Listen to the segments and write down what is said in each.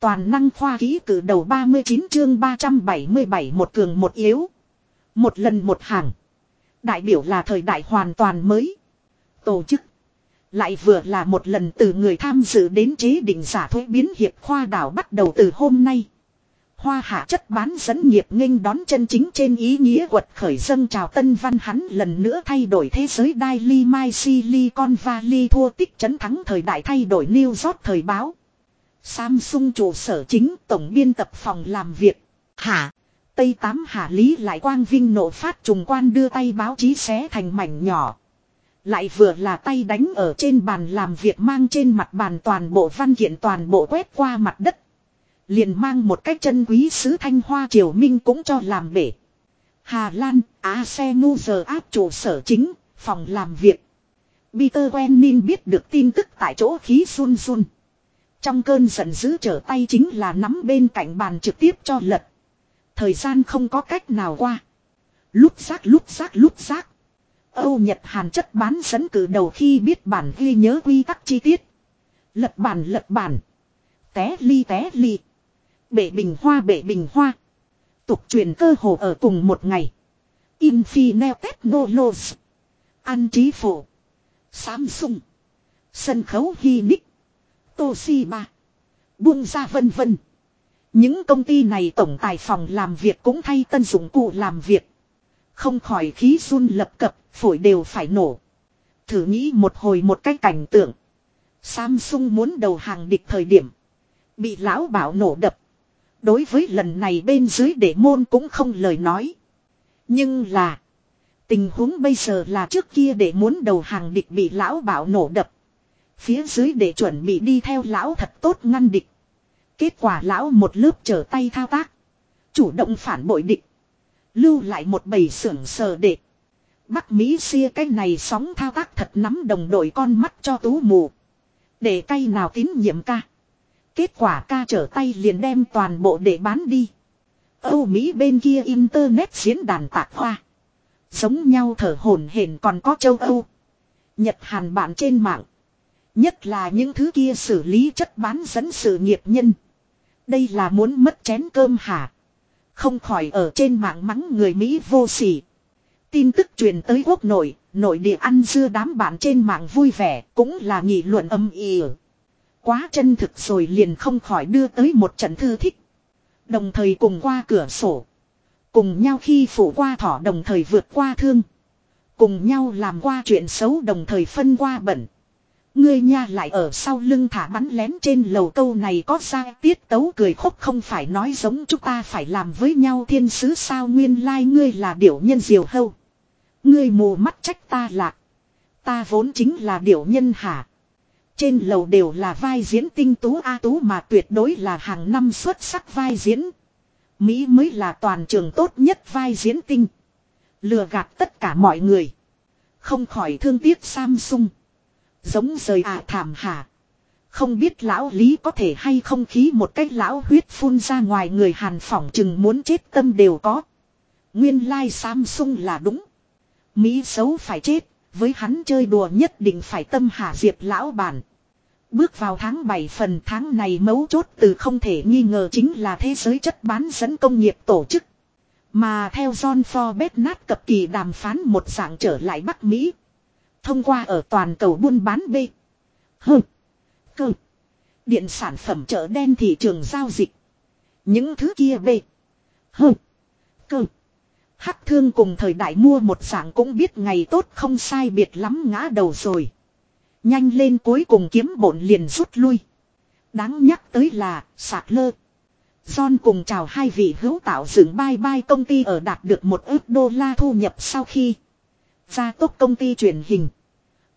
Toàn năng khoa ký cử đầu 39 chương 377 một cường một yếu. Một lần một hàng. Đại biểu là thời đại hoàn toàn mới. Tổ chức. Lại vừa là một lần từ người tham dự đến chế định giả thuế biến hiệp khoa đảo bắt đầu từ hôm nay. Hoa hạ chất bán dẫn nghiệp nghênh đón chân chính trên ý nghĩa quật khởi dân chào tân văn hắn lần nữa thay đổi thế giới Daily My Silicon Valley thua tích chấn thắng thời đại thay đổi New York thời báo. Samsung trụ sở chính tổng biên tập phòng làm việc. Hả? Tây Tám Hà Lý lại quang vinh nổ phát trùng quan đưa tay báo chí xé thành mảnh nhỏ. Lại vừa là tay đánh ở trên bàn làm việc mang trên mặt bàn toàn bộ văn kiện toàn bộ quét qua mặt đất. Liền mang một cái chân quý sứ thanh hoa triều minh cũng cho làm bể. Hà Lan, Á xe ngu giờ áp trụ sở chính, phòng làm việc. Peter Quenin biết được tin tức tại chỗ khí run run. Trong cơn giận dữ trở tay chính là nắm bên cạnh bàn trực tiếp cho lật. Thời gian không có cách nào qua. Lúc xác lúc xác lúc xác. Âu Nhật Hàn chất bán dẫn cử đầu khi biết bản ghi nhớ quy tắc chi tiết. Lật bản lật bản. Té ly té ly. Bể bình hoa, bể bình hoa. Tục truyền cơ hồ ở cùng một ngày. Infinite Technologies. An trí phổ. Samsung. Sân khấu Hy Toshiba. Buông ra vân vân. Những công ty này tổng tài phòng làm việc cũng thay tân dụng cụ làm việc. Không khỏi khí run lập cập, phổi đều phải nổ. Thử nghĩ một hồi một cái cảnh tượng. Samsung muốn đầu hàng địch thời điểm. Bị lão bảo nổ đập. Đối với lần này bên dưới để môn cũng không lời nói. Nhưng là. Tình huống bây giờ là trước kia để muốn đầu hàng địch bị lão bảo nổ đập. Phía dưới để chuẩn bị đi theo lão thật tốt ngăn địch. Kết quả lão một lớp trở tay thao tác. Chủ động phản bội địch. Lưu lại một bầy sưởng sờ đệ. Bắc Mỹ xia cái này sóng thao tác thật nắm đồng đội con mắt cho tú mù. Để tay nào tín nhiệm ca. Kết quả ca trở tay liền đem toàn bộ để bán đi. Âu Mỹ bên kia Internet diễn đàn tạc hoa. Giống nhau thở hổn hển còn có châu Âu. Nhật Hàn bạn trên mạng. Nhất là những thứ kia xử lý chất bán dẫn sự nghiệp nhân. Đây là muốn mất chén cơm hả? Không khỏi ở trên mạng mắng người Mỹ vô sỉ. Tin tức truyền tới quốc nội, nội địa ăn dưa đám bạn trên mạng vui vẻ, cũng là nghị luận âm ỉ. Quá chân thực rồi liền không khỏi đưa tới một trận thư thích. Đồng thời cùng qua cửa sổ. Cùng nhau khi phủ qua thỏ đồng thời vượt qua thương. Cùng nhau làm qua chuyện xấu đồng thời phân qua bẩn. Ngươi nha lại ở sau lưng thả bắn lén trên lầu câu này có ra tiết tấu cười khúc không phải nói giống chúng ta phải làm với nhau thiên sứ sao nguyên lai like ngươi là điểu nhân diều hâu. Ngươi mù mắt trách ta lạc. Ta vốn chính là điểu nhân hả. Trên lầu đều là vai diễn tinh tú A tú mà tuyệt đối là hàng năm xuất sắc vai diễn. Mỹ mới là toàn trường tốt nhất vai diễn tinh. Lừa gạt tất cả mọi người. Không khỏi thương tiếc Samsung. Giống rời à thảm hả. Không biết lão lý có thể hay không khí một cách lão huyết phun ra ngoài người hàn phỏng chừng muốn chết tâm đều có. Nguyên lai like Samsung là đúng. Mỹ xấu phải chết, với hắn chơi đùa nhất định phải tâm hạ diệp lão bản. Bước vào tháng 7 phần tháng này mấu chốt từ không thể nghi ngờ chính là thế giới chất bán dẫn công nghiệp tổ chức. Mà theo John Forbes nát cập kỳ đàm phán một dạng trở lại Bắc Mỹ. Thông qua ở toàn cầu buôn bán B. H. C. Điện sản phẩm chợ đen thị trường giao dịch. Những thứ kia B. H. C. Hắc thương cùng thời đại mua một dạng cũng biết ngày tốt không sai biệt lắm ngã đầu rồi. Nhanh lên cuối cùng kiếm bổn liền rút lui. Đáng nhắc tới là, sạc lơ. John cùng chào hai vị hữu tạo dựng bye bye công ty ở đạt được một ước đô la thu nhập sau khi gia tốc công ty truyền hình.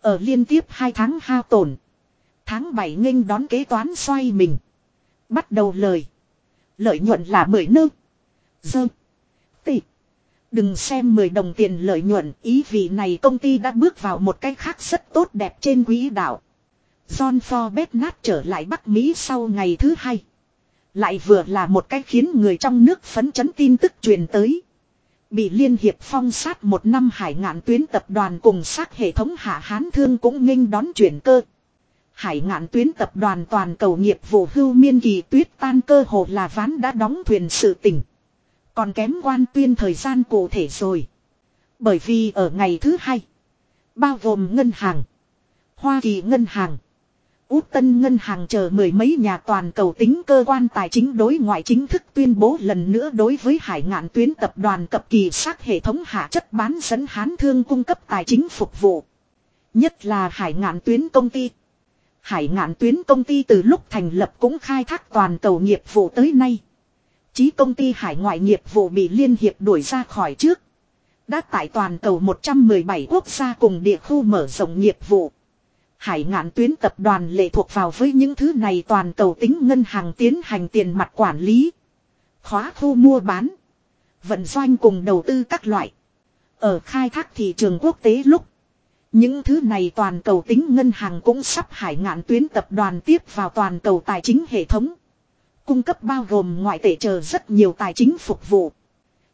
Ở liên tiếp hai tháng hao tổn. Tháng 7 nghênh đón kế toán xoay mình. Bắt đầu lời. Lợi nhuận là mười nơ. Dơ. Tị. Đừng xem 10 đồng tiền lợi nhuận, ý vị này công ty đã bước vào một cách khác rất tốt đẹp trên quỹ đạo. John Forbes nát trở lại Bắc Mỹ sau ngày thứ hai. Lại vừa là một cách khiến người trong nước phấn chấn tin tức truyền tới. Bị Liên Hiệp phong sát một năm hải ngạn tuyến tập đoàn cùng sát hệ thống hạ hán thương cũng nghênh đón chuyển cơ. Hải ngạn tuyến tập đoàn toàn cầu nghiệp vụ hưu miên kỳ tuyết tan cơ hồ là ván đã đóng thuyền sự tỉnh. Còn kém quan tuyên thời gian cụ thể rồi. Bởi vì ở ngày thứ hai, bao gồm ngân hàng, Hoa Kỳ ngân hàng, Út Tân ngân hàng chờ mười mấy nhà toàn cầu tính cơ quan tài chính đối ngoại chính thức tuyên bố lần nữa đối với hải ngạn tuyến tập đoàn cập kỳ sát hệ thống hạ chất bán dẫn hán thương cung cấp tài chính phục vụ. Nhất là hải ngạn tuyến công ty. Hải ngạn tuyến công ty từ lúc thành lập cũng khai thác toàn cầu nghiệp vụ tới nay. Chí công ty hải ngoại nghiệp vụ bị liên hiệp đuổi ra khỏi trước. Đã tại toàn cầu 117 quốc gia cùng địa khu mở rộng nghiệp vụ. Hải ngạn tuyến tập đoàn lệ thuộc vào với những thứ này toàn cầu tính ngân hàng tiến hành tiền mặt quản lý. Khóa thu mua bán. Vận doanh cùng đầu tư các loại. Ở khai thác thị trường quốc tế lúc. Những thứ này toàn cầu tính ngân hàng cũng sắp hải ngạn tuyến tập đoàn tiếp vào toàn cầu tài chính hệ thống. Cung cấp bao gồm ngoại tệ chờ rất nhiều tài chính phục vụ.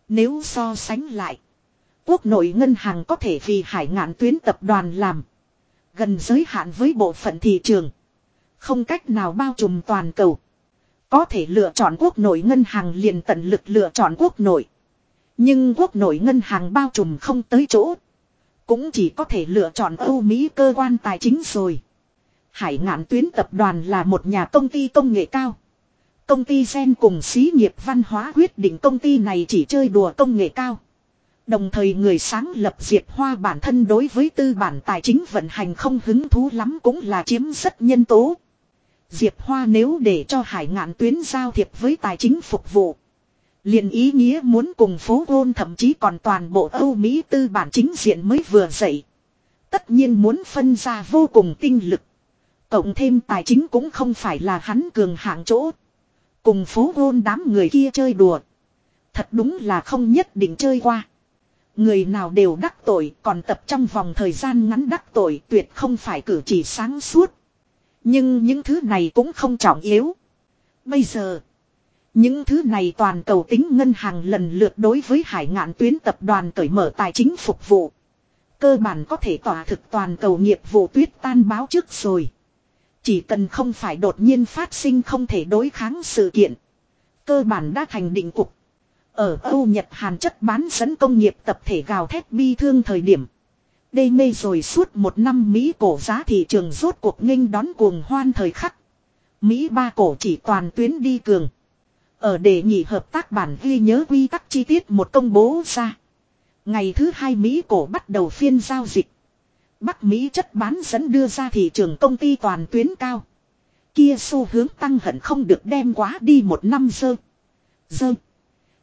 Nếu so sánh lại. Quốc nội ngân hàng có thể vì hải ngạn tuyến tập đoàn làm. Gần giới hạn với bộ phận thị trường. Không cách nào bao trùm toàn cầu. Có thể lựa chọn quốc nội ngân hàng liền tận lực lựa chọn quốc nội. Nhưng quốc nội ngân hàng bao trùm không tới chỗ. Cũng chỉ có thể lựa chọn Âu Mỹ cơ quan tài chính rồi. Hải ngạn tuyến tập đoàn là một nhà công ty công nghệ cao. Công ty gen cùng xí nghiệp văn hóa quyết định công ty này chỉ chơi đùa công nghệ cao. Đồng thời người sáng lập Diệp Hoa bản thân đối với tư bản tài chính vận hành không hứng thú lắm cũng là chiếm rất nhân tố. Diệp Hoa nếu để cho hải ngạn tuyến giao thiệp với tài chính phục vụ. liền ý nghĩa muốn cùng phố gôn thậm chí còn toàn bộ Âu Mỹ tư bản chính diện mới vừa dậy. Tất nhiên muốn phân ra vô cùng tinh lực. Cộng thêm tài chính cũng không phải là hắn cường hạng chỗ. Cùng phố gôn đám người kia chơi đùa. Thật đúng là không nhất định chơi qua. Người nào đều đắc tội còn tập trong vòng thời gian ngắn đắc tội tuyệt không phải cử chỉ sáng suốt. Nhưng những thứ này cũng không trọng yếu. Bây giờ, những thứ này toàn cầu tính ngân hàng lần lượt đối với hải ngạn tuyến tập đoàn cởi mở tài chính phục vụ. Cơ bản có thể tỏa thực toàn cầu nghiệp vụ tuyết tan báo trước rồi. Chỉ cần không phải đột nhiên phát sinh không thể đối kháng sự kiện. Cơ bản đã thành định cục. Ở Âu, Nhật Hàn chất bán dẫn công nghiệp tập thể gào thét bi thương thời điểm. Đê mê rồi suốt một năm Mỹ cổ giá thị trường rốt cuộc nghênh đón cuồng hoan thời khắc. Mỹ ba cổ chỉ toàn tuyến đi cường. Ở đề nghị hợp tác bản ghi nhớ quy tắc chi tiết một công bố ra. Ngày thứ hai Mỹ cổ bắt đầu phiên giao dịch. Bắc Mỹ chất bán dẫn đưa ra thị trường công ty toàn tuyến cao. Kia xu hướng tăng hận không được đem quá đi một năm dơ. Dơ.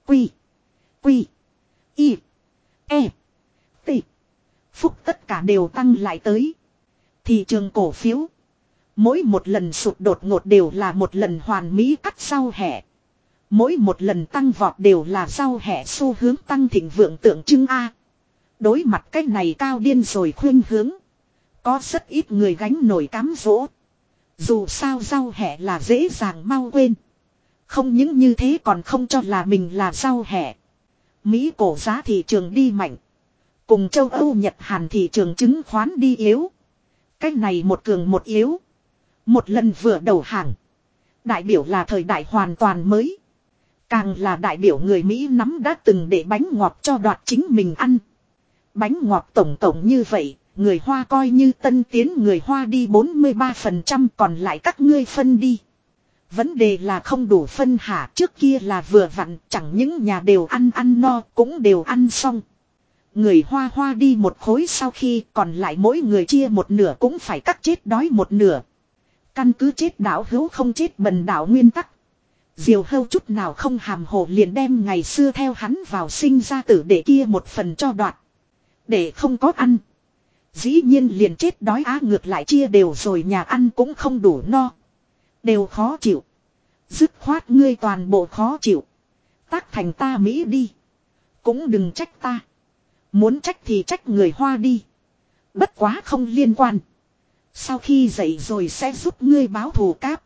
Quy. Quy. Y. E. T. Phúc tất cả đều tăng lại tới. Thị trường cổ phiếu. Mỗi một lần sụt đột ngột đều là một lần hoàn mỹ cắt sau hẻ. Mỗi một lần tăng vọt đều là sau hẻ xu hướng tăng thịnh vượng tượng trưng A. Đối mặt cách này cao điên rồi khuyên hướng. Có rất ít người gánh nổi cám dỗ. Dù sao rau hẹ là dễ dàng mau quên. Không những như thế còn không cho là mình là sao hẻ. Mỹ cổ giá thị trường đi mạnh. Cùng châu Âu Nhật Hàn thị trường chứng khoán đi yếu. Cách này một cường một yếu. Một lần vừa đầu hàng. Đại biểu là thời đại hoàn toàn mới. Càng là đại biểu người Mỹ nắm đã từng để bánh ngọt cho đoạt chính mình ăn. Bánh ngọt tổng tổng như vậy, người Hoa coi như tân tiến người Hoa đi 43% còn lại các ngươi phân đi. Vấn đề là không đủ phân hả trước kia là vừa vặn, chẳng những nhà đều ăn ăn no, cũng đều ăn xong. Người hoa hoa đi một khối sau khi còn lại mỗi người chia một nửa cũng phải cắt chết đói một nửa. Căn cứ chết đảo hữu không chết bần đảo nguyên tắc. Diều hâu chút nào không hàm hồ liền đem ngày xưa theo hắn vào sinh ra tử để kia một phần cho đoạt. Để không có ăn. Dĩ nhiên liền chết đói á ngược lại chia đều rồi nhà ăn cũng không đủ no. Đều khó chịu. Dứt khoát ngươi toàn bộ khó chịu. Tác thành ta Mỹ đi. Cũng đừng trách ta. Muốn trách thì trách người Hoa đi. Bất quá không liên quan. Sau khi dậy rồi sẽ giúp ngươi báo thù cáp.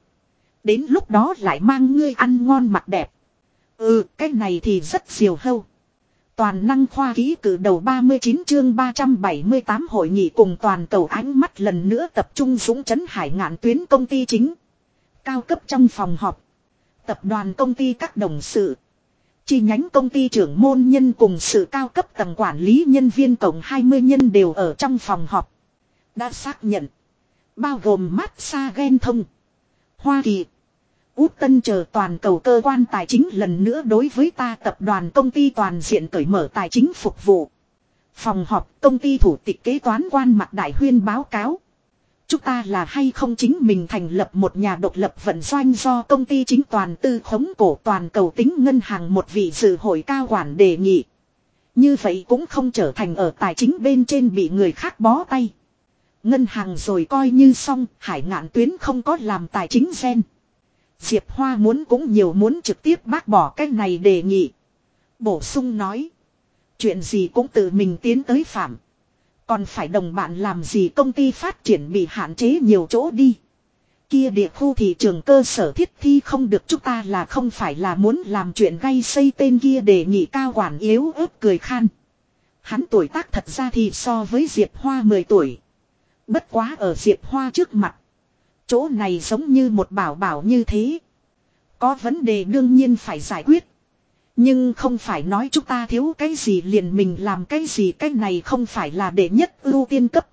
Đến lúc đó lại mang ngươi ăn ngon mặc đẹp. Ừ, cái này thì rất diều hâu. Toàn năng khoa ký cử đầu 39 chương 378 hội nghị cùng toàn cầu ánh mắt lần nữa tập trung dũng chấn hải ngạn tuyến công ty chính. Cao cấp trong phòng họp. Tập đoàn công ty các đồng sự. Chi nhánh công ty trưởng môn nhân cùng sự cao cấp tầng quản lý nhân viên tổng 20 nhân đều ở trong phòng họp. Đã xác nhận. Bao gồm massage ghen thông. Hoa Kỳ. Út Tân chờ toàn cầu cơ quan tài chính lần nữa đối với ta tập đoàn công ty toàn diện cởi mở tài chính phục vụ. Phòng họp công ty thủ tịch kế toán quan mặt đại huyên báo cáo. Chúng ta là hay không chính mình thành lập một nhà độc lập vận doanh do công ty chính toàn tư khống cổ toàn cầu tính ngân hàng một vị dự hội cao quản đề nghị. Như vậy cũng không trở thành ở tài chính bên trên bị người khác bó tay. Ngân hàng rồi coi như xong, hải ngạn tuyến không có làm tài chính gen. Diệp Hoa muốn cũng nhiều muốn trực tiếp bác bỏ cái này đề nghị. Bổ sung nói. Chuyện gì cũng tự mình tiến tới phạm. Còn phải đồng bạn làm gì công ty phát triển bị hạn chế nhiều chỗ đi. Kia địa khu thị trường cơ sở thiết thi không được chúng ta là không phải là muốn làm chuyện gây xây tên kia để nhị cao quản yếu ớt cười khan. Hắn tuổi tác thật ra thì so với Diệp Hoa 10 tuổi. Bất quá ở Diệp Hoa trước mặt. Chỗ này giống như một bảo bảo như thế. Có vấn đề đương nhiên phải giải quyết. Nhưng không phải nói chúng ta thiếu cái gì liền mình làm cái gì, cái này không phải là đệ nhất ưu tiên cấp.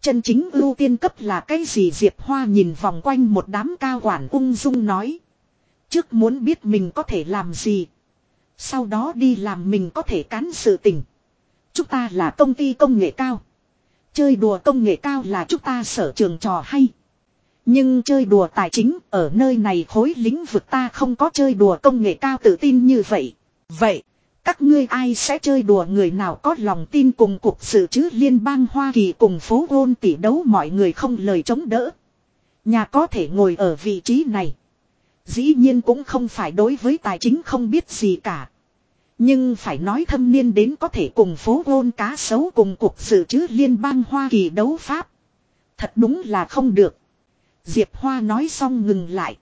Chân chính ưu tiên cấp là cái gì Diệp Hoa nhìn vòng quanh một đám cao quản ung dung nói. Trước muốn biết mình có thể làm gì. Sau đó đi làm mình có thể cán sự tình. Chúng ta là công ty công nghệ cao. Chơi đùa công nghệ cao là chúng ta sở trường trò hay. Nhưng chơi đùa tài chính ở nơi này khối lĩnh vực ta không có chơi đùa công nghệ cao tự tin như vậy. Vậy, các ngươi ai sẽ chơi đùa người nào có lòng tin cùng cục sự chứ liên bang Hoa Kỳ cùng phố gôn tỷ đấu mọi người không lời chống đỡ. Nhà có thể ngồi ở vị trí này. Dĩ nhiên cũng không phải đối với tài chính không biết gì cả. Nhưng phải nói thâm niên đến có thể cùng phố gôn cá sấu cùng cục sự chứ liên bang Hoa Kỳ đấu pháp. Thật đúng là không được. Diệp Hoa nói xong ngừng lại.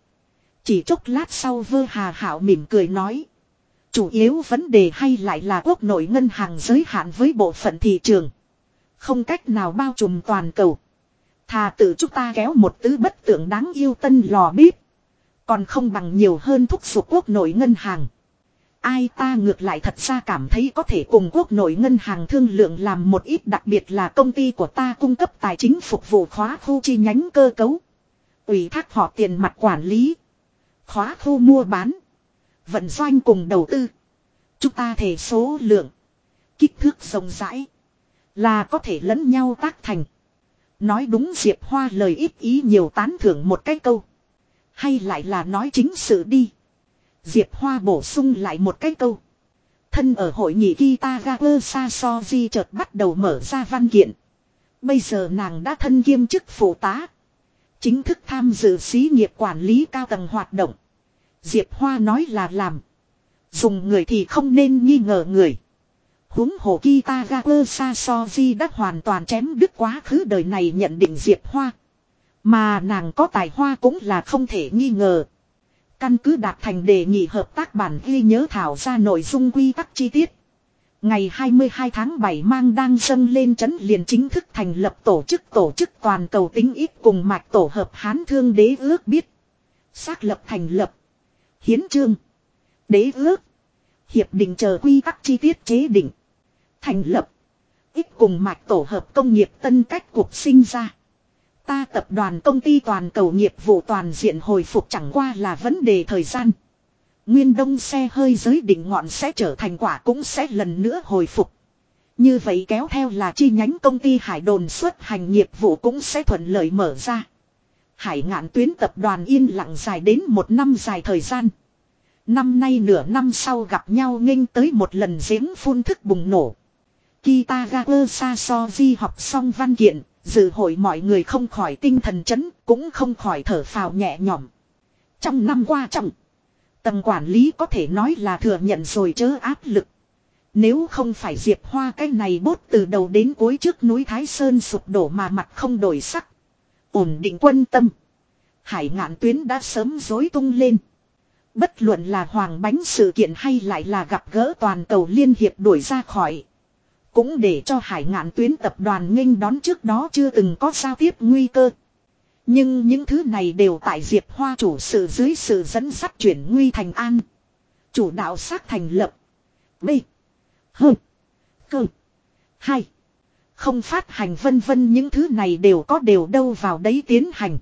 Chỉ chốc lát sau vơ hà hảo mỉm cười nói. Chủ yếu vấn đề hay lại là quốc nội ngân hàng giới hạn với bộ phận thị trường. Không cách nào bao trùm toàn cầu. Thà tự chúng ta kéo một tứ bất tượng đáng yêu tân lò bíp. Còn không bằng nhiều hơn thúc giục quốc nội ngân hàng. Ai ta ngược lại thật ra cảm thấy có thể cùng quốc nội ngân hàng thương lượng làm một ít đặc biệt là công ty của ta cung cấp tài chính phục vụ khóa khu chi nhánh cơ cấu. Ủy thác họ tiền mặt quản lý. Khóa thu mua bán. Vận doanh cùng đầu tư. Chúng ta thể số lượng. Kích thước rộng rãi. Là có thể lẫn nhau tác thành. Nói đúng Diệp Hoa lời ít ý nhiều tán thưởng một cái câu. Hay lại là nói chính sự đi. Diệp Hoa bổ sung lại một cái câu. Thân ở hội nghị Kitagawa Sasoji chợt bắt đầu mở ra văn kiện. Bây giờ nàng đã thân kiêm chức phụ tá. Chính thức tham dự xí nghiệp quản lý cao tầng hoạt động. Diệp Hoa nói là làm. Dùng người thì không nên nghi ngờ người. Húng hồ Kitagawa Sasoji đã hoàn toàn chém đứt quá khứ đời này nhận định Diệp Hoa. Mà nàng có tài hoa cũng là không thể nghi ngờ. Căn cứ đạt thành đề nghị hợp tác bản ghi nhớ thảo ra nội dung quy tắc chi tiết. Ngày 22 tháng 7 mang đang dâng lên chấn liền chính thức thành lập tổ chức tổ chức toàn cầu tính ít cùng mạch tổ hợp hán thương đế ước biết. Xác lập thành lập. Hiến trương. Đế ước. Hiệp định chờ quy tắc chi tiết chế định. Thành lập. Ít cùng mạch tổ hợp công nghiệp tân cách cuộc sinh ra. Ta tập đoàn công ty toàn cầu nghiệp vụ toàn diện hồi phục chẳng qua là vấn đề thời gian. Nguyên đông xe hơi giới định ngọn sẽ trở thành quả cũng sẽ lần nữa hồi phục. Như vậy kéo theo là chi nhánh công ty hải đồn xuất hành nghiệp vụ cũng sẽ thuận lợi mở ra. Hải ngạn tuyến tập đoàn yên lặng dài đến một năm dài thời gian. Năm nay nửa năm sau gặp nhau nghênh tới một lần giếng phun thức bùng nổ. Kitagawa Sasoji học xong văn kiện, dự hội mọi người không khỏi tinh thần chấn, cũng không khỏi thở phào nhẹ nhõm. Trong năm qua trọng, tầm quản lý có thể nói là thừa nhận rồi chớ áp lực. Nếu không phải Diệp Hoa cái này bốt từ đầu đến cuối trước núi Thái Sơn sụp đổ mà mặt không đổi sắc. Ổn định quân tâm. Hải ngạn tuyến đã sớm dối tung lên. Bất luận là hoàng bánh sự kiện hay lại là gặp gỡ toàn cầu liên hiệp đuổi ra khỏi. Cũng để cho hải ngạn tuyến tập đoàn nghênh đón trước đó chưa từng có giao tiếp nguy cơ. Nhưng những thứ này đều tại Diệp Hoa chủ sự dưới sự dẫn sắt chuyển nguy thành an. Chủ đạo xác thành lập. B. H. C. Hai. Không phát hành vân vân những thứ này đều có đều đâu vào đấy tiến hành.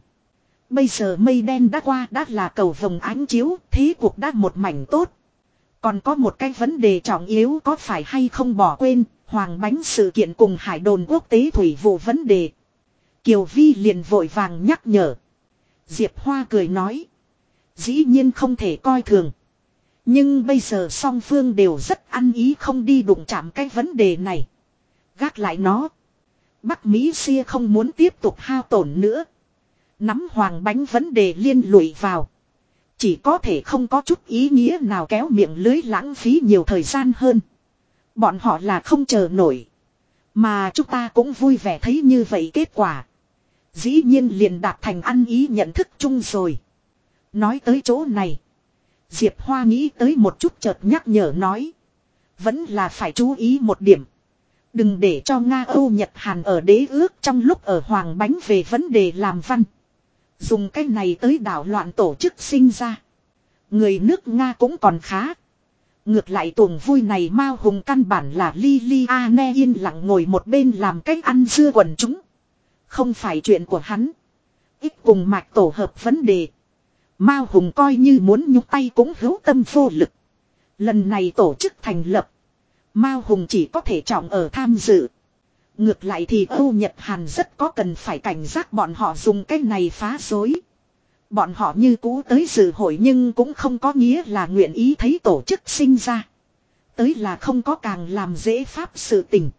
Bây giờ mây đen đã qua đã là cầu vồng ánh chiếu, thế cuộc đã một mảnh tốt. Còn có một cái vấn đề trọng yếu có phải hay không bỏ quên, hoàng bánh sự kiện cùng hải đồn quốc tế thủy vụ vấn đề. Kiều Vi liền vội vàng nhắc nhở. Diệp Hoa cười nói. Dĩ nhiên không thể coi thường. Nhưng bây giờ song phương đều rất ăn ý không đi đụng chạm cái vấn đề này. Gác lại nó. Bắc Mỹ xia không muốn tiếp tục hao tổn nữa. Nắm hoàng bánh vấn đề liên lụy vào. Chỉ có thể không có chút ý nghĩa nào kéo miệng lưới lãng phí nhiều thời gian hơn. Bọn họ là không chờ nổi. Mà chúng ta cũng vui vẻ thấy như vậy kết quả. Dĩ nhiên liền đạt thành ăn ý nhận thức chung rồi. Nói tới chỗ này. Diệp Hoa nghĩ tới một chút chợt nhắc nhở nói. Vẫn là phải chú ý một điểm. Đừng để cho Nga Âu, Nhật Hàn ở đế ước trong lúc ở Hoàng Bánh về vấn đề làm văn. Dùng cái này tới đảo loạn tổ chức sinh ra. Người nước Nga cũng còn khá. Ngược lại tuồng vui này Mao Hùng căn bản là Liliane yên lặng ngồi một bên làm cách ăn dưa quần chúng. Không phải chuyện của hắn. Ít cùng mạch tổ hợp vấn đề. Mao Hùng coi như muốn nhúc tay cũng hữu tâm vô lực. Lần này tổ chức thành lập. Mao Hùng chỉ có thể trọng ở tham dự. Ngược lại thì Âu Nhật Hàn rất có cần phải cảnh giác bọn họ dùng cái này phá rối. Bọn họ như cũ tới dự hội nhưng cũng không có nghĩa là nguyện ý thấy tổ chức sinh ra. Tới là không có càng làm dễ pháp sự tình.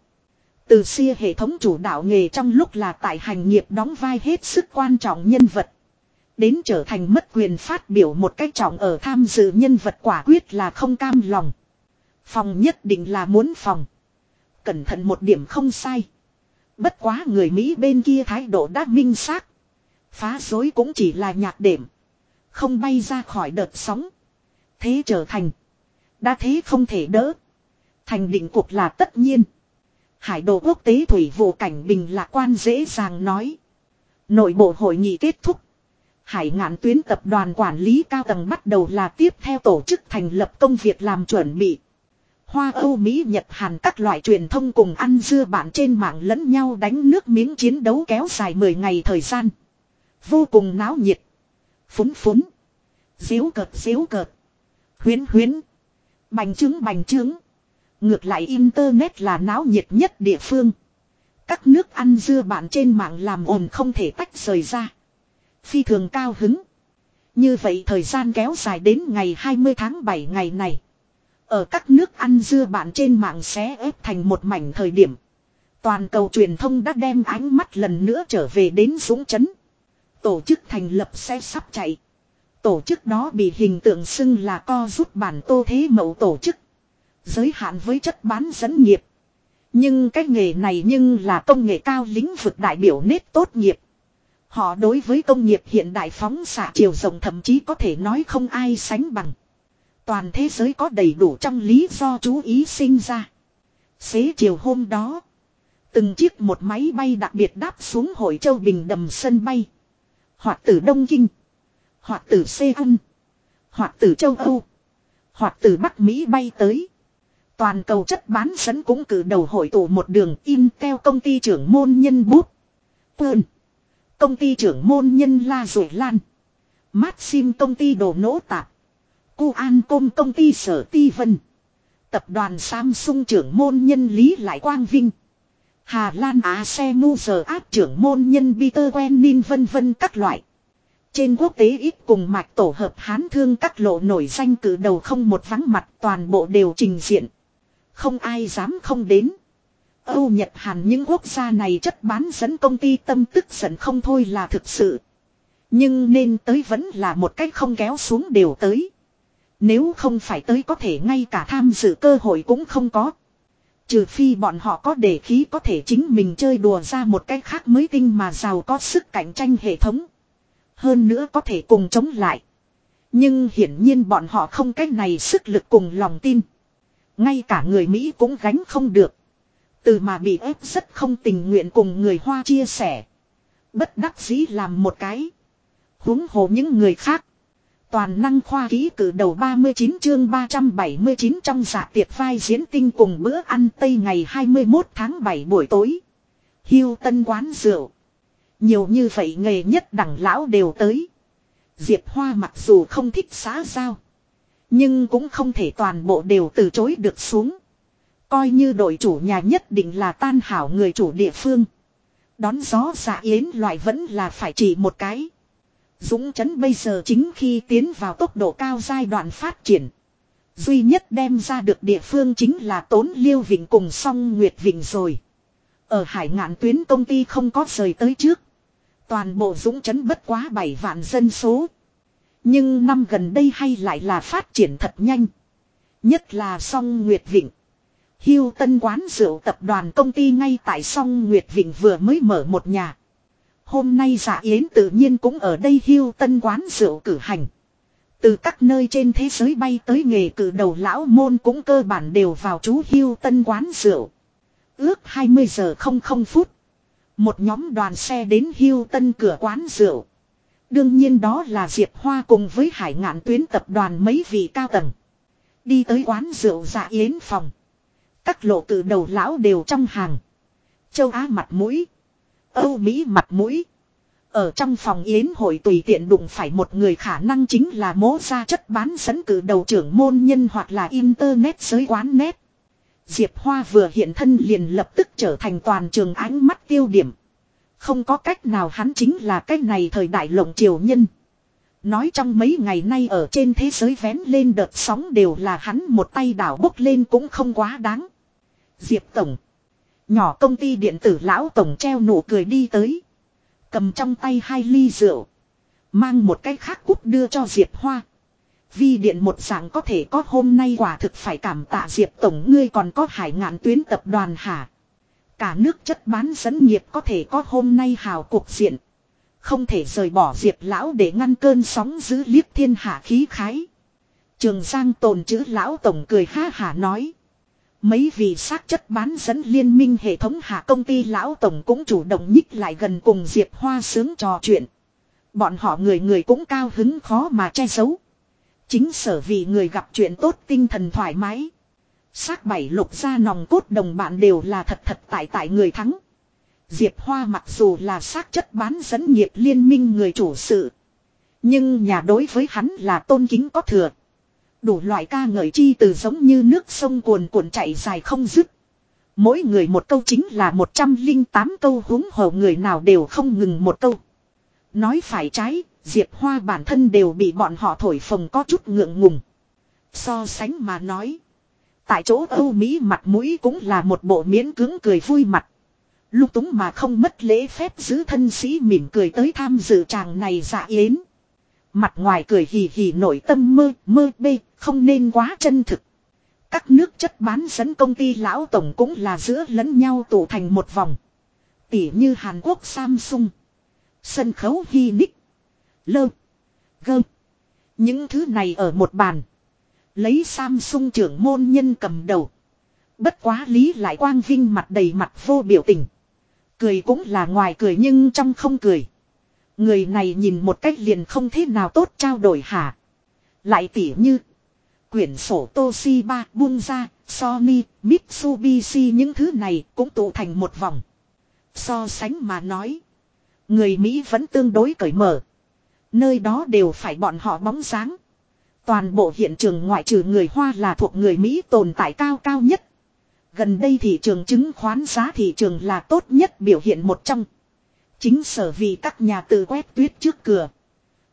Từ xưa hệ thống chủ đạo nghề trong lúc là tại hành nghiệp đóng vai hết sức quan trọng nhân vật. Đến trở thành mất quyền phát biểu một cách trọng ở tham dự nhân vật quả quyết là không cam lòng. Phòng nhất định là muốn phòng. Cẩn thận một điểm không sai. Bất quá người Mỹ bên kia thái độ đã minh xác. Phá dối cũng chỉ là nhạc điểm. Không bay ra khỏi đợt sóng. Thế trở thành. Đã thế không thể đỡ. Thành định cuộc là tất nhiên. Hải đồ quốc tế thủy vụ cảnh bình lạc quan dễ dàng nói. Nội bộ hội nghị kết thúc. Hải ngạn tuyến tập đoàn quản lý cao tầng bắt đầu là tiếp theo tổ chức thành lập công việc làm chuẩn bị. Hoa Âu, Mỹ, Nhật, Hàn các loại truyền thông cùng ăn dưa bạn trên mạng lẫn nhau đánh nước miếng chiến đấu kéo dài 10 ngày thời gian. Vô cùng náo nhiệt. Phúng phúng. díu cợt díu cợt. Huyến huyến. Bành trướng bành trướng. Ngược lại Internet là náo nhiệt nhất địa phương. Các nước ăn dưa bạn trên mạng làm ồn không thể tách rời ra. Phi thường cao hứng. Như vậy thời gian kéo dài đến ngày 20 tháng 7 ngày này. Ở các nước ăn dưa bạn trên mạng xé ép thành một mảnh thời điểm. Toàn cầu truyền thông đã đem ánh mắt lần nữa trở về đến dũng chấn. Tổ chức thành lập xe sắp chạy. Tổ chức đó bị hình tượng xưng là co rút bản tô thế mẫu tổ chức. Giới hạn với chất bán dẫn nghiệp. Nhưng cái nghề này nhưng là công nghệ cao lĩnh vực đại biểu nết tốt nghiệp. Họ đối với công nghiệp hiện đại phóng xạ chiều rộng thậm chí có thể nói không ai sánh bằng. Toàn thế giới có đầy đủ trong lý do chú ý sinh ra. Xế chiều hôm đó. Từng chiếc một máy bay đặc biệt đáp xuống hội châu Bình đầm sân bay. Hoặc từ Đông Kinh. Hoặc từ Seoul. Hoặc từ châu Âu. Hoặc từ Bắc Mỹ bay tới. Toàn cầu chất bán dẫn cũng cử đầu hội tụ một đường Intel công ty trưởng môn nhân bút. Pơn. Công ty trưởng môn nhân La Rủi Lan. Maxim công ty đồ nỗ tạp. Cu An Công công ty sở ti vân. Tập đoàn Samsung trưởng môn nhân Lý Lại Quang Vinh. Hà Lan Á xe mu giờ áp trưởng môn nhân Peter Quenin vân vân các loại. Trên quốc tế ít cùng mạch tổ hợp hán thương các lộ nổi danh cử đầu không một vắng mặt toàn bộ đều trình diện. Không ai dám không đến. Âu Nhật Hàn những quốc gia này chất bán dẫn công ty tâm tức giận không thôi là thực sự. Nhưng nên tới vẫn là một cách không kéo xuống đều tới. Nếu không phải tới có thể ngay cả tham dự cơ hội cũng không có. Trừ phi bọn họ có để khí có thể chính mình chơi đùa ra một cách khác mới tinh mà giàu có sức cạnh tranh hệ thống. Hơn nữa có thể cùng chống lại. Nhưng hiển nhiên bọn họ không cách này sức lực cùng lòng tin. Ngay cả người Mỹ cũng gánh không được. Từ mà bị ép rất không tình nguyện cùng người Hoa chia sẻ. Bất đắc dĩ làm một cái. huống hồ những người khác. Toàn năng khoa ký cử đầu 39 chương 379 trong dạ tiệc vai diễn tinh cùng bữa ăn Tây ngày 21 tháng 7 buổi tối. Hiêu tân quán rượu. Nhiều như vậy nghề nhất đẳng lão đều tới. Diệp Hoa mặc dù không thích xã giao. Nhưng cũng không thể toàn bộ đều từ chối được xuống. Coi như đội chủ nhà nhất định là tan hảo người chủ địa phương. Đón gió dạ yến loại vẫn là phải chỉ một cái. Dũng chấn bây giờ chính khi tiến vào tốc độ cao giai đoạn phát triển. Duy nhất đem ra được địa phương chính là tốn liêu vịnh cùng song nguyệt vịnh rồi. Ở hải ngạn tuyến công ty không có rời tới trước. Toàn bộ dũng chấn bất quá 7 vạn dân số. Nhưng năm gần đây hay lại là phát triển thật nhanh. Nhất là song Nguyệt Vịnh. Hiêu Tân quán rượu tập đoàn công ty ngay tại song Nguyệt Vịnh vừa mới mở một nhà. Hôm nay giả yến tự nhiên cũng ở đây Hiêu Tân quán rượu cử hành. Từ các nơi trên thế giới bay tới nghề cử đầu lão môn cũng cơ bản đều vào chú Hiêu Tân quán rượu. Ước 20 giờ 00 phút. Một nhóm đoàn xe đến Hiêu Tân cửa quán rượu. Đương nhiên đó là Diệp Hoa cùng với hải ngạn tuyến tập đoàn mấy vị cao tầng. Đi tới quán rượu dạ yến phòng. Các lộ cử đầu lão đều trong hàng. Châu Á mặt mũi. Âu Mỹ mặt mũi. Ở trong phòng yến hội tùy tiện đụng phải một người khả năng chính là mố ra chất bán dẫn cử đầu trưởng môn nhân hoặc là internet giới quán nét. Diệp Hoa vừa hiện thân liền lập tức trở thành toàn trường ánh mắt tiêu điểm. Không có cách nào hắn chính là cách này thời đại lộng triều nhân. Nói trong mấy ngày nay ở trên thế giới vén lên đợt sóng đều là hắn một tay đảo bốc lên cũng không quá đáng. Diệp Tổng. Nhỏ công ty điện tử lão Tổng treo nụ cười đi tới. Cầm trong tay hai ly rượu. Mang một cái khác cút đưa cho Diệp Hoa. Vi điện một dạng có thể có hôm nay quả thực phải cảm tạ Diệp Tổng, ngươi còn có hải ngạn tuyến tập đoàn hả. Cả nước chất bán dẫn nghiệp có thể có hôm nay hào cuộc diện. Không thể rời bỏ Diệp Lão để ngăn cơn sóng giữ liếc thiên hạ khí khái. Trường Giang tồn chữ Lão Tổng cười ha hả nói. Mấy vị xác chất bán dẫn liên minh hệ thống hạ công ty Lão Tổng cũng chủ động nhích lại gần cùng Diệp Hoa sướng trò chuyện. Bọn họ người người cũng cao hứng khó mà che giấu. Chính sở vì người gặp chuyện tốt tinh thần thoải mái. Xác bảy lục ra nòng cốt đồng bạn đều là thật thật tại tại người thắng. Diệp Hoa mặc dù là xác chất bán dẫn nghiệp liên minh người chủ sự. Nhưng nhà đối với hắn là tôn kính có thừa. Đủ loại ca ngợi chi từ giống như nước sông cuồn cuộn chảy dài không dứt. Mỗi người một câu chính là 108 câu húng hồ người nào đều không ngừng một câu. Nói phải trái, Diệp Hoa bản thân đều bị bọn họ thổi phồng có chút ngượng ngùng. So sánh mà nói. Tại chỗ Âu Mỹ mặt mũi cũng là một bộ miễn cứng cười vui mặt. Lúc túng mà không mất lễ phép giữ thân sĩ mỉm cười tới tham dự chàng này dạ yến. Mặt ngoài cười hì hì nổi tâm mơ, mơ bê, không nên quá chân thực. Các nước chất bán dẫn công ty lão tổng cũng là giữa lẫn nhau tụ thành một vòng. Tỉ như Hàn Quốc Samsung. Sân khấu Hy Nick. Lơ. Gơ. Những thứ này ở một bàn. Lấy Samsung trưởng môn nhân cầm đầu. Bất quá lý lại quang vinh mặt đầy mặt vô biểu tình. Cười cũng là ngoài cười nhưng trong không cười. Người này nhìn một cách liền không thế nào tốt trao đổi hả. Lại tỉ như. Quyển sổ Toshiba Bunza, Sony, Mitsubishi những thứ này cũng tụ thành một vòng. So sánh mà nói. Người Mỹ vẫn tương đối cởi mở. Nơi đó đều phải bọn họ bóng dáng. Toàn bộ hiện trường ngoại trừ người Hoa là thuộc người Mỹ tồn tại cao cao nhất. Gần đây thị trường chứng khoán giá thị trường là tốt nhất biểu hiện một trong. Chính sở vì các nhà tự quét tuyết trước cửa.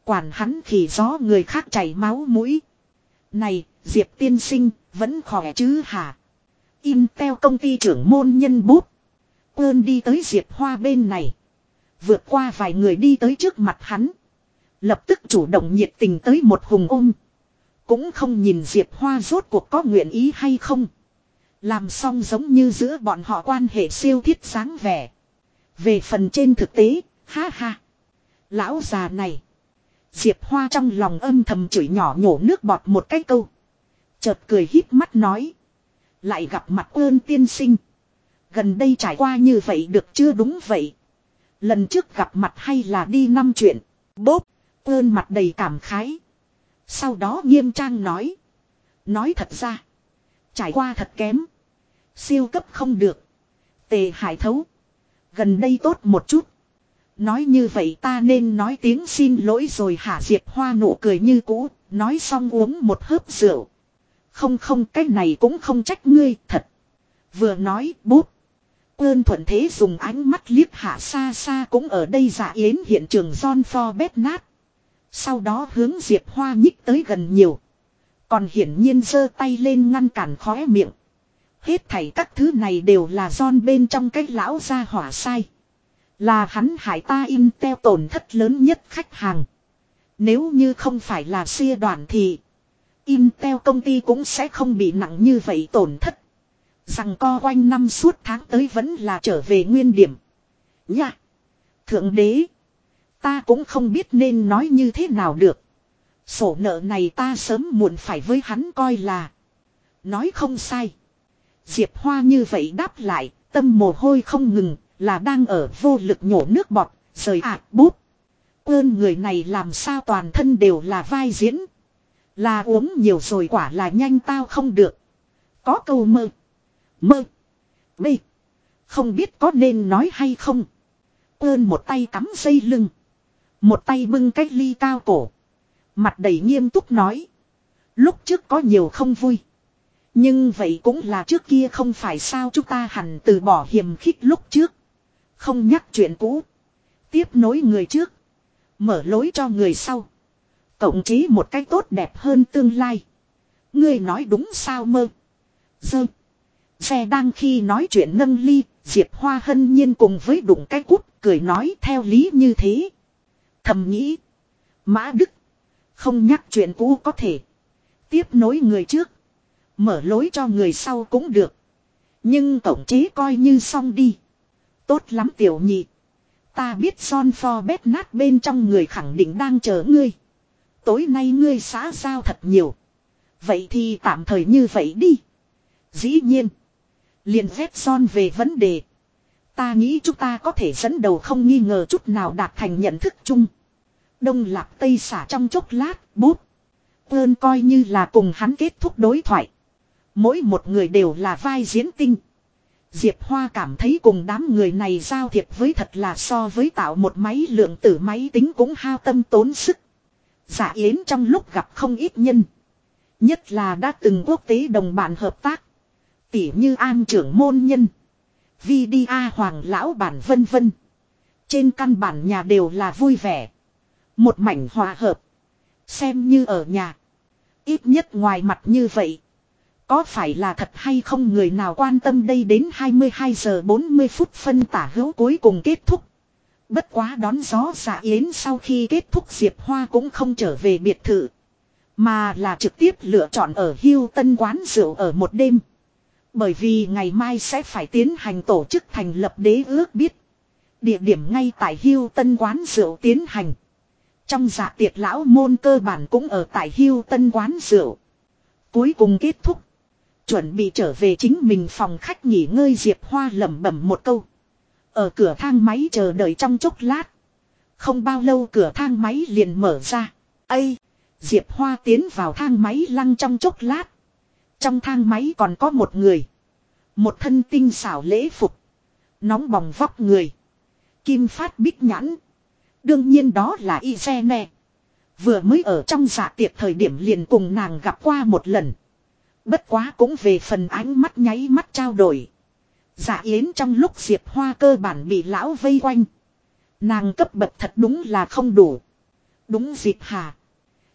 Quản hắn khỉ gió người khác chảy máu mũi. Này, Diệp tiên sinh, vẫn khỏe chứ hả? Intel công ty trưởng môn nhân bút. Ơn đi tới Diệp Hoa bên này. Vượt qua vài người đi tới trước mặt hắn. Lập tức chủ động nhiệt tình tới một hùng ôm. Cũng không nhìn Diệp Hoa rốt cuộc có nguyện ý hay không. Làm xong giống như giữa bọn họ quan hệ siêu thiết sáng vẻ. Về phần trên thực tế, ha ha. Lão già này. Diệp Hoa trong lòng âm thầm chửi nhỏ nhổ nước bọt một cái câu. Chợt cười híp mắt nói. Lại gặp mặt ơn tiên sinh. Gần đây trải qua như vậy được chưa đúng vậy. Lần trước gặp mặt hay là đi năm chuyện. Bốp. Ơn mặt đầy cảm khái. Sau đó nghiêm trang nói. Nói thật ra. Trải qua thật kém. Siêu cấp không được. Tề hải thấu. Gần đây tốt một chút. Nói như vậy ta nên nói tiếng xin lỗi rồi hả Diệp Hoa nụ cười như cũ, nói xong uống một hớp rượu. Không không cái này cũng không trách ngươi, thật. Vừa nói bút. quân thuận thế dùng ánh mắt liếc hạ xa xa cũng ở đây giả yến hiện trường John Forbes nát. Sau đó hướng Diệp Hoa nhích tới gần nhiều. Còn hiển nhiên giơ tay lên ngăn cản khóe miệng. Hết thảy các thứ này đều là John bên trong cái lão gia hỏa sai. Là hắn hại ta Intel tổn thất lớn nhất khách hàng. Nếu như không phải là xia đoàn thì Intel công ty cũng sẽ không bị nặng như vậy tổn thất. Rằng co quanh năm suốt tháng tới vẫn là trở về nguyên điểm. Nha! Thượng đế! Ta cũng không biết nên nói như thế nào được. Sổ nợ này ta sớm muộn phải với hắn coi là. Nói không sai. Diệp Hoa như vậy đáp lại, tâm mồ hôi không ngừng, là đang ở vô lực nhổ nước bọt, rời ạc bút. Ơn người này làm sao toàn thân đều là vai diễn. Là uống nhiều rồi quả là nhanh tao không được. Có câu mơ. Mơ. Bê. Không biết có nên nói hay không. Ơn một tay cắm dây lưng. Một tay bưng cách ly cao cổ. Mặt đầy nghiêm túc nói. Lúc trước có nhiều không vui. Nhưng vậy cũng là trước kia không phải sao chúng ta hẳn từ bỏ hiểm khích lúc trước. Không nhắc chuyện cũ. Tiếp nối người trước. Mở lối cho người sau. Cộng chí một cách tốt đẹp hơn tương lai. Ngươi nói đúng sao mơ. Dơ. Xe đang khi nói chuyện nâng ly. Diệp Hoa hân nhiên cùng với đụng cái cút, cười nói theo lý như thế. Thầm nghĩ. Mã Đức. Không nhắc chuyện cũ có thể. Tiếp nối người trước. Mở lối cho người sau cũng được. Nhưng tổng chế coi như xong đi. Tốt lắm tiểu nhị. Ta biết son pho bét nát bên trong người khẳng định đang chờ ngươi. Tối nay ngươi xã giao thật nhiều. Vậy thì tạm thời như vậy đi. Dĩ nhiên. liền phép son về vấn đề. Ta nghĩ chúng ta có thể dẫn đầu không nghi ngờ chút nào đạt thành nhận thức chung. Đông lạc tây xả trong chốc lát, bút. Ơn coi như là cùng hắn kết thúc đối thoại. Mỗi một người đều là vai diễn tinh. Diệp Hoa cảm thấy cùng đám người này giao thiệp với thật là so với tạo một máy lượng tử máy tính cũng hao tâm tốn sức. Giả yến trong lúc gặp không ít nhân. Nhất là đã từng quốc tế đồng bạn hợp tác. Tỉ như an trưởng môn nhân. VDA hoàng lão bản vân vân. Trên căn bản nhà đều là vui vẻ. Một mảnh hòa hợp. Xem như ở nhà. Ít nhất ngoài mặt như vậy. Có phải là thật hay không người nào quan tâm đây đến 22 giờ 40 phút phân tả hữu cuối cùng kết thúc. Bất quá đón gió giả yến sau khi kết thúc Diệp Hoa cũng không trở về biệt thự. Mà là trực tiếp lựa chọn ở hưu Tân quán rượu ở một đêm. Bởi vì ngày mai sẽ phải tiến hành tổ chức thành lập đế ước biết. Địa điểm ngay tại hưu Tân quán rượu tiến hành. Trong dạ tiệc lão môn cơ bản cũng ở tại hưu Tân quán rượu. Cuối cùng kết thúc. Chuẩn bị trở về chính mình phòng khách nghỉ ngơi Diệp Hoa lẩm bẩm một câu. Ở cửa thang máy chờ đợi trong chốc lát. Không bao lâu cửa thang máy liền mở ra. Ây! Diệp Hoa tiến vào thang máy lăng trong chốc lát. Trong thang máy còn có một người. Một thân tinh xảo lễ phục. Nóng bỏng vóc người. Kim phát bích nhãn. Đương nhiên đó là y xe nè. Vừa mới ở trong dạ tiệc thời điểm liền cùng nàng gặp qua một lần. Bất quá cũng về phần ánh mắt nháy mắt trao đổi. Dạ yến trong lúc Diệp Hoa cơ bản bị lão vây quanh. Nàng cấp bậc thật đúng là không đủ. Đúng dịp hà.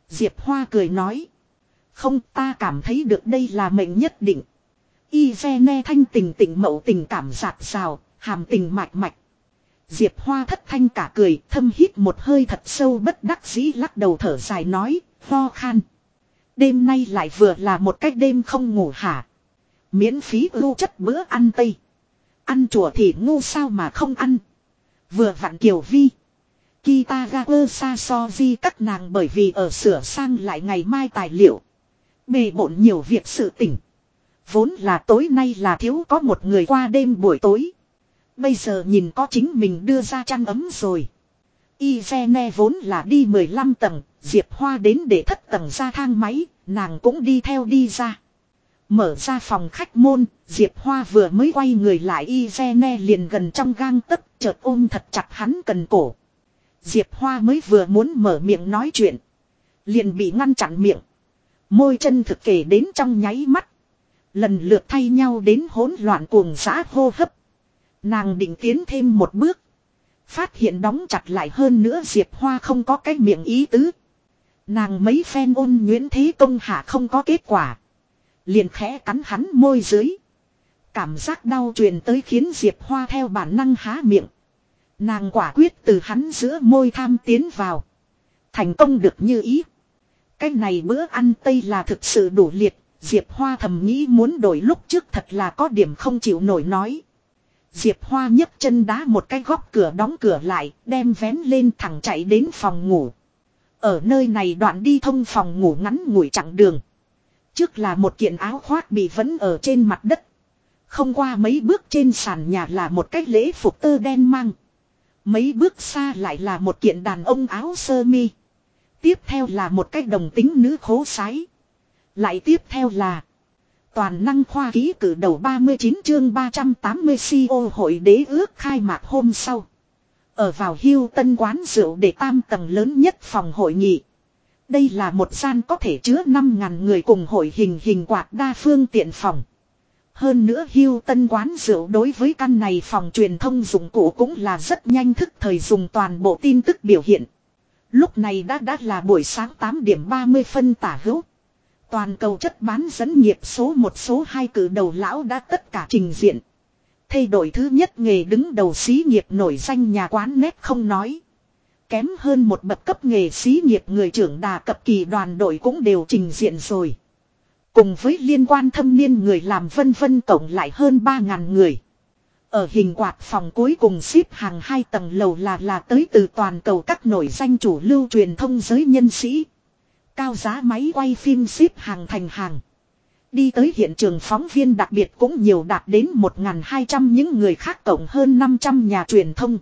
Diệp Hoa cười nói. Không ta cảm thấy được đây là mệnh nhất định. Y ve thanh tình tình mậu tình cảm giạt rào, hàm tình mạch mạch. Diệp Hoa thất thanh cả cười, thâm hít một hơi thật sâu bất đắc dĩ lắc đầu thở dài nói, ho khan. Đêm nay lại vừa là một cách đêm không ngủ hả. Miễn phí ưu chất bữa ăn tây. Ăn chùa thì ngu sao mà không ăn. Vừa vặn kiều vi. Kitagawa Sasoji các nàng bởi vì ở sửa sang lại ngày mai tài liệu. Bề bộn nhiều việc sự tỉnh. Vốn là tối nay là thiếu có một người qua đêm buổi tối. Bây giờ nhìn có chính mình đưa ra chăn ấm rồi. Izene vốn là đi 15 tầng, Diệp Hoa đến để thất tầng ra thang máy, nàng cũng đi theo đi ra. Mở ra phòng khách môn, Diệp Hoa vừa mới quay người lại Izene liền gần trong gang tấc, chợt ôm thật chặt hắn cần cổ. Diệp Hoa mới vừa muốn mở miệng nói chuyện. Liền bị ngăn chặn miệng. Môi chân thực kể đến trong nháy mắt. Lần lượt thay nhau đến hỗn loạn cuồng giã hô hấp. Nàng định tiến thêm một bước. Phát hiện đóng chặt lại hơn nữa Diệp Hoa không có cái miệng ý tứ. Nàng mấy phen ôn nhuyễn thế công hạ không có kết quả. Liền khẽ cắn hắn môi dưới. Cảm giác đau truyền tới khiến Diệp Hoa theo bản năng há miệng. Nàng quả quyết từ hắn giữa môi tham tiến vào. Thành công được như ý. Cái này bữa ăn Tây là thực sự đủ liệt. Diệp Hoa thầm nghĩ muốn đổi lúc trước thật là có điểm không chịu nổi nói. Diệp Hoa nhấc chân đá một cái góc cửa đóng cửa lại, đem vén lên thẳng chạy đến phòng ngủ. Ở nơi này đoạn đi thông phòng ngủ ngắn ngủi chặng đường. Trước là một kiện áo khoác bị vẫn ở trên mặt đất. Không qua mấy bước trên sàn nhà là một cái lễ phục tơ đen mang. Mấy bước xa lại là một kiện đàn ông áo sơ mi. Tiếp theo là một cái đồng tính nữ khố sái. Lại tiếp theo là Toàn năng khoa ký cử đầu 39 chương 380 CO hội đế ước khai mạc hôm sau. Ở vào hưu tân quán rượu để tam tầng lớn nhất phòng hội nghị. Đây là một gian có thể chứa 5.000 người cùng hội hình hình quạt đa phương tiện phòng. Hơn nữa hưu tân quán rượu đối với căn này phòng truyền thông dụng cụ cũng là rất nhanh thức thời dùng toàn bộ tin tức biểu hiện. Lúc này đã đã là buổi sáng 8 điểm 30 phân tả hữu. Toàn cầu chất bán dẫn nghiệp số một số hai cử đầu lão đã tất cả trình diện. Thay đổi thứ nhất nghề đứng đầu xí nghiệp nổi danh nhà quán nét không nói. Kém hơn một bậc cấp nghề xí nghiệp người trưởng đà cập kỳ đoàn đội cũng đều trình diện rồi. Cùng với liên quan thâm niên người làm vân vân tổng lại hơn 3.000 người. Ở hình quạt phòng cuối cùng xếp hàng hai tầng lầu là là tới từ toàn cầu các nổi danh chủ lưu truyền thông giới nhân sĩ. Cao giá máy quay phim xếp hàng thành hàng. Đi tới hiện trường phóng viên đặc biệt cũng nhiều đạt đến 1.200 những người khác cộng hơn 500 nhà truyền thông.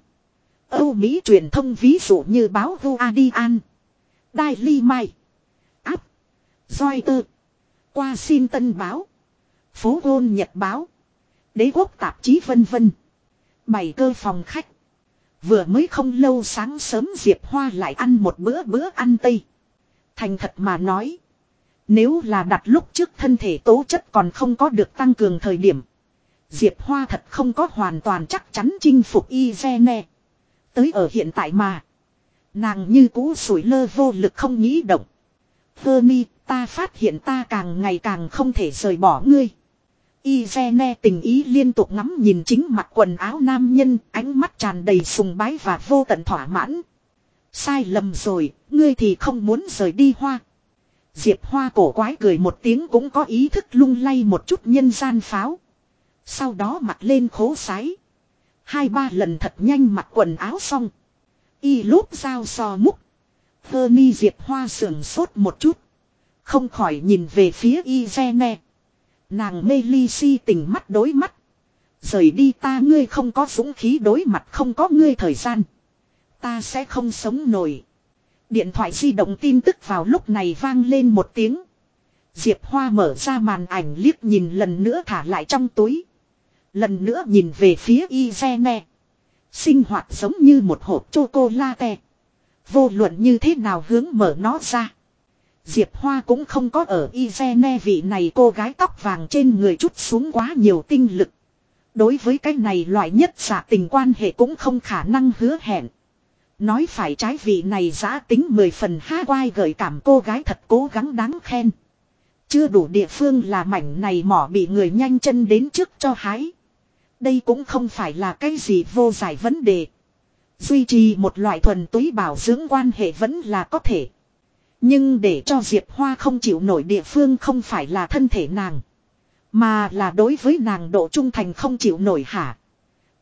Âu Mỹ truyền thông ví dụ như báo Guardian, Daily Mail, App, Reuters, Washington báo, Phố Gôn Nhật báo, Đế quốc tạp chí vân vân. Bảy cơ phòng khách. Vừa mới không lâu sáng sớm Diệp Hoa lại ăn một bữa bữa ăn Tây. Thành thật mà nói. Nếu là đặt lúc trước thân thể tố chất còn không có được tăng cường thời điểm. Diệp Hoa thật không có hoàn toàn chắc chắn chinh phục Izene. Tới ở hiện tại mà. Nàng như cũ sủi lơ vô lực không nghĩ động. Hermi, ta phát hiện ta càng ngày càng không thể rời bỏ ngươi. Izene tình ý liên tục ngắm nhìn chính mặt quần áo nam nhân, ánh mắt tràn đầy sùng bái và vô tận thỏa mãn. Sai lầm rồi, ngươi thì không muốn rời đi hoa. Diệp Hoa cổ quái cười một tiếng cũng có ý thức lung lay một chút nhân gian pháo. Sau đó mặc lên khố sái. Hai ba lần thật nhanh mặc quần áo xong. Y lốp dao so múc. Hơ ni Diệp Hoa sườn sốt một chút. Không khỏi nhìn về phía Y Gene. Nàng mê ly si tình mắt đối mắt. Rời đi ta ngươi không có dũng khí đối mặt không có ngươi thời gian. Ta sẽ không sống nổi. Điện thoại di động tin tức vào lúc này vang lên một tiếng. Diệp Hoa mở ra màn ảnh liếc nhìn lần nữa thả lại trong túi. Lần nữa nhìn về phía Izene. Sinh hoạt giống như một hộp chocolate. Vô luận như thế nào hướng mở nó ra. Diệp Hoa cũng không có ở Izene vị này cô gái tóc vàng trên người chút xuống quá nhiều tinh lực. Đối với cái này loại nhất giả tình quan hệ cũng không khả năng hứa hẹn. Nói phải trái vị này giã tính mười phần ha quai gợi cảm cô gái thật cố gắng đáng khen. Chưa đủ địa phương là mảnh này mỏ bị người nhanh chân đến trước cho hái. Đây cũng không phải là cái gì vô giải vấn đề. Duy trì một loại thuần túy bảo dưỡng quan hệ vẫn là có thể. Nhưng để cho Diệp Hoa không chịu nổi địa phương không phải là thân thể nàng. Mà là đối với nàng độ trung thành không chịu nổi hả.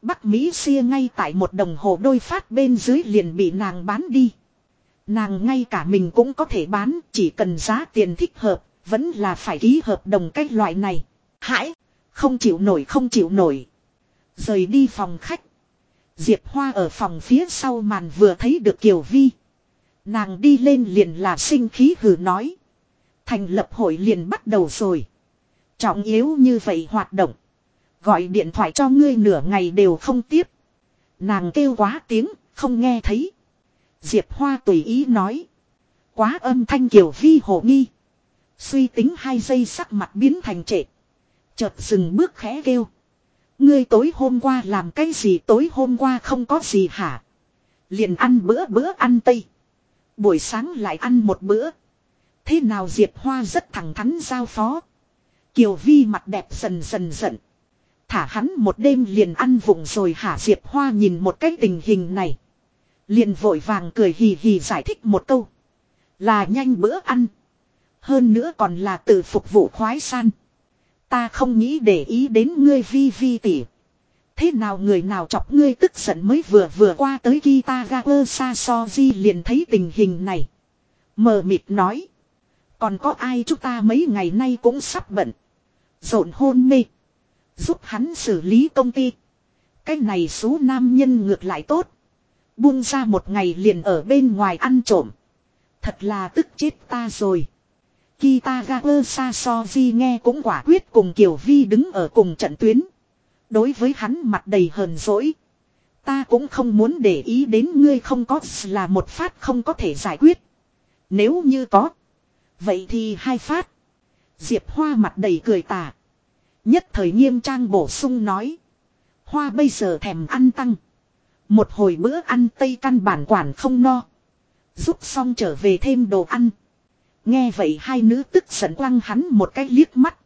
Bắc Mỹ xia ngay tại một đồng hồ đôi phát bên dưới liền bị nàng bán đi. Nàng ngay cả mình cũng có thể bán, chỉ cần giá tiền thích hợp, vẫn là phải ký hợp đồng cách loại này. Hãi, không chịu nổi không chịu nổi. Rời đi phòng khách. Diệp Hoa ở phòng phía sau màn vừa thấy được Kiều Vi. Nàng đi lên liền là sinh khí hừ nói. Thành lập hội liền bắt đầu rồi. Trọng yếu như vậy hoạt động. Gọi điện thoại cho ngươi nửa ngày đều không tiếp. Nàng kêu quá tiếng, không nghe thấy. Diệp Hoa tùy ý nói. Quá âm thanh Kiều Vi hồ nghi. Suy tính hai giây sắc mặt biến thành trệ. Chợt dừng bước khẽ kêu. Ngươi tối hôm qua làm cái gì tối hôm qua không có gì hả? Liền ăn bữa bữa ăn tây. Buổi sáng lại ăn một bữa. Thế nào Diệp Hoa rất thẳng thắn giao phó. Kiều Vi mặt đẹp dần dần giận. Thả hắn một đêm liền ăn vụng rồi hả Diệp Hoa nhìn một cái tình hình này. Liền vội vàng cười hì hì giải thích một câu. Là nhanh bữa ăn. Hơn nữa còn là tự phục vụ khoái san. Ta không nghĩ để ý đến ngươi vi vi tỉ. Thế nào người nào chọc ngươi tức giận mới vừa vừa qua tới Kitagawa Sasoji liền thấy tình hình này. Mờ mịt nói. Còn có ai chúng ta mấy ngày nay cũng sắp bận. Rộn hôn mê. Giúp hắn xử lý công ty. Cái này số nam nhân ngược lại tốt. Buông ra một ngày liền ở bên ngoài ăn trộm. Thật là tức chết ta rồi. Kitagawa Sasoji nghe cũng quả quyết cùng Kiều Vi đứng ở cùng trận tuyến. Đối với hắn mặt đầy hờn dỗi. Ta cũng không muốn để ý đến ngươi không có là một phát không có thể giải quyết. Nếu như có. Vậy thì hai phát. Diệp Hoa mặt đầy cười tà. Nhất thời nghiêm trang bổ sung nói. Hoa bây giờ thèm ăn tăng. Một hồi bữa ăn tây căn bản quản không no. Giúp xong trở về thêm đồ ăn. Nghe vậy hai nữ tức giận quăng hắn một cái liếc mắt.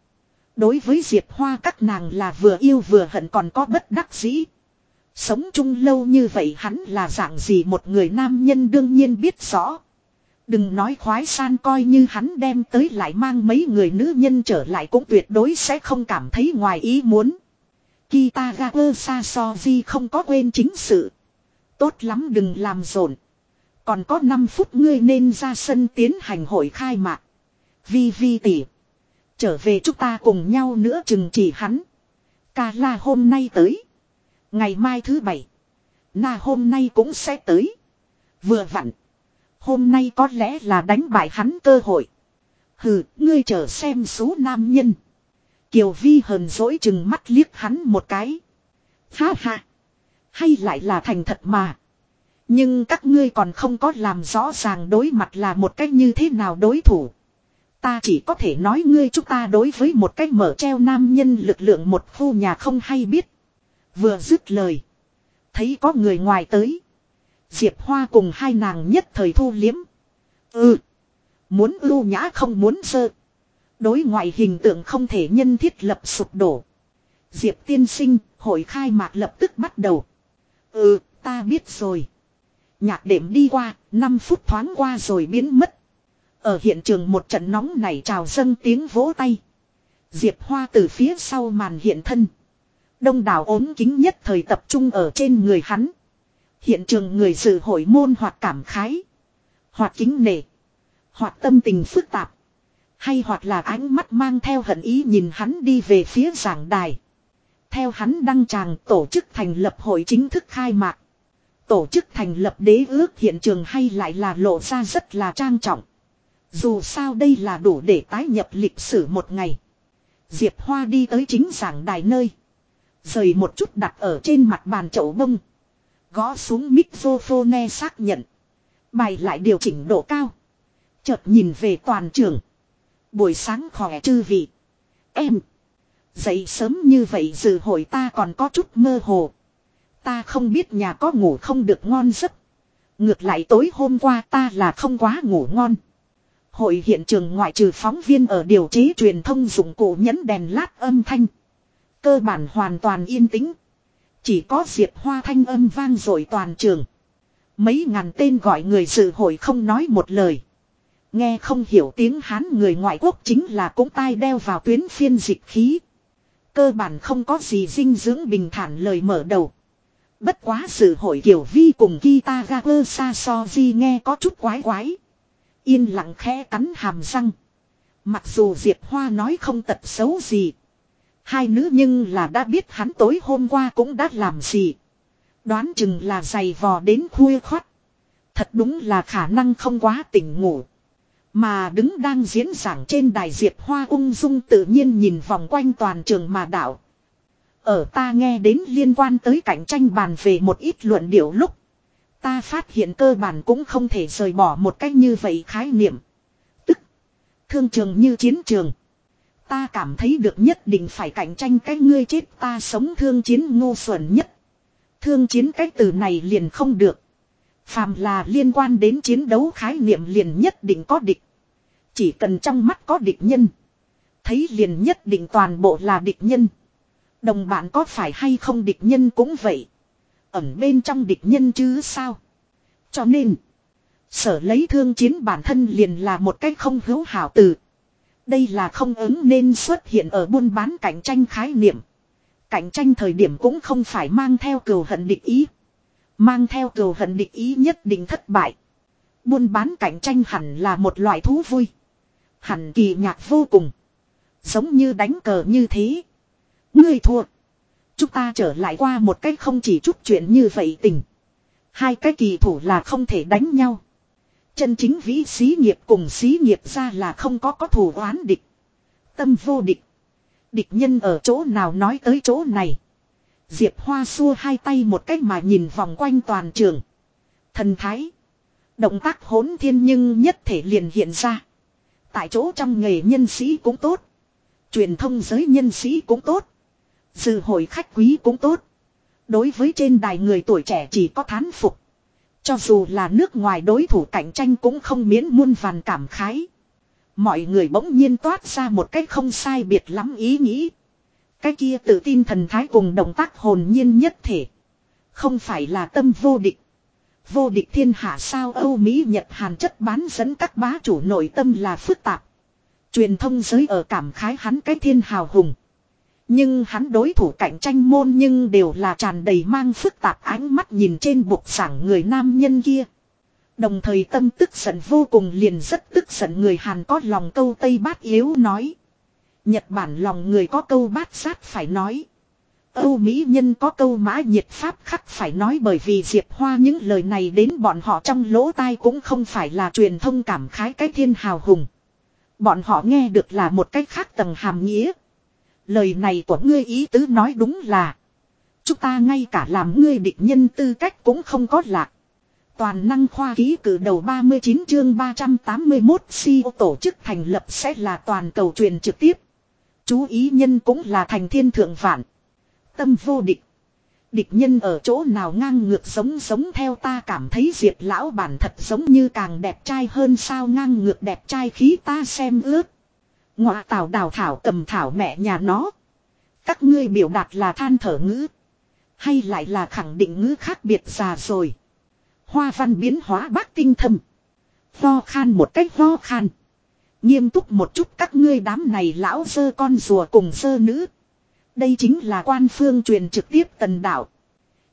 Đối với Diệp Hoa các nàng là vừa yêu vừa hận còn có bất đắc dĩ. Sống chung lâu như vậy hắn là dạng gì một người nam nhân đương nhiên biết rõ. Đừng nói khoái san coi như hắn đem tới lại mang mấy người nữ nhân trở lại cũng tuyệt đối sẽ không cảm thấy ngoài ý muốn. Kitagawa Sasoji không có quên chính sự. Tốt lắm đừng làm rộn. Còn có 5 phút ngươi nên ra sân tiến hành hội khai mạc. Vi vi tỷ. Trở về chúng ta cùng nhau nữa chừng chỉ hắn. Ca la hôm nay tới. Ngày mai thứ bảy. Na hôm nay cũng sẽ tới. Vừa vặn. Hôm nay có lẽ là đánh bại hắn cơ hội. Hừ, ngươi chờ xem số nam nhân. Kiều Vi hờn dỗi chừng mắt liếc hắn một cái. Ha ha. Hay lại là thành thật mà. Nhưng các ngươi còn không có làm rõ ràng đối mặt là một cách như thế nào đối thủ. Ta chỉ có thể nói ngươi chúng ta đối với một cách mở treo nam nhân lực lượng một khu nhà không hay biết. Vừa dứt lời. Thấy có người ngoài tới. Diệp Hoa cùng hai nàng nhất thời thu liếm. Ừ. Muốn ưu nhã không muốn sơ. Đối ngoại hình tượng không thể nhân thiết lập sụp đổ. Diệp tiên sinh, hội khai mạc lập tức bắt đầu. Ừ, ta biết rồi. Nhạc đệm đi qua, 5 phút thoáng qua rồi biến mất. Ở hiện trường một trận nóng này trào dâng tiếng vỗ tay. Diệp Hoa từ phía sau màn hiện thân. Đông đảo ốm kính nhất thời tập trung ở trên người hắn. Hiện trường người dự hội môn hoặc cảm khái. Hoặc kính nể. Hoặc tâm tình phức tạp. Hay hoặc là ánh mắt mang theo hận ý nhìn hắn đi về phía giảng đài. Theo hắn đăng tràng, tổ chức thành lập hội chính thức khai mạc. Tổ chức thành lập đế ước hiện trường hay lại là lộ ra rất là trang trọng. Dù sao đây là đủ để tái nhập lịch sử một ngày. Diệp Hoa đi tới chính giảng đài nơi. Rời một chút đặt ở trên mặt bàn chậu bông. Gõ xuống microphone xác nhận. Bài lại điều chỉnh độ cao. Chợt nhìn về toàn trường. Buổi sáng khỏe chư vị. Em. Dậy sớm như vậy dự hội ta còn có chút mơ hồ. Ta không biết nhà có ngủ không được ngon giấc. Ngược lại tối hôm qua ta là không quá ngủ ngon. Hội hiện trường ngoại trừ phóng viên ở điều chế truyền thông dụng cụ nhấn đèn lát âm thanh. Cơ bản hoàn toàn yên tĩnh. Chỉ có diệp hoa thanh âm vang rồi toàn trường. Mấy ngàn tên gọi người dự hội không nói một lời. Nghe không hiểu tiếng Hán người ngoại quốc chính là cũng tai đeo vào tuyến phiên dịch khí. Cơ bản không có gì dinh dưỡng bình thản lời mở đầu. Bất quá sự hội kiểu vi cùng Kitagawa Sasoji nghe có chút quái quái. Yên lặng khẽ cắn hàm răng. Mặc dù Diệp Hoa nói không tật xấu gì. Hai nữ nhưng là đã biết hắn tối hôm qua cũng đã làm gì. Đoán chừng là giày vò đến khuya khoát. Thật đúng là khả năng không quá tỉnh ngủ. Mà đứng đang diễn giảng trên đài Diệp Hoa ung dung tự nhiên nhìn vòng quanh toàn trường mà đảo. Ở ta nghe đến liên quan tới cạnh tranh bàn về một ít luận điệu lúc. Ta phát hiện cơ bản cũng không thể rời bỏ một cách như vậy khái niệm. Tức, thương trường như chiến trường. Ta cảm thấy được nhất định phải cạnh tranh cái ngươi chết ta sống thương chiến ngu xuẩn nhất. Thương chiến cái từ này liền không được. Phàm là liên quan đến chiến đấu khái niệm liền nhất định có địch. Chỉ cần trong mắt có địch nhân. Thấy liền nhất định toàn bộ là địch nhân. Đồng bạn có phải hay không địch nhân cũng vậy. Ẩn bên trong địch nhân chứ sao. Cho nên. Sở lấy thương chiến bản thân liền là một cách không hữu hảo từ. Đây là không ứng nên xuất hiện ở buôn bán cạnh tranh khái niệm. Cạnh tranh thời điểm cũng không phải mang theo cừu hận địch ý. Mang theo cừu hận địch ý nhất định thất bại. Buôn bán cạnh tranh hẳn là một loại thú vui. Hẳn kỳ nhạc vô cùng. Giống như đánh cờ như thế. Ngươi thua. Chúng ta trở lại qua một cách không chỉ chút chuyện như vậy tình. Hai cái kỳ thủ là không thể đánh nhau. Chân chính vĩ xí nghiệp cùng xí nghiệp ra là không có có thù oán địch. Tâm vô địch. Địch nhân ở chỗ nào nói tới chỗ này. Diệp Hoa xua hai tay một cách mà nhìn vòng quanh toàn trường. Thần thái. Động tác hỗn thiên nhưng nhất thể liền hiện ra. Tại chỗ trong nghề nhân sĩ cũng tốt. Truyền thông giới nhân sĩ cũng tốt. Dự hội khách quý cũng tốt. Đối với trên đài người tuổi trẻ chỉ có thán phục. Cho dù là nước ngoài đối thủ cạnh tranh cũng không miễn muôn vàn cảm khái. Mọi người bỗng nhiên toát ra một cách không sai biệt lắm ý nghĩ. Cái kia tự tin thần thái cùng động tác hồn nhiên nhất thể. Không phải là tâm vô địch. Vô địch thiên hạ sao Âu Mỹ, Nhật, Hàn chất bán dẫn các bá chủ nội tâm là phức tạp. Truyền thông giới ở cảm khái hắn cái thiên hào hùng. Nhưng hắn đối thủ cạnh tranh môn nhưng đều là tràn đầy mang phức tạp ánh mắt nhìn trên bục sảng người nam nhân kia. Đồng thời tâm tức giận vô cùng liền rất tức giận người Hàn có lòng câu Tây Bát Yếu nói. Nhật Bản lòng người có câu bát sát phải nói. Âu Mỹ nhân có câu mã nhiệt pháp khắc phải nói bởi vì Diệp Hoa những lời này đến bọn họ trong lỗ tai cũng không phải là truyền thông cảm khái cái thiên hào hùng. Bọn họ nghe được là một cách khác tầng hàm nghĩa. Lời này của ngươi ý tứ nói đúng là. Chúng ta ngay cả làm ngươi địch nhân tư cách cũng không có lạc. Toàn năng khoa ký cử đầu 39 chương 381 CEO tổ chức thành lập sẽ là toàn cầu truyền trực tiếp. Chú ý nhân cũng là thành thiên thượng phản Tâm vô địch. Địch nhân ở chỗ nào ngang ngược sống sống theo ta cảm thấy diệt lão bản thật giống như càng đẹp trai hơn sao ngang ngược đẹp trai khí ta xem ướt. Ngọa tào đào thảo cầm thảo mẹ nhà nó. Các ngươi biểu đạt là than thở ngữ. Hay lại là khẳng định ngữ khác biệt già rồi. Hoa văn biến hóa bác tinh thâm. Vo khan một cách vo khan. Nghiêm túc một chút các ngươi đám này lão sơ con rùa cùng sơ nữ. Đây chính là quan phương truyền trực tiếp tần đạo.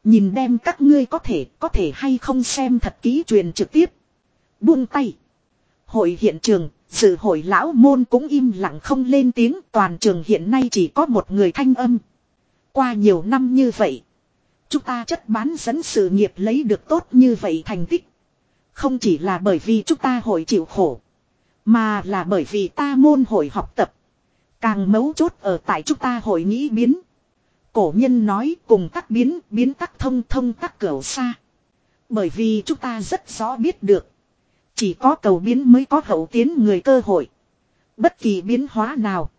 Nhìn đem các ngươi có thể, có thể hay không xem thật kỹ truyền trực tiếp. Buông tay. Hội hiện trường, sự hội lão môn cũng im lặng không lên tiếng toàn trường hiện nay chỉ có một người thanh âm. Qua nhiều năm như vậy. Chúng ta chất bán dẫn sự nghiệp lấy được tốt như vậy thành tích. Không chỉ là bởi vì chúng ta hội chịu khổ. Mà là bởi vì ta môn hội học tập. Càng mấu chốt ở tại chúng ta hội nghĩ biến. Cổ nhân nói cùng tắc biến, biến tắc thông thông tắc cửu xa. Bởi vì chúng ta rất rõ biết được. Chỉ có cầu biến mới có hậu tiến người cơ hội. Bất kỳ biến hóa nào.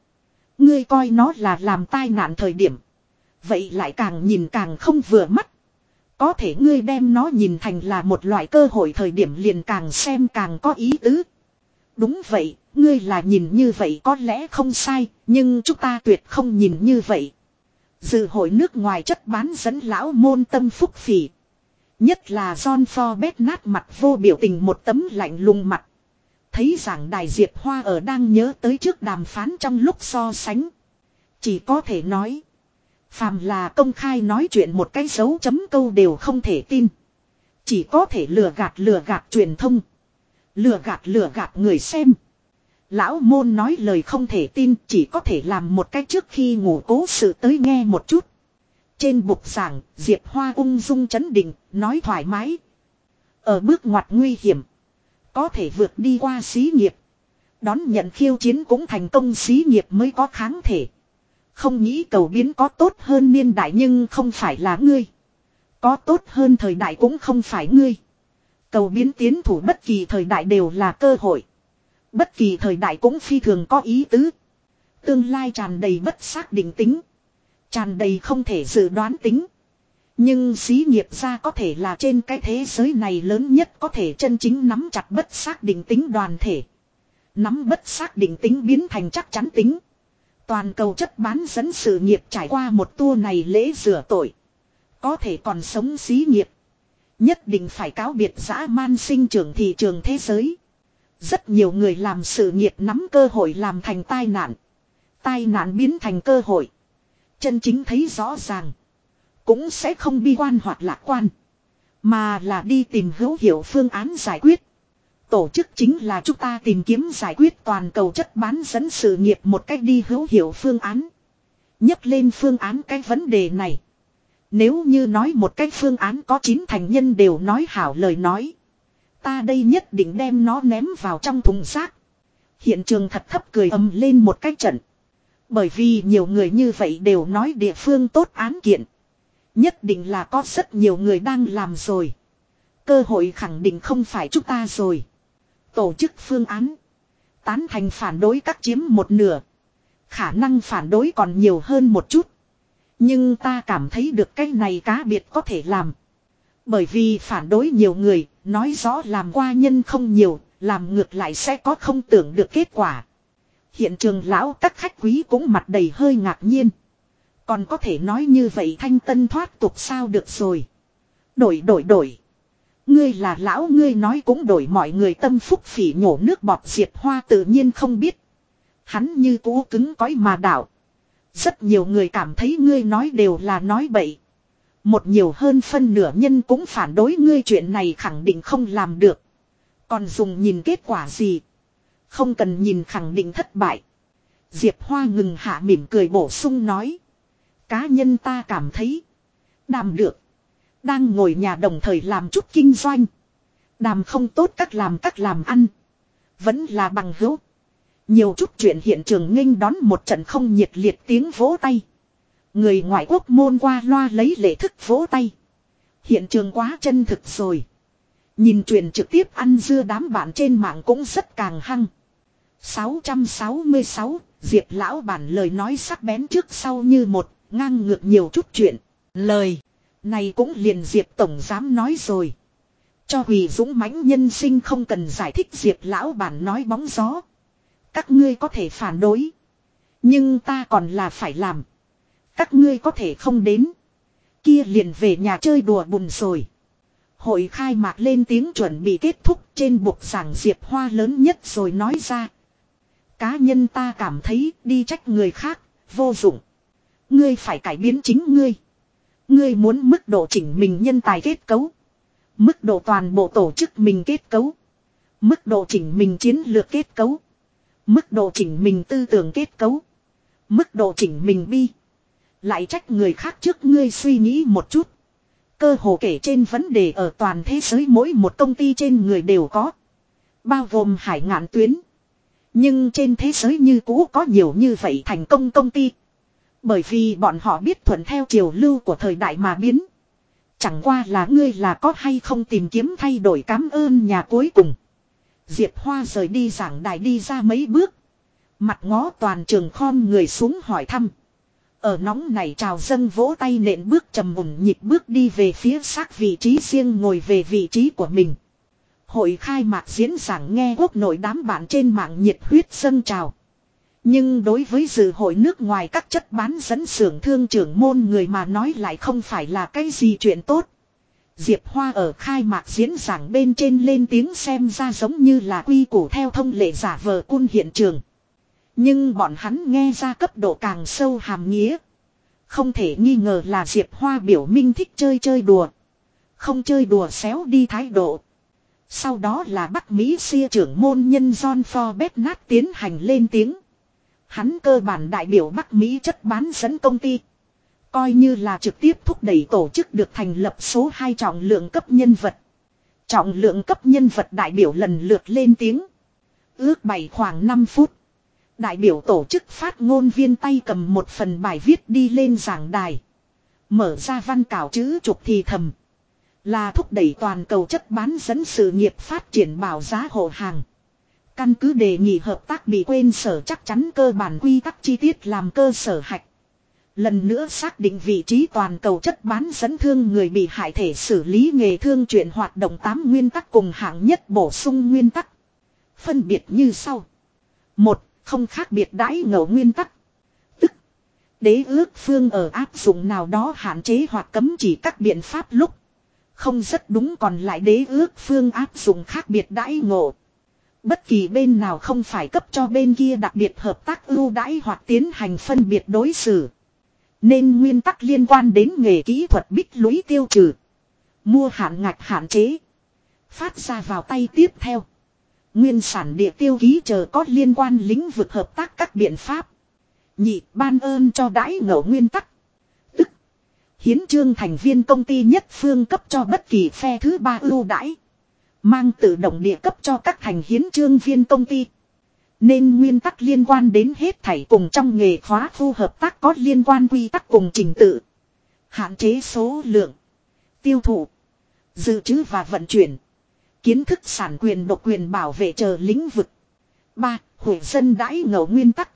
Ngươi coi nó là làm tai nạn thời điểm. Vậy lại càng nhìn càng không vừa mắt. Có thể ngươi đem nó nhìn thành là một loại cơ hội thời điểm liền càng xem càng có ý tứ. Đúng vậy, ngươi là nhìn như vậy có lẽ không sai, nhưng chúng ta tuyệt không nhìn như vậy. Dự hội nước ngoài chất bán dẫn lão môn tâm phúc phỉ. Nhất là John Forbes nát mặt vô biểu tình một tấm lạnh lùng mặt. Thấy giảng đài Diệp Hoa ở đang nhớ tới trước đàm phán trong lúc so sánh. Chỉ có thể nói. Phàm là công khai nói chuyện một cái dấu chấm câu đều không thể tin. Chỉ có thể lừa gạt lừa gạt truyền thông. Lừa gạt lừa gạt người xem. Lão môn nói lời không thể tin chỉ có thể làm một cách trước khi ngủ cố sự tới nghe một chút. Trên bục giảng, Diệp Hoa ung dung chấn định, nói thoải mái. Ở bước ngoặt nguy hiểm, có thể vượt đi qua xí nghiệp. Đón nhận khiêu chiến cũng thành công xí nghiệp mới có kháng thể. Không nghĩ cầu biến có tốt hơn niên đại nhưng không phải là ngươi. Có tốt hơn thời đại cũng không phải ngươi. Cầu biến tiến thủ bất kỳ thời đại đều là cơ hội. Bất kỳ thời đại cũng phi thường có ý tứ. Tương lai tràn đầy bất xác định tính. Tràn đầy không thể dự đoán tính. Nhưng xí nghiệp gia có thể là trên cái thế giới này lớn nhất có thể chân chính nắm chặt bất xác định tính đoàn thể. Nắm bất xác định tính biến thành chắc chắn tính. Toàn cầu chất bán dẫn sự nghiệp trải qua một tour này lễ rửa tội. Có thể còn sống xí nghiệp. Nhất định phải cáo biệt dã man sinh trưởng thị trường thế giới. Rất nhiều người làm sự nghiệp nắm cơ hội làm thành tai nạn. Tai nạn biến thành cơ hội. Chân chính thấy rõ ràng. Cũng sẽ không bi quan hoặc lạc quan. Mà là đi tìm hữu hiệu phương án giải quyết. Tổ chức chính là chúng ta tìm kiếm giải quyết toàn cầu chất bán dẫn sự nghiệp một cách đi hữu hiệu phương án. nhấc lên phương án cái vấn đề này. Nếu như nói một cách phương án có chín thành nhân đều nói hảo lời nói. Ta đây nhất định đem nó ném vào trong thùng rác. Hiện trường thật thấp cười ầm lên một cách trận. Bởi vì nhiều người như vậy đều nói địa phương tốt án kiện. Nhất định là có rất nhiều người đang làm rồi. Cơ hội khẳng định không phải chúng ta rồi. Tổ chức phương án. Tán thành phản đối các chiếm một nửa. Khả năng phản đối còn nhiều hơn một chút. Nhưng ta cảm thấy được cái này cá biệt có thể làm. Bởi vì phản đối nhiều người, nói rõ làm qua nhân không nhiều, làm ngược lại sẽ có không tưởng được kết quả. Hiện trường lão các khách quý cũng mặt đầy hơi ngạc nhiên. Còn có thể nói như vậy thanh tân thoát tục sao được rồi. Đổi đổi đổi. Ngươi là lão, ngươi nói cũng đổi mọi người tâm phúc phỉ nhổ nước bọt diệt hoa tự nhiên không biết. Hắn như cũ cứng cõi mà đảo. Rất nhiều người cảm thấy ngươi nói đều là nói bậy. Một nhiều hơn phân nửa nhân cũng phản đối ngươi chuyện này khẳng định không làm được. Còn dùng nhìn kết quả gì. Không cần nhìn khẳng định thất bại. Diệp Hoa ngừng hạ mỉm cười bổ sung nói. Cá nhân ta cảm thấy. Đàm được. Đang ngồi nhà đồng thời làm chút kinh doanh. Đàm không tốt các làm các làm ăn. Vẫn là bằng hữu. Nhiều chút chuyện hiện trường nghênh đón một trận không nhiệt liệt tiếng vỗ tay. Người ngoại quốc môn qua loa lấy lệ thức vỗ tay. Hiện trường quá chân thực rồi. Nhìn truyền trực tiếp ăn dưa đám bạn trên mạng cũng rất càng hăng. 666, Diệp lão bản lời nói sắc bén trước sau như một, ngang ngược nhiều chút chuyện. Lời, này cũng liền Diệp tổng dám nói rồi. Cho Hủy Dũng mãnh nhân sinh không cần giải thích Diệp lão bản nói bóng gió. Các ngươi có thể phản đối. Nhưng ta còn là phải làm. Các ngươi có thể không đến. Kia liền về nhà chơi đùa bùn rồi. Hội khai mạc lên tiếng chuẩn bị kết thúc trên bục giảng Diệp Hoa lớn nhất rồi nói ra. Cá nhân ta cảm thấy đi trách người khác, vô dụng. Ngươi phải cải biến chính ngươi. Ngươi muốn mức độ chỉnh mình nhân tài kết cấu. Mức độ toàn bộ tổ chức mình kết cấu. Mức độ chỉnh mình chiến lược kết cấu. Mức độ chỉnh mình tư tưởng kết cấu. Mức độ chỉnh mình bi. Lại trách người khác trước ngươi suy nghĩ một chút. Cơ hồ kể trên vấn đề ở toàn thế giới mỗi một công ty trên người đều có. Bao gồm hải ngạn tuyến. Nhưng trên thế giới như cũ có nhiều như vậy thành công công ty. Bởi vì bọn họ biết thuận theo chiều lưu của thời đại mà biến. Chẳng qua là ngươi là có hay không tìm kiếm thay đổi cảm ơn nhà cuối cùng. Diệp Hoa rời đi giảng đài đi ra mấy bước. Mặt ngó toàn trường khom người xuống hỏi thăm. Ở nóng này trào dân vỗ tay nện bước trầm mùng nhịp bước đi về phía xác vị trí riêng ngồi về vị trí của mình. Hội khai mạc diễn giảng nghe quốc nội đám bạn trên mạng nhiệt huyết dân trào. Nhưng đối với dự hội nước ngoài các chất bán dẫn xưởng thương trưởng môn người mà nói lại không phải là cái gì chuyện tốt. Diệp Hoa ở khai mạc diễn giảng bên trên lên tiếng xem ra giống như là quy củ theo thông lệ giả vờ cun hiện trường. Nhưng bọn hắn nghe ra cấp độ càng sâu hàm nghĩa. Không thể nghi ngờ là Diệp Hoa biểu minh thích chơi chơi đùa. Không chơi đùa xéo đi thái độ. Sau đó là Bắc Mỹ xia trưởng môn nhân John Forbes nát tiến hành lên tiếng. Hắn cơ bản đại biểu Bắc Mỹ chất bán dẫn công ty. Coi như là trực tiếp thúc đẩy tổ chức được thành lập số 2 trọng lượng cấp nhân vật. Trọng lượng cấp nhân vật đại biểu lần lượt lên tiếng. Ước bày khoảng 5 phút. Đại biểu tổ chức phát ngôn viên tay cầm một phần bài viết đi lên giảng đài. Mở ra văn cảo chữ trục thì thầm. Là thúc đẩy toàn cầu chất bán dẫn sự nghiệp phát triển bảo giá hộ hàng. Căn cứ đề nghị hợp tác bị quên sở chắc chắn cơ bản quy tắc chi tiết làm cơ sở hạch. Lần nữa xác định vị trí toàn cầu chất bán dẫn thương người bị hại thể xử lý nghề thương chuyện hoạt động 8 nguyên tắc cùng hạng nhất bổ sung nguyên tắc. Phân biệt như sau. một, Không khác biệt đãi ngẫu nguyên tắc. Tức. Đế ước phương ở áp dụng nào đó hạn chế hoặc cấm chỉ các biện pháp lúc. Không rất đúng còn lại đế ước phương áp dụng khác biệt đãi ngộ. Bất kỳ bên nào không phải cấp cho bên kia đặc biệt hợp tác ưu đãi hoặc tiến hành phân biệt đối xử. Nên nguyên tắc liên quan đến nghề kỹ thuật bích lũy tiêu trừ. Mua hạn ngạch hạn chế. Phát ra vào tay tiếp theo. Nguyên sản địa tiêu ký chờ có liên quan lĩnh vực hợp tác các biện pháp. Nhị, ban ơn cho đãi ngộ nguyên tắc. Hiến trương thành viên công ty nhất phương cấp cho bất kỳ phe thứ ba ưu đãi. Mang tự động địa cấp cho các thành hiến trương viên công ty. Nên nguyên tắc liên quan đến hết thảy cùng trong nghề khóa khu hợp tác có liên quan quy tắc cùng trình tự. Hạn chế số lượng. Tiêu thụ. Dự trữ và vận chuyển. Kiến thức sản quyền độc quyền bảo vệ chờ lĩnh vực. 3. Hủy dân đãi ngẫu nguyên tắc.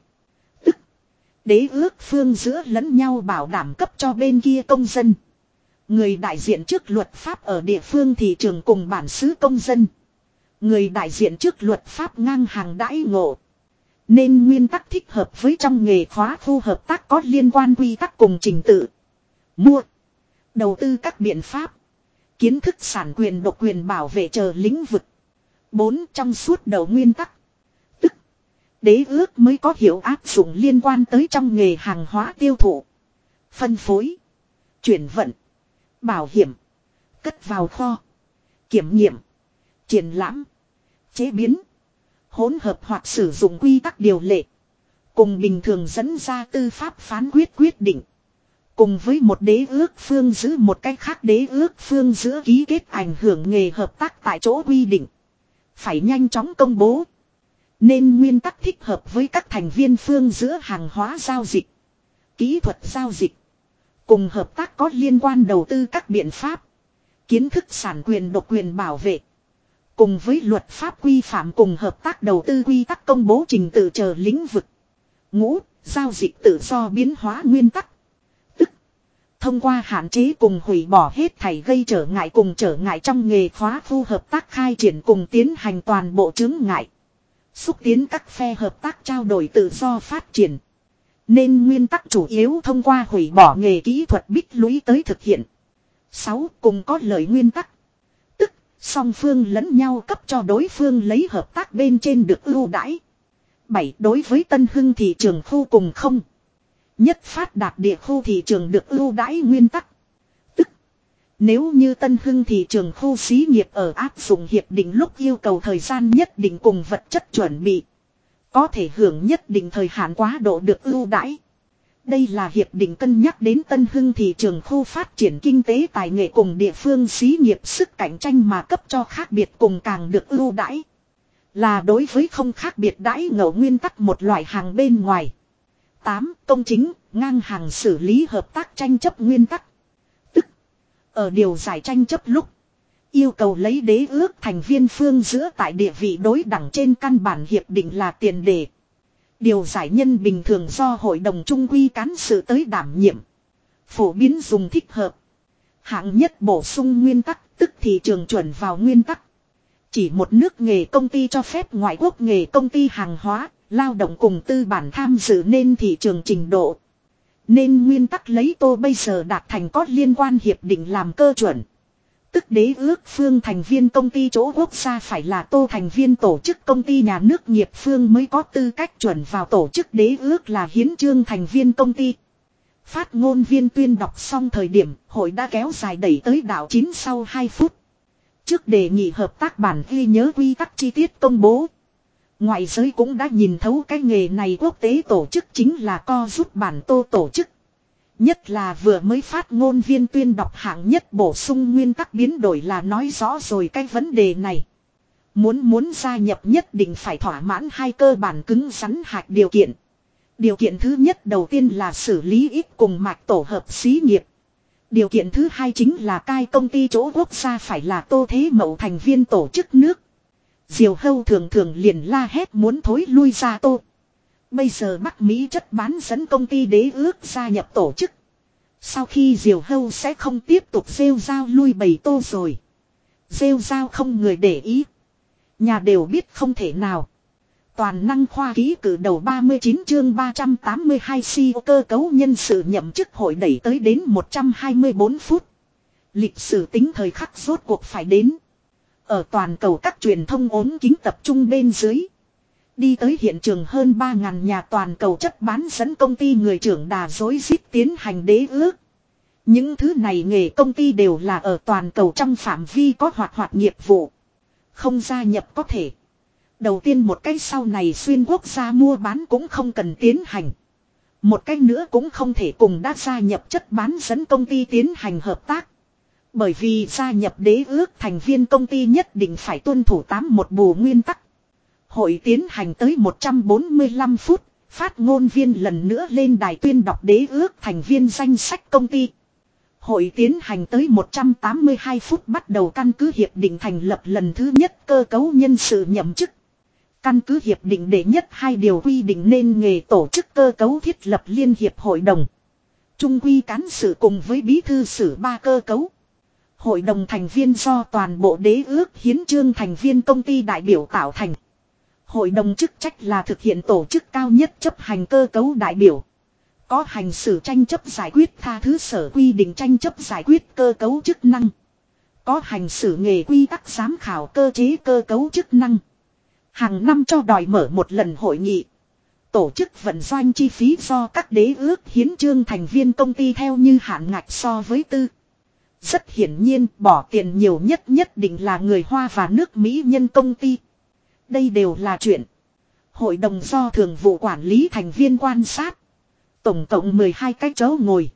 Đế ước phương giữa lẫn nhau bảo đảm cấp cho bên kia công dân. Người đại diện trước luật pháp ở địa phương thị trường cùng bản xứ công dân. Người đại diện trước luật pháp ngang hàng đãi ngộ. Nên nguyên tắc thích hợp với trong nghề khóa thu hợp tác có liên quan quy tắc cùng trình tự. Mua. Đầu tư các biện pháp. Kiến thức sản quyền độc quyền bảo vệ chờ lĩnh vực. 4. Trong suốt đầu nguyên tắc. Đế ước mới có hiệu áp dụng liên quan tới trong nghề hàng hóa tiêu thụ. Phân phối. Chuyển vận. Bảo hiểm. Cất vào kho. Kiểm nghiệm. Triển lãm. Chế biến. Hỗn hợp hoặc sử dụng quy tắc điều lệ. Cùng bình thường dẫn ra tư pháp phán quyết quyết định. Cùng với một đế ước phương giữ một cách khác đế ước phương giữa ký kết ảnh hưởng nghề hợp tác tại chỗ quy định. Phải nhanh chóng công bố. Nên nguyên tắc thích hợp với các thành viên phương giữa hàng hóa giao dịch. Kỹ thuật giao dịch. Cùng hợp tác có liên quan đầu tư các biện pháp. Kiến thức sản quyền độc quyền bảo vệ. Cùng với luật pháp quy phạm cùng hợp tác đầu tư quy tắc công bố trình tự chờ lĩnh vực. Ngũ, giao dịch tự do biến hóa nguyên tắc. Tức, thông qua hạn chế cùng hủy bỏ hết thảy gây trở ngại cùng trở ngại trong nghề khóa thu hợp tác khai triển cùng tiến hành toàn bộ chứng ngại. Xúc tiến các phe hợp tác trao đổi tự do phát triển. Nên nguyên tắc chủ yếu thông qua hủy bỏ nghề kỹ thuật bích lũy tới thực hiện. 6. Cùng có lợi nguyên tắc. Tức, song phương lẫn nhau cấp cho đối phương lấy hợp tác bên trên được ưu đãi. 7. Đối với tân hưng thị trường khu cùng không. Nhất phát đạt địa khu thị trường được ưu đãi nguyên tắc. Nếu như tân hưng thị trường khu xí nghiệp ở áp dụng hiệp định lúc yêu cầu thời gian nhất định cùng vật chất chuẩn bị. Có thể hưởng nhất định thời hạn quá độ được ưu đãi. Đây là hiệp định cân nhắc đến tân hưng thị trường khu phát triển kinh tế tài nghệ cùng địa phương xí nghiệp sức cạnh tranh mà cấp cho khác biệt cùng càng được ưu đãi. Là đối với không khác biệt đãi ngẫu nguyên tắc một loại hàng bên ngoài. 8. Công chính, ngang hàng xử lý hợp tác tranh chấp nguyên tắc. Ở điều giải tranh chấp lúc, Yêu cầu lấy đế ước thành viên phương giữa tại địa vị đối đẳng trên căn bản hiệp định là tiền đề. Điều giải nhân bình thường do hội đồng trung quy cán sự tới đảm nhiệm. Phổ biến dùng thích hợp. Hạng nhất bổ sung nguyên tắc tức thị trường chuẩn vào nguyên tắc. Chỉ một nước nghề công ty cho phép ngoại quốc nghề công ty hàng hóa, lao động cùng tư bản tham dự nên thị trường trình độ. Nên nguyên tắc lấy tô bây giờ đạt thành có liên quan hiệp định làm cơ chuẩn. Tức đế ước phương thành viên công ty chỗ quốc gia phải là tô thành viên tổ chức công ty nhà nước nghiệp phương mới có tư cách chuẩn vào tổ chức đế ước là hiến trương thành viên công ty. Phát ngôn viên tuyên đọc xong thời điểm, hội đã kéo dài đẩy tới đảo 9 sau 2 phút. Trước đề nghị hợp tác bản ghi nhớ quy tắc chi tiết công bố. Ngoại giới cũng đã nhìn thấu cái nghề này quốc tế tổ chức chính là co giúp bản tô tổ chức. Nhất là vừa mới phát ngôn viên tuyên đọc hạng nhất bổ sung nguyên tắc biến đổi là nói rõ rồi cái vấn đề này. Muốn muốn gia nhập nhất định phải thỏa mãn hai cơ bản cứng rắn hạch điều kiện. Điều kiện thứ nhất đầu tiên là xử lý ít cùng mạch tổ hợp xí nghiệp. Điều kiện thứ hai chính là cai công ty chỗ quốc gia phải là tô thế mậu thành viên tổ chức nước. Diều hâu thường thường liền la hét muốn thối lui ra tô. Bây giờ Bắc Mỹ chất bán dẫn công ty đế ước gia nhập tổ chức. Sau khi diều hâu sẽ không tiếp tục rêu dao lui bầy tô rồi. Rêu dao không người để ý. Nhà đều biết không thể nào. Toàn năng khoa ký cử đầu 39 chương 382 si cơ cấu nhân sự nhậm chức hội đẩy tới đến 124 phút. Lịch sử tính thời khắc rốt cuộc phải đến. Ở toàn cầu các truyền thông ốm kính tập trung bên dưới. Đi tới hiện trường hơn 3.000 nhà toàn cầu chất bán dẫn công ty người trưởng đà dối rít tiến hành đế ước. Những thứ này nghề công ty đều là ở toàn cầu trong phạm vi có hoạt hoạt nghiệp vụ. Không gia nhập có thể. Đầu tiên một cái sau này xuyên quốc gia mua bán cũng không cần tiến hành. Một cái nữa cũng không thể cùng đã gia nhập chất bán dẫn công ty tiến hành hợp tác. Bởi vì gia nhập đế ước thành viên công ty nhất định phải tuân thủ tám một bù nguyên tắc. Hội tiến hành tới 145 phút, phát ngôn viên lần nữa lên đài tuyên đọc đế ước thành viên danh sách công ty. Hội tiến hành tới 182 phút bắt đầu căn cứ hiệp định thành lập lần thứ nhất cơ cấu nhân sự nhậm chức. Căn cứ hiệp định đệ nhất hai điều quy định nên nghề tổ chức cơ cấu thiết lập liên hiệp hội đồng. Trung quy cán sự cùng với bí thư sử ba cơ cấu. Hội đồng thành viên do toàn bộ đế ước hiến trương thành viên công ty đại biểu tạo thành. Hội đồng chức trách là thực hiện tổ chức cao nhất chấp hành cơ cấu đại biểu. Có hành xử tranh chấp giải quyết tha thứ sở quy định tranh chấp giải quyết cơ cấu chức năng. Có hành xử nghề quy tắc giám khảo cơ chế cơ cấu chức năng. Hàng năm cho đòi mở một lần hội nghị. Tổ chức vận doanh chi phí do các đế ước hiến trương thành viên công ty theo như hạn ngạch so với tư. Rất hiển nhiên, bỏ tiền nhiều nhất nhất định là người Hoa và nước Mỹ nhân công ty. Đây đều là chuyện. Hội đồng do thường vụ quản lý thành viên quan sát. Tổng cộng 12 cái chỗ ngồi.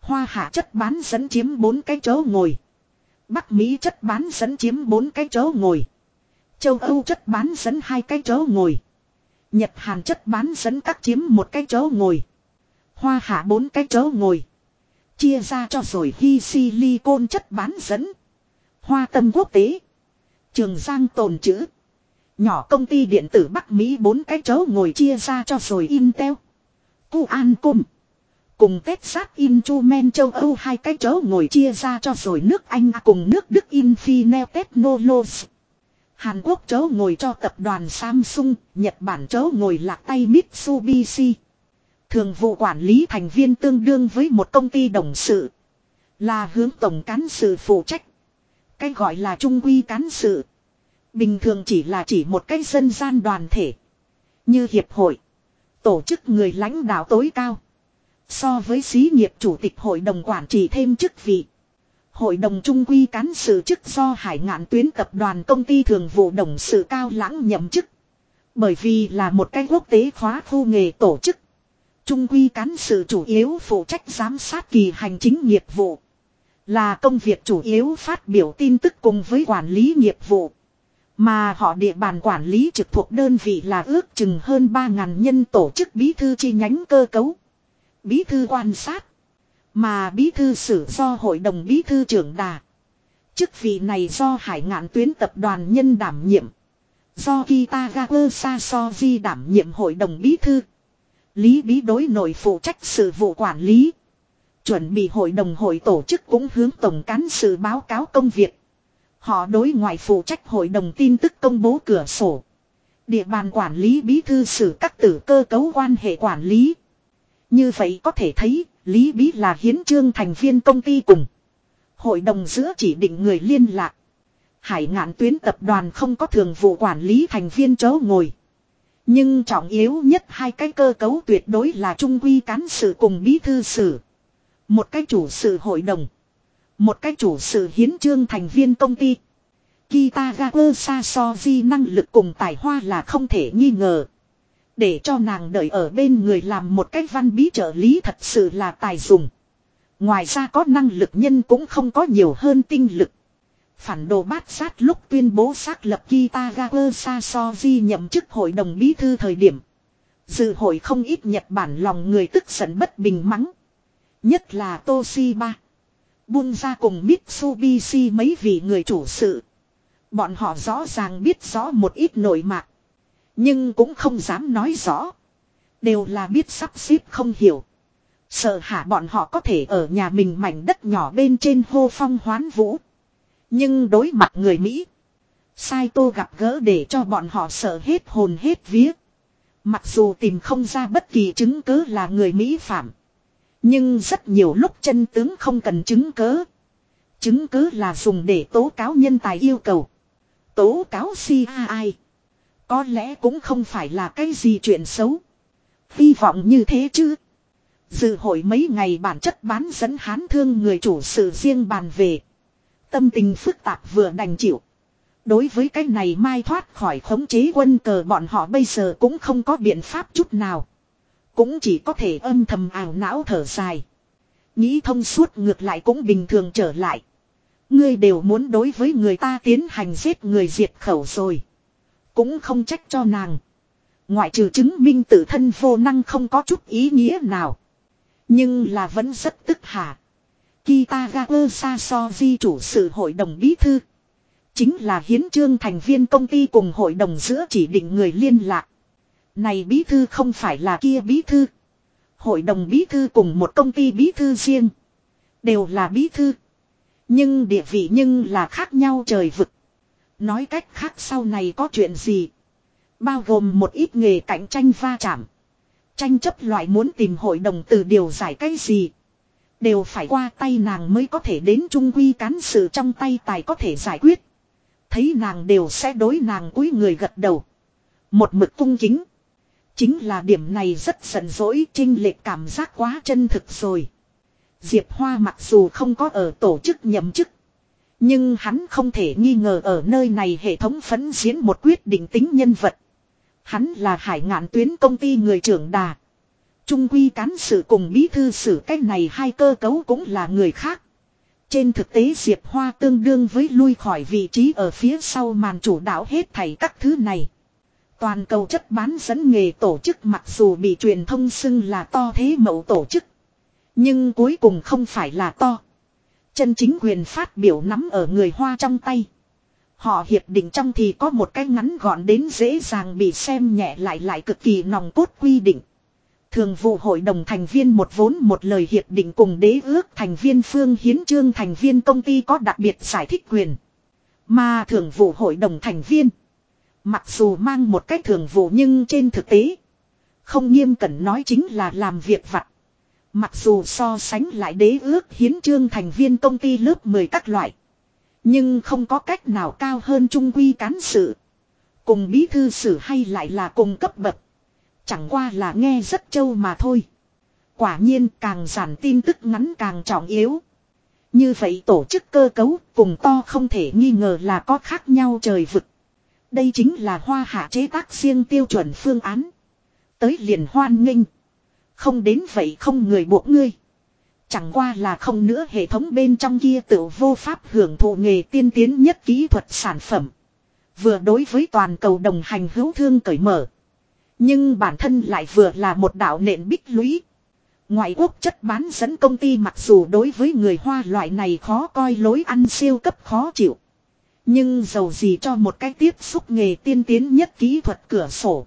Hoa hạ chất bán dẫn chiếm 4 cái chỗ ngồi. Bắc Mỹ chất bán dẫn chiếm 4 cái chỗ ngồi. Châu Âu chất bán dẫn hai cái chỗ ngồi. Nhật Hàn chất bán dẫn các chiếm một cái chỗ ngồi. Hoa hạ bốn cái chỗ ngồi. Chia ra cho rồi hy silicon chất bán dẫn. Hoa tâm quốc tế. Trường Giang tồn chữ. Nhỏ công ty điện tử Bắc Mỹ bốn cái chấu ngồi chia ra cho rồi Intel. Qualcomm. Cùng Texas Instrument châu Âu hai cái chấu ngồi chia ra cho rồi nước Anh à, cùng nước Đức Infinel Technologies. Hàn Quốc chấu ngồi cho tập đoàn Samsung, Nhật Bản chấu ngồi lạc tay Mitsubishi. Thường vụ quản lý thành viên tương đương với một công ty đồng sự. Là hướng tổng cán sự phụ trách. Cái gọi là trung quy cán sự. Bình thường chỉ là chỉ một cái dân gian đoàn thể. Như hiệp hội. Tổ chức người lãnh đạo tối cao. So với xí nghiệp chủ tịch hội đồng quản trị thêm chức vị. Hội đồng trung quy cán sự chức do hải ngạn tuyến tập đoàn công ty thường vụ đồng sự cao lãng nhậm chức. Bởi vì là một cái quốc tế khóa khu nghề tổ chức. Trung quy cán sự chủ yếu phụ trách giám sát kỳ hành chính nghiệp vụ. Là công việc chủ yếu phát biểu tin tức cùng với quản lý nghiệp vụ. Mà họ địa bàn quản lý trực thuộc đơn vị là ước chừng hơn 3.000 nhân tổ chức bí thư chi nhánh cơ cấu. Bí thư quan sát. Mà bí thư sử do hội đồng bí thư trưởng đà. Chức vị này do hải ngạn tuyến tập đoàn nhân đảm nhiệm. Do Kitagawa Sasoji đảm nhiệm hội đồng bí thư. Lý bí đối nội phụ trách sự vụ quản lý. Chuẩn bị hội đồng hội tổ chức cũng hướng tổng cán sự báo cáo công việc. Họ đối ngoại phụ trách hội đồng tin tức công bố cửa sổ. Địa bàn quản lý bí thư xử các tử cơ cấu quan hệ quản lý. Như vậy có thể thấy, Lý Bí là hiến trương thành viên công ty cùng. Hội đồng giữa chỉ định người liên lạc. Hải ngạn tuyến tập đoàn không có thường vụ quản lý thành viên chỗ ngồi. Nhưng trọng yếu nhất hai cái cơ cấu tuyệt đối là trung quy cán sự cùng bí thư sử. Một cái chủ sự hội đồng. Một cái chủ sự hiến trương thành viên công ty. Kitagawa Sasoji năng lực cùng tài hoa là không thể nghi ngờ. Để cho nàng đợi ở bên người làm một cách văn bí trợ lý thật sự là tài dùng. Ngoài ra có năng lực nhân cũng không có nhiều hơn tinh lực. Phản đồ bát sát lúc tuyên bố xác lập Kitagawa Sasoji nhậm chức hội đồng bí thư thời điểm. Dự hội không ít Nhật Bản lòng người tức giận bất bình mắng. Nhất là Toshiba. Buông ra cùng Mitsubishi mấy vị người chủ sự. Bọn họ rõ ràng biết rõ một ít nội mạc. Nhưng cũng không dám nói rõ. Đều là biết sắp xếp không hiểu. Sợ hả bọn họ có thể ở nhà mình mảnh đất nhỏ bên trên hô phong hoán vũ. Nhưng đối mặt người Mỹ. Sai tô gặp gỡ để cho bọn họ sợ hết hồn hết vía. Mặc dù tìm không ra bất kỳ chứng cứ là người Mỹ phạm. Nhưng rất nhiều lúc chân tướng không cần chứng cứ. Chứng cứ là dùng để tố cáo nhân tài yêu cầu. Tố cáo CIA. Có lẽ cũng không phải là cái gì chuyện xấu. Hy vọng như thế chứ. Dự hội mấy ngày bản chất bán dẫn hán thương người chủ sự riêng bàn về. Tâm tình phức tạp vừa đành chịu. Đối với cái này mai thoát khỏi khống chế quân cờ bọn họ bây giờ cũng không có biện pháp chút nào. Cũng chỉ có thể âm thầm ảo não thở dài. Nghĩ thông suốt ngược lại cũng bình thường trở lại. Ngươi đều muốn đối với người ta tiến hành giết người diệt khẩu rồi. Cũng không trách cho nàng. Ngoại trừ chứng minh tự thân vô năng không có chút ý nghĩa nào. Nhưng là vẫn rất tức hạ. Kitagawa Sasoji chủ sự hội đồng bí thư. Chính là hiến trương thành viên công ty cùng hội đồng giữa chỉ định người liên lạc. Này bí thư không phải là kia bí thư. Hội đồng bí thư cùng một công ty bí thư riêng. Đều là bí thư. Nhưng địa vị nhưng là khác nhau trời vực. Nói cách khác sau này có chuyện gì. Bao gồm một ít nghề cạnh tranh va chạm. Tranh chấp loại muốn tìm hội đồng từ điều giải cái gì. Đều phải qua tay nàng mới có thể đến trung quy cán sự trong tay tài có thể giải quyết. Thấy nàng đều sẽ đối nàng cúi người gật đầu. Một mực cung kính. Chính là điểm này rất giận dỗi trinh lệch cảm giác quá chân thực rồi. Diệp Hoa mặc dù không có ở tổ chức nhậm chức. Nhưng hắn không thể nghi ngờ ở nơi này hệ thống phấn diễn một quyết định tính nhân vật. Hắn là hải ngạn tuyến công ty người trưởng đà. Trung quy cán sự cùng bí thư sử cách này hai cơ cấu cũng là người khác. Trên thực tế Diệp Hoa tương đương với lui khỏi vị trí ở phía sau màn chủ đạo hết thảy các thứ này. Toàn cầu chất bán dẫn nghề tổ chức mặc dù bị truyền thông xưng là to thế mẫu tổ chức. Nhưng cuối cùng không phải là to. Chân chính quyền phát biểu nắm ở người Hoa trong tay. Họ hiệp định trong thì có một cái ngắn gọn đến dễ dàng bị xem nhẹ lại lại cực kỳ nòng cốt quy định. Thường vụ hội đồng thành viên một vốn một lời hiệp định cùng đế ước thành viên phương hiến trương thành viên công ty có đặc biệt giải thích quyền. Mà thường vụ hội đồng thành viên. Mặc dù mang một cách thường vụ nhưng trên thực tế. Không nghiêm cẩn nói chính là làm việc vặt. Mặc dù so sánh lại đế ước hiến trương thành viên công ty lớp 10 các loại. Nhưng không có cách nào cao hơn trung quy cán sự. Cùng bí thư sử hay lại là cùng cấp bậc. Chẳng qua là nghe rất trâu mà thôi. Quả nhiên càng giản tin tức ngắn càng trọng yếu. Như vậy tổ chức cơ cấu cùng to không thể nghi ngờ là có khác nhau trời vực. Đây chính là hoa hạ chế tác riêng tiêu chuẩn phương án. Tới liền hoan nghênh. Không đến vậy không người buộc ngươi. Chẳng qua là không nữa hệ thống bên trong kia tự vô pháp hưởng thụ nghề tiên tiến nhất kỹ thuật sản phẩm. Vừa đối với toàn cầu đồng hành hữu thương cởi mở. Nhưng bản thân lại vừa là một đạo nện bích lũy. Ngoại quốc chất bán dẫn công ty mặc dù đối với người Hoa loại này khó coi lối ăn siêu cấp khó chịu. Nhưng dầu gì cho một cái tiếp xúc nghề tiên tiến nhất kỹ thuật cửa sổ.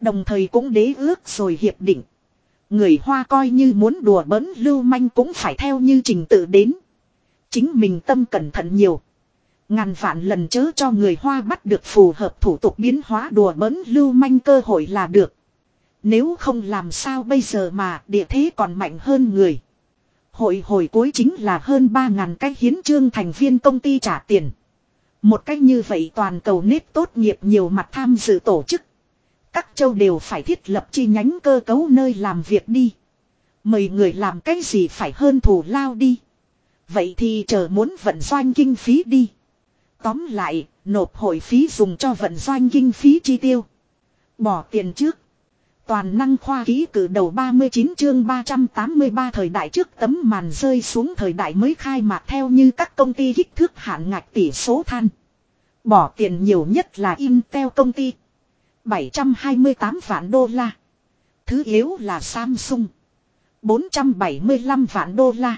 Đồng thời cũng đế ước rồi hiệp định. Người Hoa coi như muốn đùa bỡn lưu manh cũng phải theo như trình tự đến. Chính mình tâm cẩn thận nhiều. Ngàn vạn lần chớ cho người Hoa bắt được phù hợp thủ tục biến hóa đùa bỡn lưu manh cơ hội là được. Nếu không làm sao bây giờ mà địa thế còn mạnh hơn người. Hội hồi cuối chính là hơn 3.000 cái hiến trương thành viên công ty trả tiền. Một cách như vậy toàn cầu nếp tốt nghiệp nhiều mặt tham dự tổ chức. Các châu đều phải thiết lập chi nhánh cơ cấu nơi làm việc đi. Mời người làm cái gì phải hơn thù lao đi. Vậy thì chờ muốn vận doanh kinh phí đi. Tóm lại, nộp hội phí dùng cho vận doanh kinh phí chi tiêu. Bỏ tiền trước. Toàn năng khoa ký cử đầu 39 chương 383 thời đại trước tấm màn rơi xuống thời đại mới khai mạc theo như các công ty kích thước hạn ngạch tỷ số than. Bỏ tiền nhiều nhất là Intel công ty. 728 vạn đô la. Thứ yếu là Samsung. 475 vạn đô la.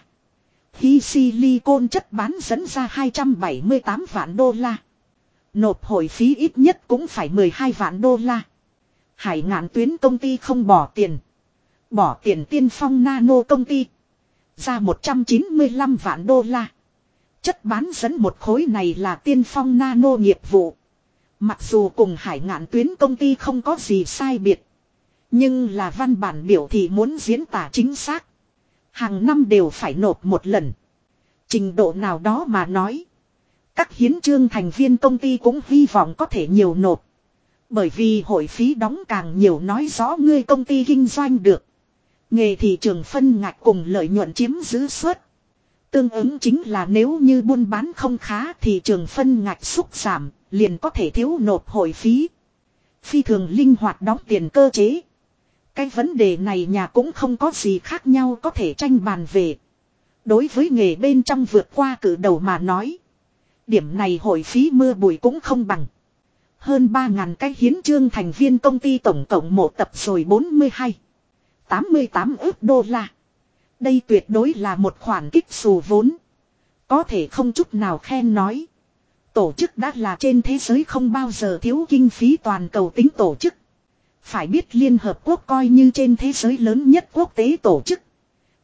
Hi silicon chất bán dẫn ra 278 vạn đô la. Nộp hội phí ít nhất cũng phải 12 vạn đô la. Hải ngạn tuyến công ty không bỏ tiền. Bỏ tiền tiên phong nano công ty. Ra 195 vạn đô la. Chất bán dẫn một khối này là tiên phong nano nghiệp vụ. Mặc dù cùng hải ngạn tuyến công ty không có gì sai biệt. Nhưng là văn bản biểu thì muốn diễn tả chính xác. Hàng năm đều phải nộp một lần. Trình độ nào đó mà nói. Các hiến trương thành viên công ty cũng hy vọng có thể nhiều nộp. Bởi vì hội phí đóng càng nhiều nói rõ ngươi công ty kinh doanh được. Nghề thị trường phân ngạch cùng lợi nhuận chiếm giữ suất. Tương ứng chính là nếu như buôn bán không khá thì trường phân ngạch xúc giảm, liền có thể thiếu nộp hội phí. Phi thường linh hoạt đóng tiền cơ chế. Cái vấn đề này nhà cũng không có gì khác nhau có thể tranh bàn về. Đối với nghề bên trong vượt qua cử đầu mà nói. Điểm này hội phí mưa bụi cũng không bằng. Hơn 3.000 cái hiến trương thành viên công ty tổng cộng một tập rồi 42. 88 ước đô la. Đây tuyệt đối là một khoản kích xù vốn. Có thể không chút nào khen nói. Tổ chức đã là trên thế giới không bao giờ thiếu kinh phí toàn cầu tính tổ chức. Phải biết Liên Hợp Quốc coi như trên thế giới lớn nhất quốc tế tổ chức.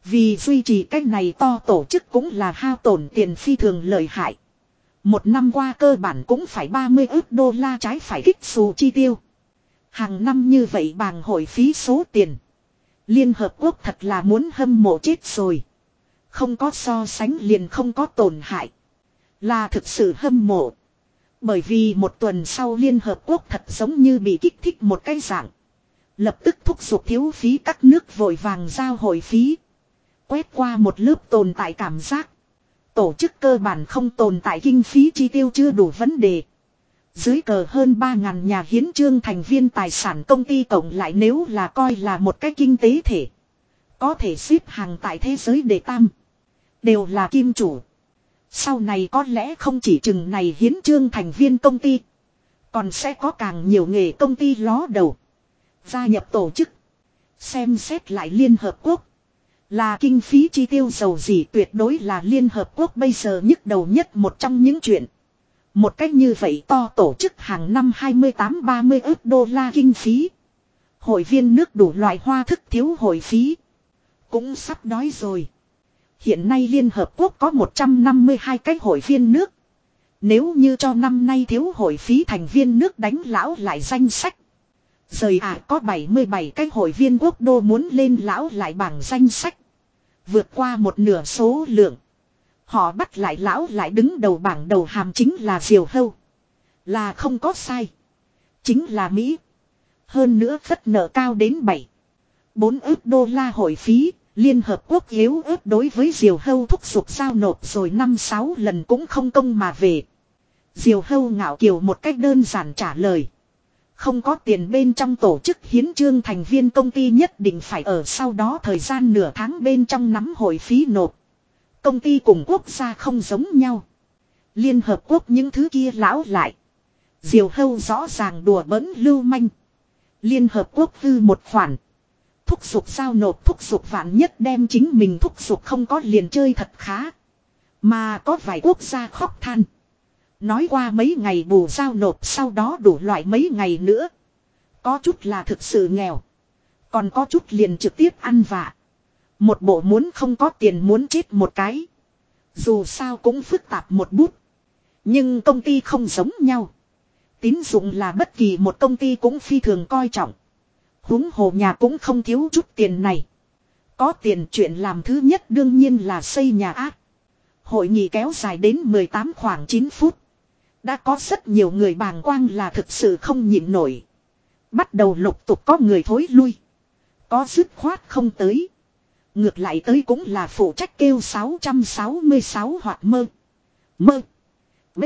Vì duy trì cách này to tổ chức cũng là hao tổn tiền phi thường lợi hại. Một năm qua cơ bản cũng phải 30 ước đô la trái phải kích xù chi tiêu. Hàng năm như vậy bàng hội phí số tiền. Liên Hợp Quốc thật là muốn hâm mộ chết rồi. Không có so sánh liền không có tổn hại. Là thực sự hâm mộ. Bởi vì một tuần sau Liên Hợp Quốc thật giống như bị kích thích một cái dạng. Lập tức thúc giục thiếu phí các nước vội vàng giao hội phí. Quét qua một lớp tồn tại cảm giác. Tổ chức cơ bản không tồn tại kinh phí chi tiêu chưa đủ vấn đề. Dưới cờ hơn 3.000 nhà hiến trương thành viên tài sản công ty tổng lại nếu là coi là một cái kinh tế thể. Có thể xếp hàng tại thế giới đề tam. Đều là kim chủ. Sau này có lẽ không chỉ chừng này hiến trương thành viên công ty. Còn sẽ có càng nhiều nghề công ty ló đầu. Gia nhập tổ chức. Xem xét lại Liên Hợp Quốc. Là kinh phí chi tiêu giàu gì tuyệt đối là Liên Hợp Quốc bây giờ nhức đầu nhất một trong những chuyện. Một cách như vậy to tổ chức hàng năm 28-30 ước đô la kinh phí. Hội viên nước đủ loại hoa thức thiếu hội phí. Cũng sắp đói rồi. Hiện nay Liên Hợp Quốc có 152 cái hội viên nước. Nếu như cho năm nay thiếu hội phí thành viên nước đánh lão lại danh sách. Rời à có 77 cái hội viên quốc đô muốn lên lão lại bảng danh sách. Vượt qua một nửa số lượng. Họ bắt lại lão lại đứng đầu bảng đầu hàm chính là diều hâu. Là không có sai. Chính là Mỹ. Hơn nữa khất nợ cao đến 7. 4 ước đô la hội phí. Liên Hợp Quốc yếu ớt đối với diều hâu thúc giục giao nộp rồi năm sáu lần cũng không công mà về. Diều hâu ngạo kiều một cách đơn giản trả lời. Không có tiền bên trong tổ chức hiến trương thành viên công ty nhất định phải ở sau đó thời gian nửa tháng bên trong nắm hội phí nộp. Công ty cùng quốc gia không giống nhau. Liên hợp quốc những thứ kia lão lại. Diều hâu rõ ràng đùa bỡn lưu manh. Liên hợp quốc hư một khoản. Thúc giục sao nộp thúc giục vạn nhất đem chính mình thúc giục không có liền chơi thật khá. Mà có vài quốc gia khóc than. Nói qua mấy ngày bù giao nộp sau đó đủ loại mấy ngày nữa. Có chút là thực sự nghèo. Còn có chút liền trực tiếp ăn vạ. Một bộ muốn không có tiền muốn chết một cái. Dù sao cũng phức tạp một bút. Nhưng công ty không giống nhau. Tín dụng là bất kỳ một công ty cũng phi thường coi trọng huống hồ nhà cũng không thiếu chút tiền này. Có tiền chuyện làm thứ nhất đương nhiên là xây nhà ác. Hội nghị kéo dài đến 18 khoảng 9 phút. Đã có rất nhiều người bàng quang là thực sự không nhịn nổi. Bắt đầu lục tục có người thối lui. Có dứt khoát không tới. Ngược lại tới cũng là phụ trách kêu 666 hoặc mơ. Mơ. B.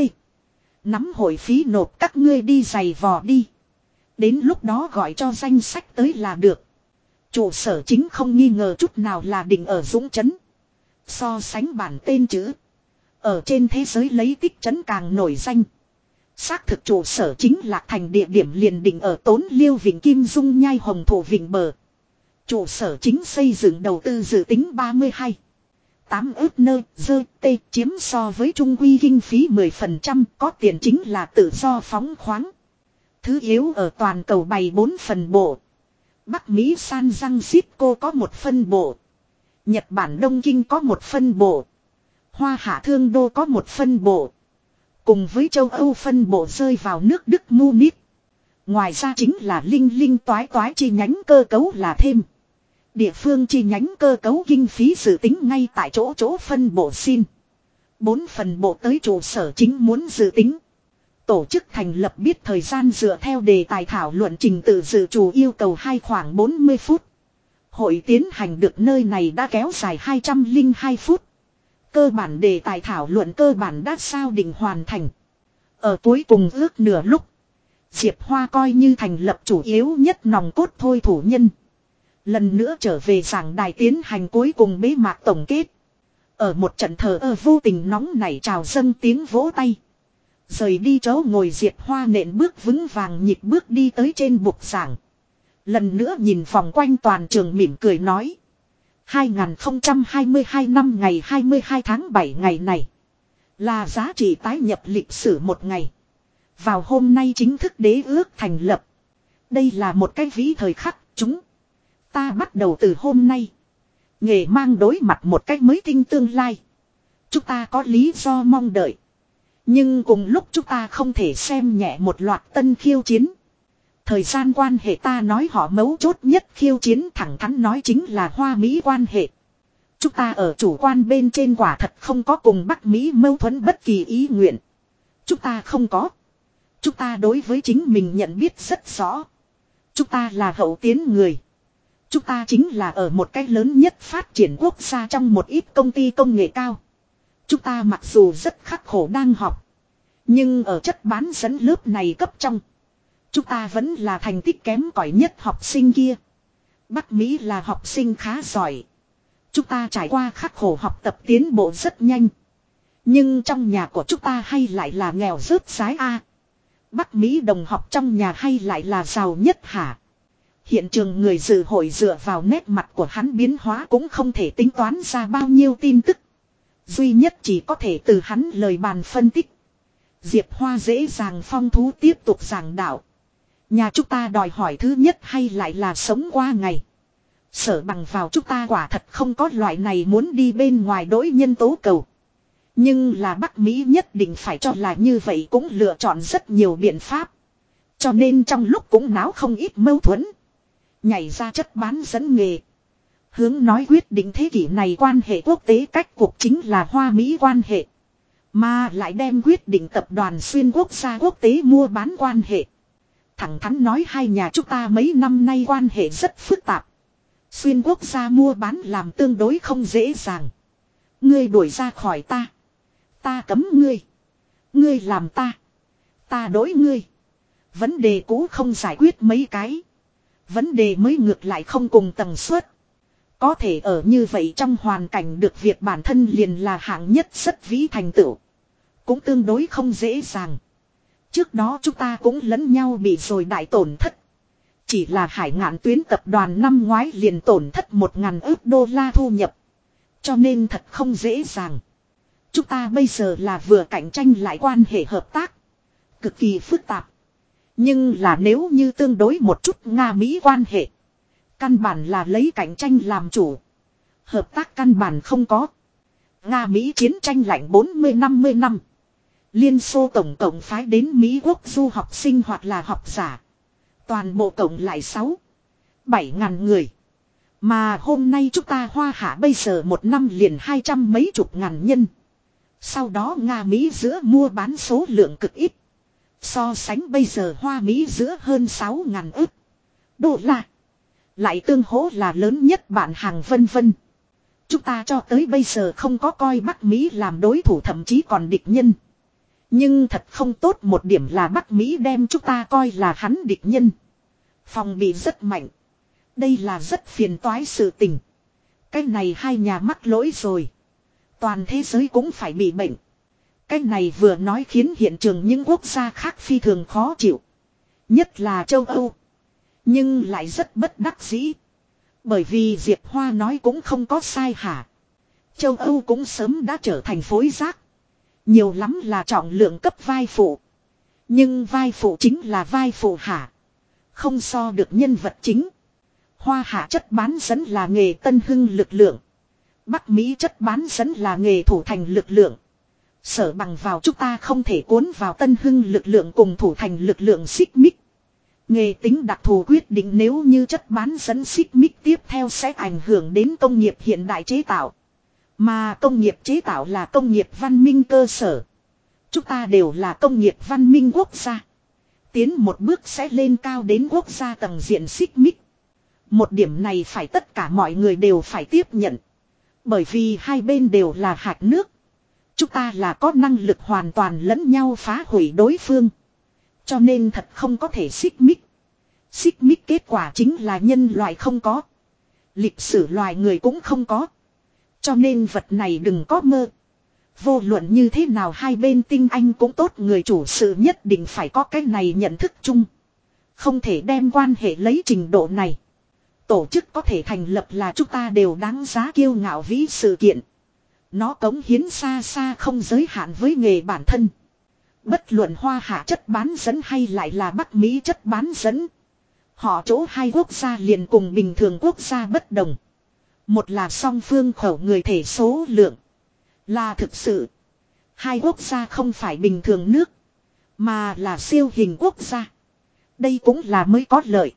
Nắm hội phí nộp các ngươi đi giày vò đi. Đến lúc đó gọi cho danh sách tới là được. Chủ sở chính không nghi ngờ chút nào là định ở Dũng Trấn. So sánh bản tên chữ. Ở trên thế giới lấy tích trấn càng nổi danh. Xác thực trụ sở chính lạc thành địa điểm liền định ở tốn liêu vịnh kim dung nhai hồng thổ vịnh bờ. Trụ sở chính xây dựng đầu tư dự tính 32. 8 ước nơ, dơ, tê, chiếm so với trung quy kinh phí 10% có tiền chính là tự do phóng khoáng. Thứ yếu ở toàn cầu bày 4 phần bộ. Bắc Mỹ San Francisco có một phân bộ. Nhật Bản Đông Kinh có một phân bộ. Hoa Hạ Thương Đô có một phân bộ. Cùng với châu Âu phân bộ rơi vào nước Đức Munich. Ngoài ra chính là linh linh toái toái chi nhánh cơ cấu là thêm. Địa phương chi nhánh cơ cấu kinh phí dự tính ngay tại chỗ chỗ phân bộ xin. Bốn phần bộ tới trụ sở chính muốn dự tính. Tổ chức thành lập biết thời gian dựa theo đề tài thảo luận trình tự dự chủ yêu cầu hai khoảng 40 phút. Hội tiến hành được nơi này đã kéo dài 202 phút. Cơ bản đề tài thảo luận cơ bản đã sao định hoàn thành. Ở cuối cùng ước nửa lúc. Diệp Hoa coi như thành lập chủ yếu nhất nòng cốt thôi thủ nhân. Lần nữa trở về giảng đài tiến hành cuối cùng bế mạc tổng kết. Ở một trận thờ ơ vô tình nóng nảy trào dâng tiếng vỗ tay. Rời đi chỗ ngồi diệt hoa nện bước vững vàng nhịp bước đi tới trên bục giảng. Lần nữa nhìn vòng quanh toàn trường mỉm cười nói. 2022 năm ngày 22 tháng 7 ngày này. Là giá trị tái nhập lịch sử một ngày. Vào hôm nay chính thức đế ước thành lập. Đây là một cái vĩ thời khắc chúng. Ta bắt đầu từ hôm nay. Nghề mang đối mặt một cách mới tinh tương lai. Chúng ta có lý do mong đợi. Nhưng cùng lúc chúng ta không thể xem nhẹ một loạt tân khiêu chiến. Thời gian quan hệ ta nói họ mấu chốt nhất khiêu chiến thẳng thắn nói chính là Hoa Mỹ quan hệ. Chúng ta ở chủ quan bên trên quả thật không có cùng Bắc Mỹ mâu thuẫn bất kỳ ý nguyện. Chúng ta không có. Chúng ta đối với chính mình nhận biết rất rõ. Chúng ta là hậu tiến người. Chúng ta chính là ở một cái lớn nhất phát triển quốc gia trong một ít công ty công nghệ cao. Chúng ta mặc dù rất khắc khổ đang học. Nhưng ở chất bán dẫn lớp này cấp trong. Chúng ta vẫn là thành tích kém cỏi nhất học sinh kia. Bắc Mỹ là học sinh khá giỏi. Chúng ta trải qua khắc khổ học tập tiến bộ rất nhanh. Nhưng trong nhà của chúng ta hay lại là nghèo rớt rái A. Bắc Mỹ đồng học trong nhà hay lại là giàu nhất hả? Hiện trường người dự hội dựa vào nét mặt của hắn biến hóa cũng không thể tính toán ra bao nhiêu tin tức. Duy nhất chỉ có thể từ hắn lời bàn phân tích. Diệp Hoa dễ dàng phong thú tiếp tục giảng đạo. Nhà chúng ta đòi hỏi thứ nhất hay lại là sống qua ngày. Sở bằng vào chúng ta quả thật không có loại này muốn đi bên ngoài đối nhân tố cầu. Nhưng là Bắc Mỹ nhất định phải cho là như vậy cũng lựa chọn rất nhiều biện pháp. Cho nên trong lúc cũng náo không ít mâu thuẫn. Nhảy ra chất bán dẫn nghề. Hướng nói quyết định thế kỷ này quan hệ quốc tế cách cuộc chính là Hoa Mỹ quan hệ. Mà lại đem quyết định tập đoàn xuyên quốc gia quốc tế mua bán quan hệ. Thẳng thắn nói hai nhà chúng ta mấy năm nay quan hệ rất phức tạp. Xuyên quốc gia mua bán làm tương đối không dễ dàng. Ngươi đuổi ra khỏi ta. Ta cấm ngươi. Ngươi làm ta. Ta đối ngươi. Vấn đề cũ không giải quyết mấy cái. Vấn đề mới ngược lại không cùng tầng suất. Có thể ở như vậy trong hoàn cảnh được việc bản thân liền là hạng nhất rất vĩ thành tựu. Cũng tương đối không dễ dàng. Trước đó chúng ta cũng lẫn nhau bị rồi đại tổn thất. Chỉ là hải ngạn tuyến tập đoàn năm ngoái liền tổn thất một ngàn ước đô la thu nhập. Cho nên thật không dễ dàng. Chúng ta bây giờ là vừa cạnh tranh lại quan hệ hợp tác. Cực kỳ phức tạp. Nhưng là nếu như tương đối một chút Nga-Mỹ quan hệ. Căn bản là lấy cạnh tranh làm chủ. Hợp tác căn bản không có. Nga-Mỹ chiến tranh lạnh 40-50 năm. Liên Xô tổng cộng phái đến Mỹ quốc du học sinh hoặc là học giả. Toàn bộ cộng lại 6. 7 ngàn người. Mà hôm nay chúng ta hoa hạ bây giờ một năm liền hai trăm mấy chục ngàn nhân. Sau đó Nga Mỹ giữa mua bán số lượng cực ít. So sánh bây giờ hoa Mỹ giữa hơn 6 ngàn ức. Đô la. Lại tương hỗ là lớn nhất bạn hàng vân vân. Chúng ta cho tới bây giờ không có coi Bắc Mỹ làm đối thủ thậm chí còn địch nhân. Nhưng thật không tốt một điểm là Bắc Mỹ đem chúng ta coi là hắn địch nhân. Phòng bị rất mạnh. Đây là rất phiền toái sự tình. Cái này hai nhà mắc lỗi rồi. Toàn thế giới cũng phải bị bệnh. Cái này vừa nói khiến hiện trường những quốc gia khác phi thường khó chịu. Nhất là châu Âu. Nhưng lại rất bất đắc dĩ. Bởi vì Diệp Hoa nói cũng không có sai hả. Châu Âu cũng sớm đã trở thành phối giác. Nhiều lắm là trọng lượng cấp vai phụ. Nhưng vai phụ chính là vai phụ hả. Không so được nhân vật chính. Hoa hạ chất bán dẫn là nghề tân hưng lực lượng. Bắc Mỹ chất bán dẫn là nghề thủ thành lực lượng. Sở bằng vào chúng ta không thể cuốn vào tân hưng lực lượng cùng thủ thành lực lượng xích mích. Nghề tính đặc thù quyết định nếu như chất bán dẫn xích mít tiếp theo sẽ ảnh hưởng đến công nghiệp hiện đại chế tạo. Mà công nghiệp chế tạo là công nghiệp văn minh cơ sở. Chúng ta đều là công nghiệp văn minh quốc gia. Tiến một bước sẽ lên cao đến quốc gia tầng diện xích mít. Một điểm này phải tất cả mọi người đều phải tiếp nhận. Bởi vì hai bên đều là hạt nước. Chúng ta là có năng lực hoàn toàn lẫn nhau phá hủy đối phương. Cho nên thật không có thể xích mích. Xích mích kết quả chính là nhân loại không có. Lịch sử loài người cũng không có. Cho nên vật này đừng có mơ. Vô luận như thế nào hai bên tinh anh cũng tốt, người chủ sự nhất định phải có cái này nhận thức chung. Không thể đem quan hệ lấy trình độ này. Tổ chức có thể thành lập là chúng ta đều đáng giá kiêu ngạo vĩ sự kiện. Nó cống hiến xa xa không giới hạn với nghề bản thân. Bất luận hoa hạ chất bán dẫn hay lại là Bắc Mỹ chất bán dẫn. Họ chỗ hai quốc gia liền cùng bình thường quốc gia bất đồng. Một là song phương khẩu người thể số lượng. Là thực sự. Hai quốc gia không phải bình thường nước. Mà là siêu hình quốc gia. Đây cũng là mới có lợi.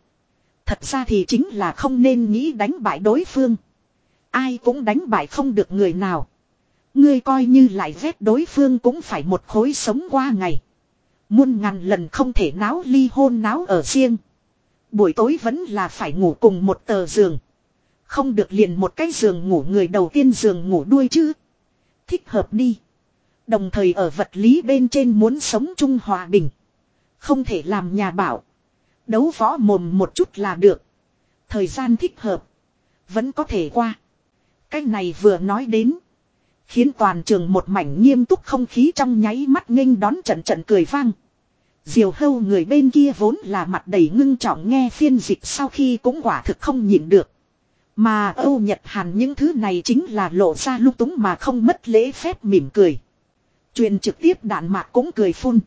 Thật ra thì chính là không nên nghĩ đánh bại đối phương. Ai cũng đánh bại không được người nào. Ngươi coi như lại ghét đối phương cũng phải một khối sống qua ngày. Muôn ngàn lần không thể náo ly hôn náo ở riêng. Buổi tối vẫn là phải ngủ cùng một tờ giường. Không được liền một cái giường ngủ người đầu tiên giường ngủ đuôi chứ. Thích hợp đi. Đồng thời ở vật lý bên trên muốn sống chung hòa bình. Không thể làm nhà bảo. Đấu võ mồm một chút là được. Thời gian thích hợp. Vẫn có thể qua. Cái này vừa nói đến. Khiến toàn trường một mảnh nghiêm túc không khí trong nháy mắt nghênh đón trận trận cười vang. Diều hâu người bên kia vốn là mặt đầy ngưng trọng nghe phiên dịch sau khi cũng quả thực không nhịn được. Mà Âu Nhật Hàn những thứ này chính là lộ ra lúc túng mà không mất lễ phép mỉm cười. Truyền trực tiếp đạn mạc cũng cười phun.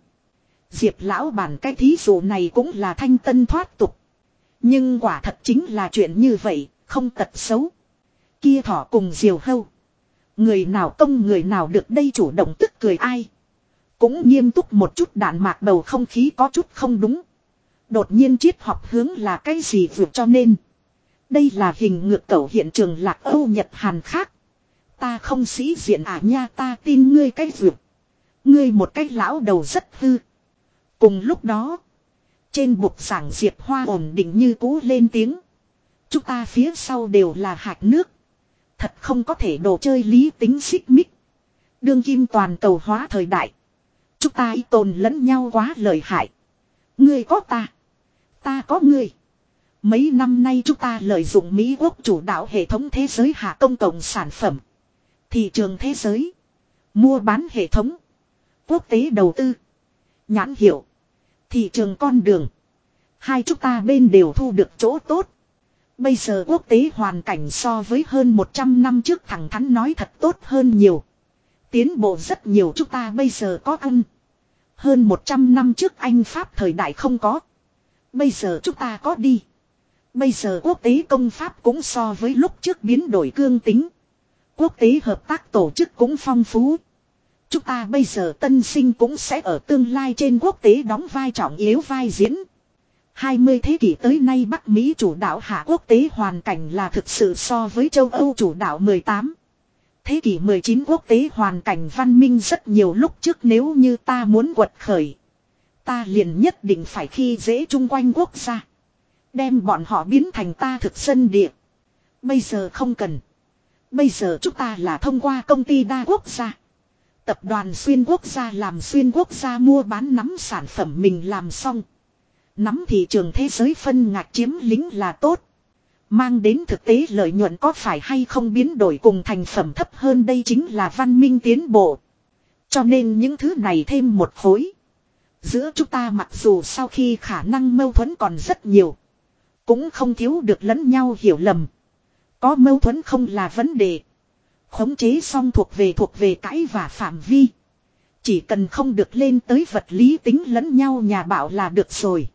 Diệp lão bản cái thí dụ này cũng là thanh tân thoát tục. Nhưng quả thật chính là chuyện như vậy, không tật xấu. Kia thỏ cùng diều hâu. Người nào công người nào được đây chủ động tức cười ai. Cũng nghiêm túc một chút đạn mạc bầu không khí có chút không đúng. Đột nhiên triết học hướng là cái gì vượt cho nên. Đây là hình ngược cầu hiện trường lạc Âu Nhật Hàn khác. Ta không sĩ diện à nha ta tin ngươi cái vượt. Ngươi một cái lão đầu rất hư. Cùng lúc đó. Trên bục giảng Diệp Hoa ổn định như cũ lên tiếng. Chúng ta phía sau đều là hạt nước. Thật không có thể đồ chơi lý tính xích mích. Đương kim toàn cầu hóa thời đại. Chúng ta y tồn lẫn nhau quá lợi hại. Ngươi có ta. Ta có ngươi. Mấy năm nay chúng ta lợi dụng Mỹ quốc chủ đạo hệ thống thế giới hạ công cộng sản phẩm. Thị trường thế giới. Mua bán hệ thống. Quốc tế đầu tư. Nhãn hiệu. Thị trường con đường. Hai chúng ta bên đều thu được chỗ tốt. Bây giờ quốc tế hoàn cảnh so với hơn 100 năm trước thẳng thắn nói thật tốt hơn nhiều. Tiến bộ rất nhiều chúng ta bây giờ có ăn. Hơn 100 năm trước Anh Pháp thời đại không có. Bây giờ chúng ta có đi. Bây giờ quốc tế công pháp cũng so với lúc trước biến đổi cương tính. Quốc tế hợp tác tổ chức cũng phong phú. Chúng ta bây giờ tân sinh cũng sẽ ở tương lai trên quốc tế đóng vai trọng yếu vai diễn. 20 thế kỷ tới nay Bắc Mỹ chủ đạo hạ quốc tế hoàn cảnh là thực sự so với châu Âu chủ đạo 18. Thế kỷ 19 quốc tế hoàn cảnh văn minh rất nhiều lúc trước nếu như ta muốn quật khởi. Ta liền nhất định phải khi dễ chung quanh quốc gia. Đem bọn họ biến thành ta thực dân địa. Bây giờ không cần. Bây giờ chúng ta là thông qua công ty đa quốc gia. Tập đoàn xuyên quốc gia làm xuyên quốc gia mua bán nắm sản phẩm mình làm xong. Nắm thị trường thế giới phân ngạch chiếm lính là tốt. Mang đến thực tế lợi nhuận có phải hay không biến đổi cùng thành phẩm thấp hơn đây chính là văn minh tiến bộ. Cho nên những thứ này thêm một khối. Giữa chúng ta mặc dù sau khi khả năng mâu thuẫn còn rất nhiều. Cũng không thiếu được lẫn nhau hiểu lầm. Có mâu thuẫn không là vấn đề. Khống chế xong thuộc về thuộc về cãi và phạm vi. Chỉ cần không được lên tới vật lý tính lẫn nhau nhà bảo là được rồi.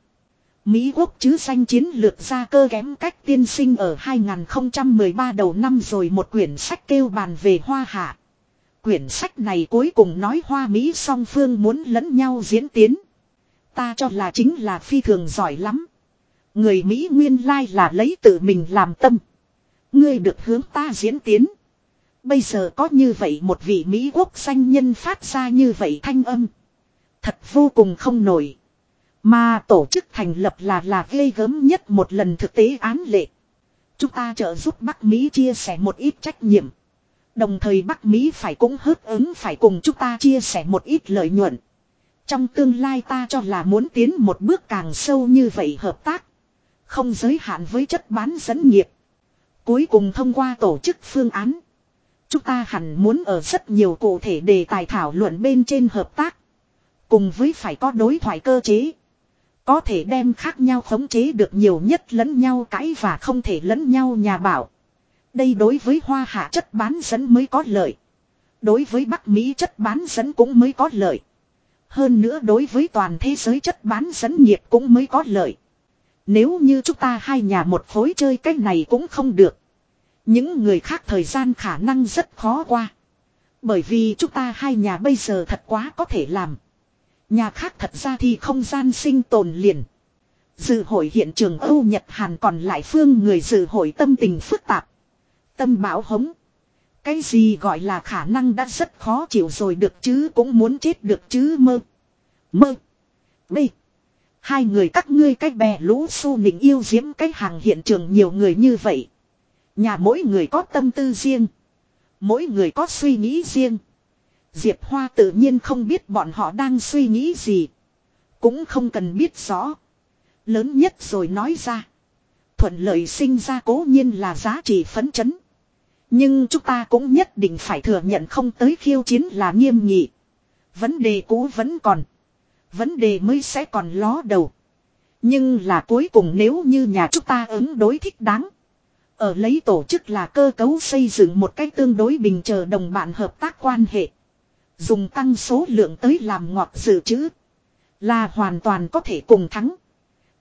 Mỹ quốc chứ danh chiến lược ra cơ kém cách tiên sinh ở 2013 đầu năm rồi một quyển sách kêu bàn về hoa hạ. Quyển sách này cuối cùng nói hoa Mỹ song phương muốn lẫn nhau diễn tiến. Ta cho là chính là phi thường giỏi lắm. Người Mỹ nguyên lai là lấy tự mình làm tâm. Ngươi được hướng ta diễn tiến. Bây giờ có như vậy một vị Mỹ quốc danh nhân phát ra như vậy thanh âm. Thật vô cùng không nổi. Mà tổ chức thành lập là là ghê gớm nhất một lần thực tế án lệ. Chúng ta trợ giúp Bắc Mỹ chia sẻ một ít trách nhiệm. Đồng thời Bắc Mỹ phải cũng hớt ứng phải cùng chúng ta chia sẻ một ít lợi nhuận. Trong tương lai ta cho là muốn tiến một bước càng sâu như vậy hợp tác. Không giới hạn với chất bán dẫn nghiệp. Cuối cùng thông qua tổ chức phương án. Chúng ta hẳn muốn ở rất nhiều cụ thể đề tài thảo luận bên trên hợp tác. Cùng với phải có đối thoại cơ chế. Có thể đem khác nhau khống chế được nhiều nhất lẫn nhau cãi và không thể lẫn nhau nhà bảo. Đây đối với hoa hạ chất bán dẫn mới có lợi. Đối với Bắc Mỹ chất bán dẫn cũng mới có lợi. Hơn nữa đối với toàn thế giới chất bán dẫn nghiệp cũng mới có lợi. Nếu như chúng ta hai nhà một phối chơi cái này cũng không được. Những người khác thời gian khả năng rất khó qua. Bởi vì chúng ta hai nhà bây giờ thật quá có thể làm. Nhà khác thật ra thì không gian sinh tồn liền. Dự hội hiện trường Âu Nhật Hàn còn lại phương người dự hội tâm tình phức tạp. Tâm bảo hống. Cái gì gọi là khả năng đã rất khó chịu rồi được chứ cũng muốn chết được chứ mơ. Mơ. Bê. Hai người các ngươi cách bè lũ su nịnh yêu diễm cách hàng hiện trường nhiều người như vậy. Nhà mỗi người có tâm tư riêng. Mỗi người có suy nghĩ riêng. Diệp Hoa tự nhiên không biết bọn họ đang suy nghĩ gì. Cũng không cần biết rõ. Lớn nhất rồi nói ra. Thuận lợi sinh ra cố nhiên là giá trị phấn chấn. Nhưng chúng ta cũng nhất định phải thừa nhận không tới khiêu chiến là nghiêm nghị. Vấn đề cũ vẫn còn. Vấn đề mới sẽ còn ló đầu. Nhưng là cuối cùng nếu như nhà chúng ta ứng đối thích đáng. Ở lấy tổ chức là cơ cấu xây dựng một cách tương đối bình chờ đồng bạn hợp tác quan hệ. Dùng tăng số lượng tới làm ngọt dự trữ. Là hoàn toàn có thể cùng thắng.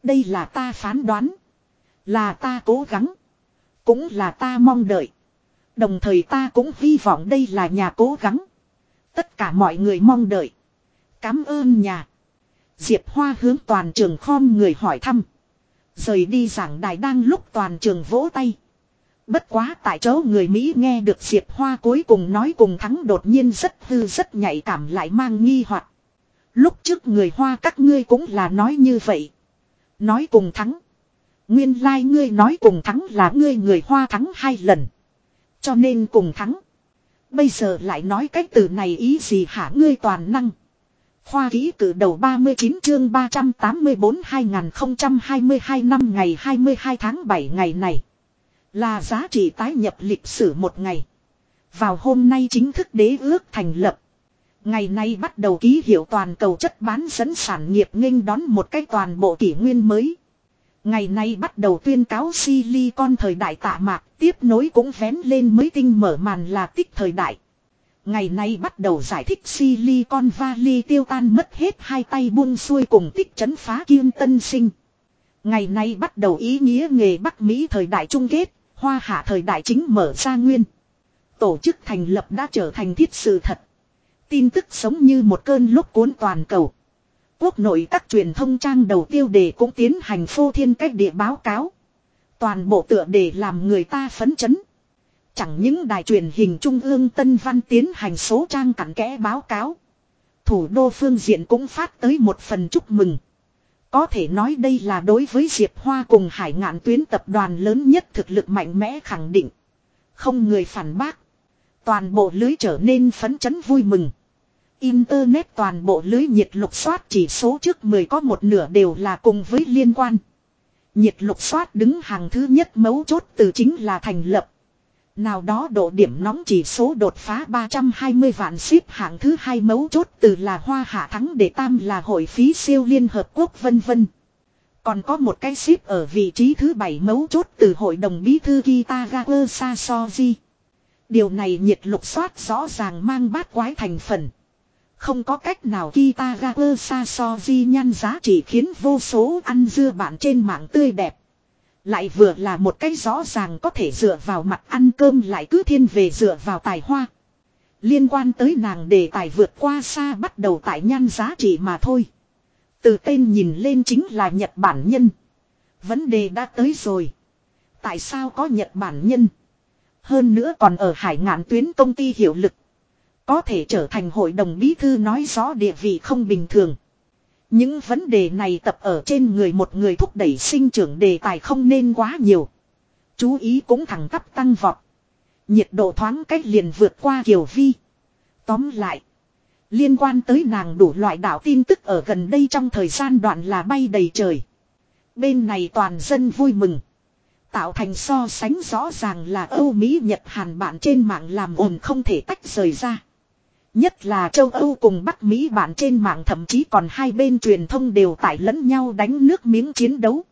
Đây là ta phán đoán. Là ta cố gắng. Cũng là ta mong đợi. Đồng thời ta cũng hy vọng đây là nhà cố gắng. Tất cả mọi người mong đợi. Cám ơn nhà. Diệp Hoa hướng toàn trường khom người hỏi thăm. Rời đi giảng đài đang lúc toàn trường vỗ tay. Bất quá tại chỗ người Mỹ nghe được Diệp Hoa cuối cùng nói cùng thắng đột nhiên rất hư, rất nhạy cảm lại mang nghi hoặc. Lúc trước người Hoa các ngươi cũng là nói như vậy. Nói cùng thắng. Nguyên lai like ngươi nói cùng thắng là ngươi người Hoa thắng hai lần. Cho nên cùng thắng. Bây giờ lại nói cách từ này ý gì hả ngươi toàn năng. Khoa ký cử đầu 39 chương 384 2022 năm ngày 22 tháng 7 ngày này. Là giá trị tái nhập lịch sử một ngày. Vào hôm nay chính thức đế ước thành lập. Ngày nay bắt đầu ký hiệu toàn cầu chất bán dẫn sản nghiệp nghênh đón một cái toàn bộ kỷ nguyên mới. Ngày nay bắt đầu tuyên cáo Silicon thời đại tạ mạc, tiếp nối cũng vén lên mới tinh mở màn là tích thời đại. Ngày nay bắt đầu giải thích Silicon Valley tiêu tan mất hết hai tay buông xuôi cùng tích chấn phá kiên tân sinh. Ngày nay bắt đầu ý nghĩa nghề Bắc Mỹ thời đại chung kết, hoa hạ thời đại chính mở ra nguyên. Tổ chức thành lập đã trở thành thiết sự thật. Tin tức sống như một cơn lúc cuốn toàn cầu. Quốc nội các truyền thông trang đầu tiêu đề cũng tiến hành phô thiên cách địa báo cáo. Toàn bộ tựa đề làm người ta phấn chấn. Chẳng những đài truyền hình trung ương Tân Văn tiến hành số trang cặn kẽ báo cáo. Thủ đô phương diện cũng phát tới một phần chúc mừng. Có thể nói đây là đối với Diệp Hoa cùng hải ngạn tuyến tập đoàn lớn nhất thực lực mạnh mẽ khẳng định. Không người phản bác. Toàn bộ lưới trở nên phấn chấn vui mừng. Internet toàn bộ lưới nhiệt lục soát chỉ số trước 10 có một nửa đều là cùng với liên quan. Nhiệt lục soát đứng hàng thứ nhất mấu chốt từ chính là thành lập. Nào đó độ điểm nóng chỉ số đột phá 320 vạn ship hạng thứ hai mấu chốt từ là hoa hạ thắng để tam là hội phí siêu liên hợp quốc, vân vân. Còn có một cái ship ở vị trí thứ bảy mấu chốt từ hội đồng bí thư Kitagawa Sasoji. Điều này nhiệt lục soát rõ ràng mang bát quái thành phần. Không có cách nào Kitagawa Sasoji nhan giá trị khiến vô số ăn dưa bạn trên mạng tươi đẹp. Lại vừa là một cái rõ ràng có thể dựa vào mặt ăn cơm lại cứ thiên về dựa vào tài hoa. Liên quan tới nàng đề tài vượt qua xa bắt đầu tại nhan giá trị mà thôi. Từ tên nhìn lên chính là Nhật Bản nhân. Vấn đề đã tới rồi. Tại sao có Nhật Bản nhân? Hơn nữa còn ở hải ngạn tuyến công ty hiệu lực. Có thể trở thành hội đồng bí thư nói rõ địa vị không bình thường. Những vấn đề này tập ở trên người một người thúc đẩy sinh trưởng đề tài không nên quá nhiều. Chú ý cũng thẳng tắp tăng vọt. Nhiệt độ thoáng cách liền vượt qua Kiều Vi. Tóm lại. Liên quan tới nàng đủ loại đạo tin tức ở gần đây trong thời gian đoạn là bay đầy trời. Bên này toàn dân vui mừng. Tạo thành so sánh rõ ràng là Âu Mỹ Nhật Hàn bạn trên mạng làm ồn không thể tách rời ra. Nhất là châu Âu cùng Bắc Mỹ bạn trên mạng thậm chí còn hai bên truyền thông đều tải lẫn nhau đánh nước miếng chiến đấu.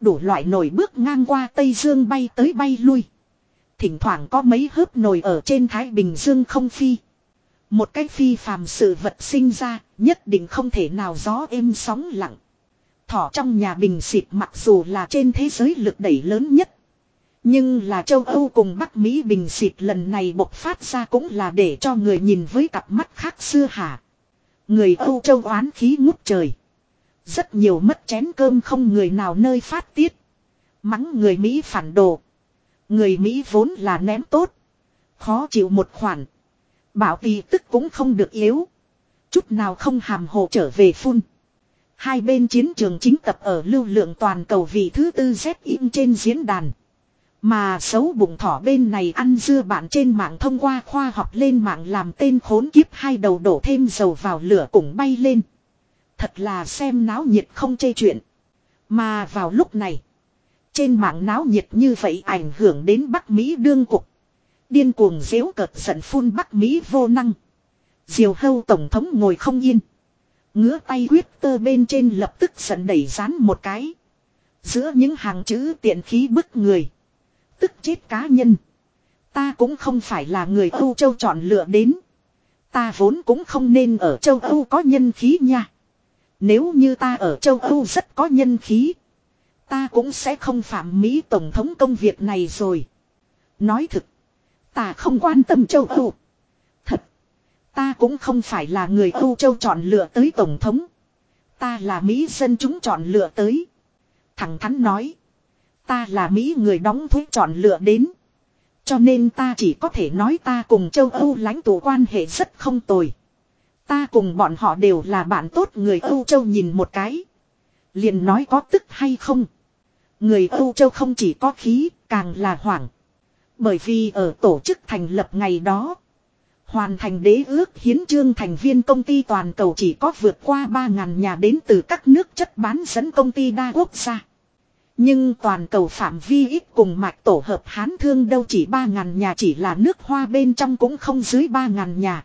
Đủ loại nổi bước ngang qua Tây Dương bay tới bay lui. Thỉnh thoảng có mấy hớp nổi ở trên Thái Bình Dương không phi. Một cái phi phàm sự vật sinh ra, nhất định không thể nào gió êm sóng lặng. Thỏ trong nhà bình xịt mặc dù là trên thế giới lực đẩy lớn nhất. Nhưng là châu Âu cùng Bắc Mỹ bình xịt lần này bộc phát ra cũng là để cho người nhìn với cặp mắt khác xưa hả. Người Âu châu oán khí ngút trời. Rất nhiều mất chén cơm không người nào nơi phát tiết. Mắng người Mỹ phản đồ. Người Mỹ vốn là ném tốt. Khó chịu một khoản. Bảo tì tức cũng không được yếu. Chút nào không hàm hồ trở về phun. Hai bên chiến trường chính tập ở lưu lượng toàn cầu vị thứ tư Z in trên diễn đàn. Mà xấu bụng thỏ bên này ăn dưa bạn trên mạng thông qua khoa học lên mạng làm tên khốn kiếp hai đầu đổ thêm dầu vào lửa cùng bay lên. Thật là xem náo nhiệt không chê chuyện. Mà vào lúc này, trên mạng náo nhiệt như vậy ảnh hưởng đến Bắc Mỹ đương cục. Điên cuồng dễu cợt giận phun Bắc Mỹ vô năng. Diều hâu tổng thống ngồi không yên. Ngứa tay quyết tơ bên trên lập tức giận đẩy rán một cái. Giữa những hàng chữ tiện khí bức người tức chết cá nhân. Ta cũng không phải là người Âu Châu chọn lựa đến. Ta vốn cũng không nên ở châu Âu có nhân khí nha. Nếu như ta ở châu Âu rất có nhân khí. Ta cũng sẽ không phạm Mỹ Tổng thống công việc này rồi. Nói thực. Ta không quan tâm châu Âu. Thật. Ta cũng không phải là người Âu Châu chọn lựa tới Tổng thống. Ta là Mỹ dân chúng chọn lựa tới. Thẳng thắn nói. Ta là Mỹ người đóng thuế chọn lựa đến. Cho nên ta chỉ có thể nói ta cùng châu Âu lãnh tụ quan hệ rất không tồi. Ta cùng bọn họ đều là bạn tốt người Âu Châu nhìn một cái. Liền nói có tức hay không. Người Âu Châu không chỉ có khí, càng là hoảng. Bởi vì ở tổ chức thành lập ngày đó. Hoàn thành đế ước hiến trương thành viên công ty toàn cầu chỉ có vượt qua 3.000 nhà đến từ các nước chất bán dẫn công ty đa quốc gia. Nhưng toàn cầu phạm vi ít cùng mạch tổ hợp hán thương đâu chỉ 3.000 nhà, chỉ là nước hoa bên trong cũng không dưới 3.000 nhà.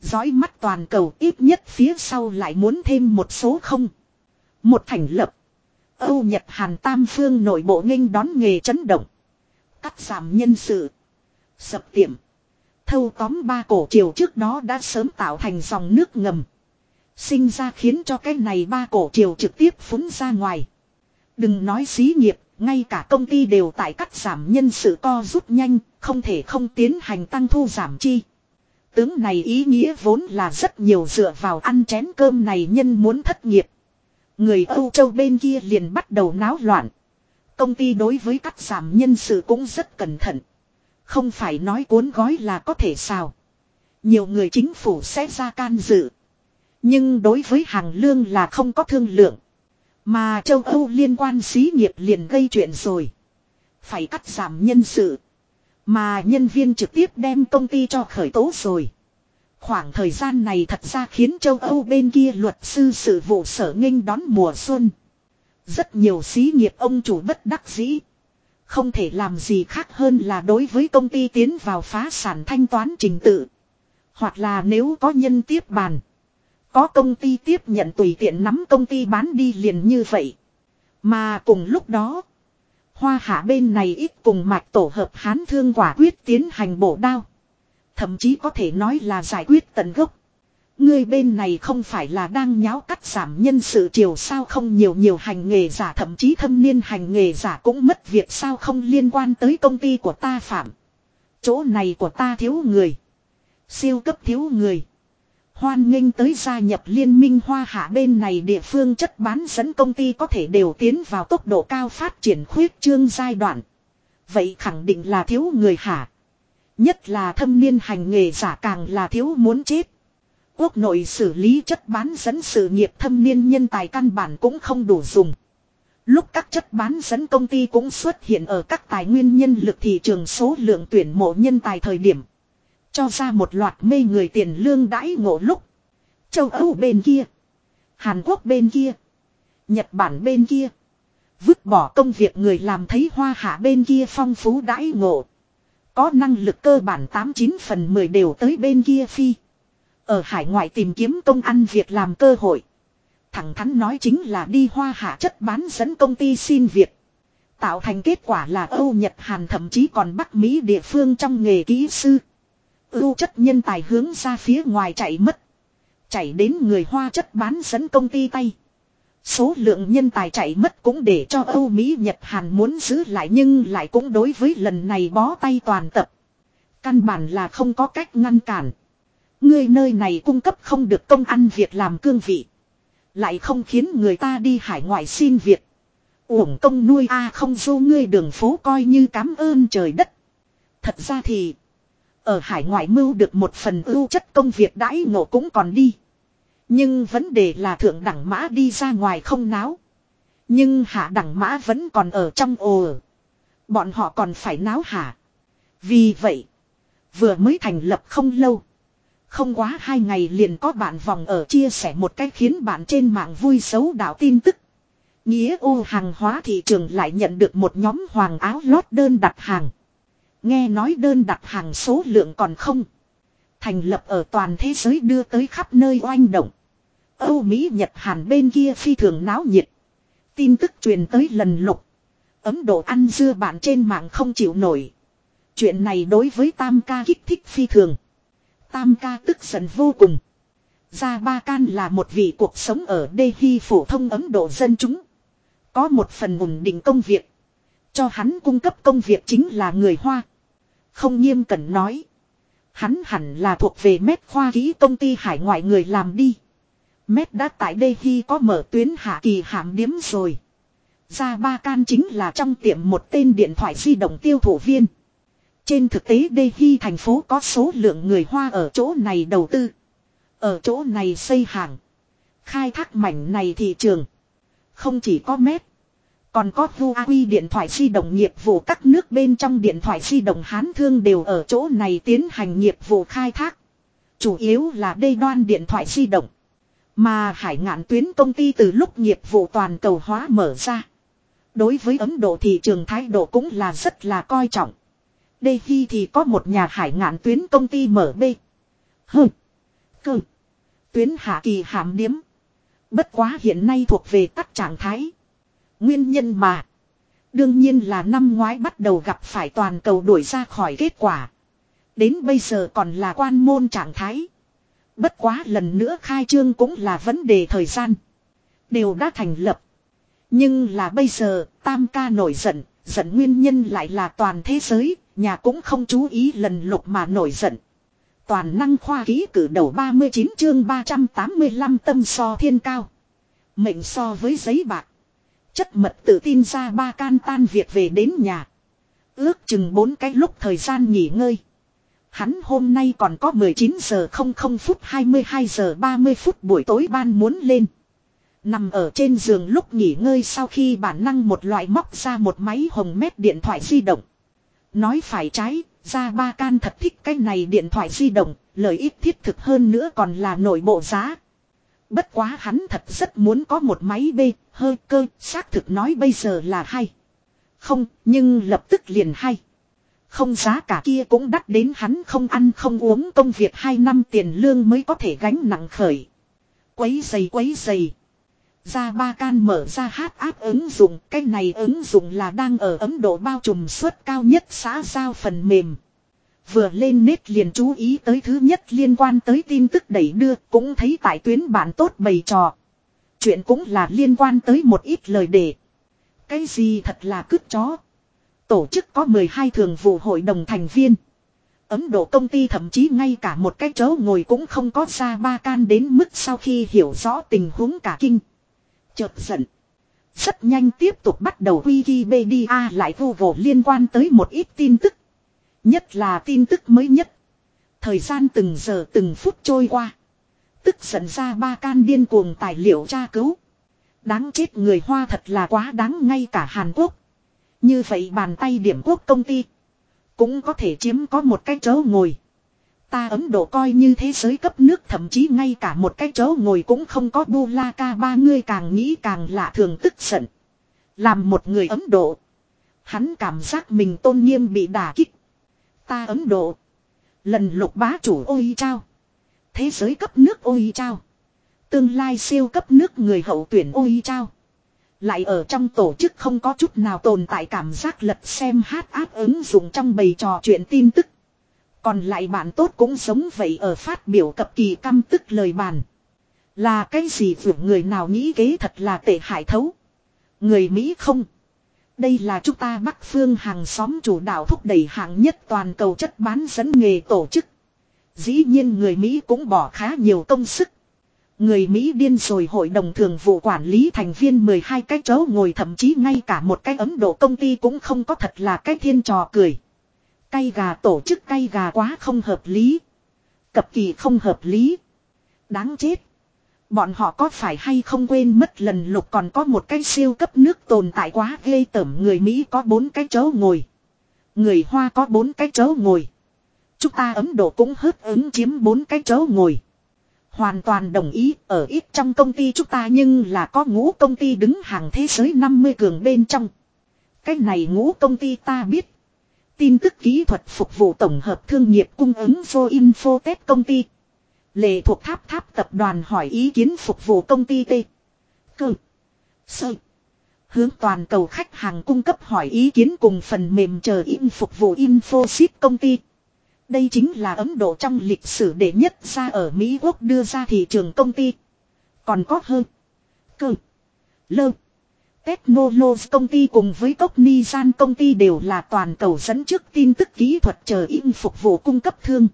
Dõi mắt toàn cầu ít nhất phía sau lại muốn thêm một số không. Một thành lập. Âu Nhật Hàn Tam Phương nội bộ nghênh đón nghề chấn động. Cắt giảm nhân sự. Sập tiệm. Thâu tóm ba cổ triều trước đó đã sớm tạo thành dòng nước ngầm. Sinh ra khiến cho cái này ba cổ triều trực tiếp phúng ra ngoài. Đừng nói xí nghiệp, ngay cả công ty đều tại cắt giảm nhân sự co rút nhanh, không thể không tiến hành tăng thu giảm chi. Tướng này ý nghĩa vốn là rất nhiều dựa vào ăn chén cơm này nhân muốn thất nghiệp. Người Âu Châu bên kia liền bắt đầu náo loạn. Công ty đối với cắt giảm nhân sự cũng rất cẩn thận. Không phải nói cuốn gói là có thể sao? Nhiều người chính phủ sẽ ra can dự. Nhưng đối với hàng lương là không có thương lượng. Mà châu Âu liên quan xí nghiệp liền gây chuyện rồi. Phải cắt giảm nhân sự. Mà nhân viên trực tiếp đem công ty cho khởi tố rồi. Khoảng thời gian này thật ra khiến châu Âu bên kia luật sư sự vụ sở nghênh đón mùa xuân. Rất nhiều xí nghiệp ông chủ bất đắc dĩ. Không thể làm gì khác hơn là đối với công ty tiến vào phá sản thanh toán trình tự. Hoặc là nếu có nhân tiếp bàn. Có công ty tiếp nhận tùy tiện nắm công ty bán đi liền như vậy. Mà cùng lúc đó. Hoa hạ bên này ít cùng mạch tổ hợp hán thương quả quyết tiến hành bổ đao. Thậm chí có thể nói là giải quyết tận gốc. Người bên này không phải là đang nháo cắt giảm nhân sự chiều sao không nhiều nhiều hành nghề giả, thậm chí thâm niên hành nghề giả cũng mất việc sao không liên quan tới công ty của ta phạm. Chỗ này của ta thiếu người. Siêu cấp thiếu người. Hoan nghênh tới gia nhập liên minh hoa hạ bên này địa phương chất bán dẫn công ty có thể đều tiến vào tốc độ cao phát triển khuyết trương giai đoạn. Vậy khẳng định là thiếu người hả? Nhất là thâm niên hành nghề giả càng là thiếu muốn chết. Quốc nội xử lý chất bán dẫn sự nghiệp thâm niên nhân tài căn bản cũng không đủ dùng. Lúc các chất bán dẫn công ty cũng xuất hiện ở các tài nguyên nhân lực thị trường số lượng tuyển mộ nhân tài thời điểm. Cho ra một loạt mê người tiền lương đãi ngộ lúc. Châu Âu bên kia. Hàn Quốc bên kia. Nhật Bản bên kia. Vứt bỏ công việc người làm thấy hoa hạ bên kia phong phú đãi ngộ. Có năng lực cơ bản 89 phần 10 đều tới bên kia phi. Ở hải ngoại tìm kiếm công ăn việc làm cơ hội. Thẳng thắn nói chính là đi hoa hạ chất bán dẫn công ty xin việc. Tạo thành kết quả là Âu, Nhật, Hàn, thậm chí còn Bắc Mỹ địa phương trong nghề kỹ sư. Ưu chất nhân tài hướng ra phía ngoài chạy mất. Chạy đến người hoa chất bán dẫn công ty tay. Số lượng nhân tài chạy mất cũng để cho Âu Mỹ, Nhật, Hàn muốn giữ lại nhưng lại cũng đối với lần này bó tay toàn tập. Căn bản là không có cách ngăn cản. Người nơi này cung cấp không được công ăn việc làm cương vị. Lại không khiến người ta đi hải ngoại xin việc. Uổng công nuôi a không du ngươi đường phố coi như cám ơn trời đất. Thật ra thì. Ở hải ngoại mưu được một phần ưu chất công việc đãi ngộ cũng còn đi. Nhưng vấn đề là thượng đẳng mã đi ra ngoài không náo. Nhưng hạ đẳng mã vẫn còn ở trong ồ. Bọn họ còn phải náo hả. Vì vậy. Vừa mới thành lập không lâu. Không quá hai ngày liền có bạn vòng ở chia sẻ một cách khiến bạn trên mạng vui xấu đạo tin tức. Nghĩa ô hàng hóa thị trường lại nhận được một nhóm hoàng áo lót đơn đặt hàng. Nghe nói đơn đặt hàng số lượng còn không. Thành lập ở toàn thế giới đưa tới khắp nơi oanh động. Âu Mỹ, Nhật, Hàn bên kia phi thường náo nhiệt. Tin tức truyền tới lần lục. Ấn độ ăn dưa bạn trên mạng không chịu nổi. Chuyện này đối với Tam ca kích thích phi thường. Tam ca tức giận vô cùng. Gia Ba Can là một vị cuộc sống ở Delhi phổ thông Ấn Độ dân chúng. Có một phần ổn định công việc. Cho hắn cung cấp công việc chính là người Hoa. Không nghiêm cẩn nói. Hắn hẳn là thuộc về mét khoa ký công ty hải ngoại người làm đi. Mét đã tại đây khi có mở tuyến hạ kỳ hàm điếm rồi. Gia Ba Can chính là trong tiệm một tên điện thoại di động tiêu thụ viên. Trên thực tế đây khi thành phố có số lượng người Hoa ở chỗ này đầu tư. Ở chỗ này xây hàng. Khai thác mảnh này thị trường. Không chỉ có mét. Còn có Huawei điện thoại di động nghiệp vụ, các nước bên trong điện thoại di động Hán Thương đều ở chỗ này tiến hành nghiệp vụ khai thác. Chủ yếu là đây đoan điện thoại di động. Mà hải ngạn tuyến công ty từ lúc nghiệp vụ toàn cầu hóa mở ra. Đối với Ấn Độ thị trường thái độ cũng là rất là coi trọng. Đây khi thì có một nhà hải ngạn tuyến công ty mở bê. Hừ. Cơ. Tuyến hạ kỳ hàm điếm. Bất quá hiện nay thuộc về tắt trạng thái. Nguyên nhân mà. Đương nhiên là năm ngoái bắt đầu gặp phải toàn cầu đuổi ra khỏi kết quả. Đến bây giờ còn là quan môn trạng thái. Bất quá lần nữa khai trương cũng là vấn đề thời gian. Đều đã thành lập. Nhưng là bây giờ, tam ca nổi giận, giận nguyên nhân lại là toàn thế giới, nhà cũng không chú ý lần lục mà nổi giận. Toàn năng khoa ký cử đầu 39 chương 385 tâm so thiên cao. Mệnh so với giấy bạc. Chất mật tự tin ra ba can tan việc về đến nhà. Ước chừng bốn cái lúc thời gian nghỉ ngơi. Hắn hôm nay còn có 19 giờ 00 phút 22 giờ 30 phút buổi tối ban muốn lên. Nằm ở trên giường lúc nghỉ ngơi sau khi bản năng một loại móc ra một máy hồng mét điện thoại di động. Nói phải trái, ra ba can thật thích cái này điện thoại di động, lợi ích thiết thực hơn nữa còn là nội bộ giá. Bất quá hắn thật rất muốn có một máy B, hơi cơ, xác thực nói bây giờ là hay. Không, nhưng lập tức liền hay. Không giá cả kia cũng đắt đến hắn không ăn không uống công việc 2 năm tiền lương mới có thể gánh nặng khởi. Quấy dày quấy dày. Ra ba can mở ra hát áp ứng dụng, cái này ứng dụng là đang ở Ấn Độ bao trùm suất cao nhất xã giao phần mềm. Vừa lên nét liền chú ý tới thứ nhất liên quan tới tin tức đẩy đưa, cũng thấy tại tuyến bản tốt bày trò. Chuyện cũng là liên quan tới một ít lời đề. Cái gì thật là cứt chó. Tổ chức có 12 thường vụ hội đồng thành viên. Ấn Độ công ty thậm chí ngay cả một cái chỗ ngồi cũng không có ra ba can đến mức sau khi hiểu rõ tình huống cả kinh. Chợt giận. Rất nhanh tiếp tục bắt đầu Wikipedia lại Google liên quan tới một ít tin tức. Nhất là tin tức mới nhất. Thời gian từng giờ từng phút trôi qua. Tức giận ra ba can điên cuồng tài liệu tra cứu. Đáng chết người Hoa thật là quá đáng ngay cả Hàn Quốc. Như vậy bàn tay điểm quốc công ty. Cũng có thể chiếm có một cái chỗ ngồi. Ta Ấn Độ coi như thế giới cấp nước thậm chí ngay cả một cái chỗ ngồi cũng không có bu la ca ba người càng nghĩ càng lạ thường tức giận. Làm một người Ấn Độ. Hắn cảm giác mình tôn nghiêm bị đả kích. Ta Ấn Độ. Lần lục bá chủ ôi trao. Thế giới cấp nước ôi trao. Tương lai siêu cấp nước người hậu tuyển ôi trao. Lại ở trong tổ chức không có chút nào tồn tại cảm giác lật xem hát áp ứng dụng trong bầy trò chuyện tin tức. Còn lại bạn tốt cũng sống vậy ở phát biểu cập kỳ căm tức lời bàn. Là cái gì vượt người nào nghĩ kế thật là tệ hại thấu. Người Mỹ không. Đây là chúng ta Bắc Phương hàng xóm chủ đạo thúc đẩy hạng nhất toàn cầu chất bán dẫn nghề tổ chức. Dĩ nhiên người Mỹ cũng bỏ khá nhiều công sức. Người Mỹ điên rồi hội đồng thường vụ quản lý thành viên 12 cái chỗ ngồi thậm chí ngay cả một cái Ấn Độ công ty cũng không có thật là cái thiên trò cười. Cay gà tổ chức cay gà quá không hợp lý. Cập kỳ không hợp lý. Đáng chết. Bọn họ có phải hay không quên mất lần lục còn có một cái siêu cấp nước tồn tại quá ghê tởm người Mỹ có bốn cái chỗ ngồi. Người Hoa có bốn cái chỗ ngồi. Chúng ta Ấn Độ cũng hớt ứng chiếm bốn cái chỗ ngồi. Hoàn toàn đồng ý, ở ít trong công ty chúng ta nhưng là có ngũ công ty đứng hàng thế giới 50 cường bên trong. Cái này ngũ công ty ta biết. Tin tức kỹ thuật phục vụ tổng hợp thương nghiệp cung ứng vô info công ty. Lệ thuộc tháp tháp tập đoàn hỏi ý kiến phục vụ công ty T. Cơ. Sơ. Hướng toàn cầu khách hàng cung cấp hỏi ý kiến cùng phần mềm chờ in phục vụ Infosys công ty. Đây chính là Ấn Độ trong lịch sử đệ nhất ra ở Mỹ Quốc đưa ra thị trường công ty. Còn có hơn. Cơ. Lơ. Technolos công ty cùng với Cốc Nizan công ty đều là toàn cầu dẫn trước tin tức kỹ thuật chờ in phục vụ cung cấp thương.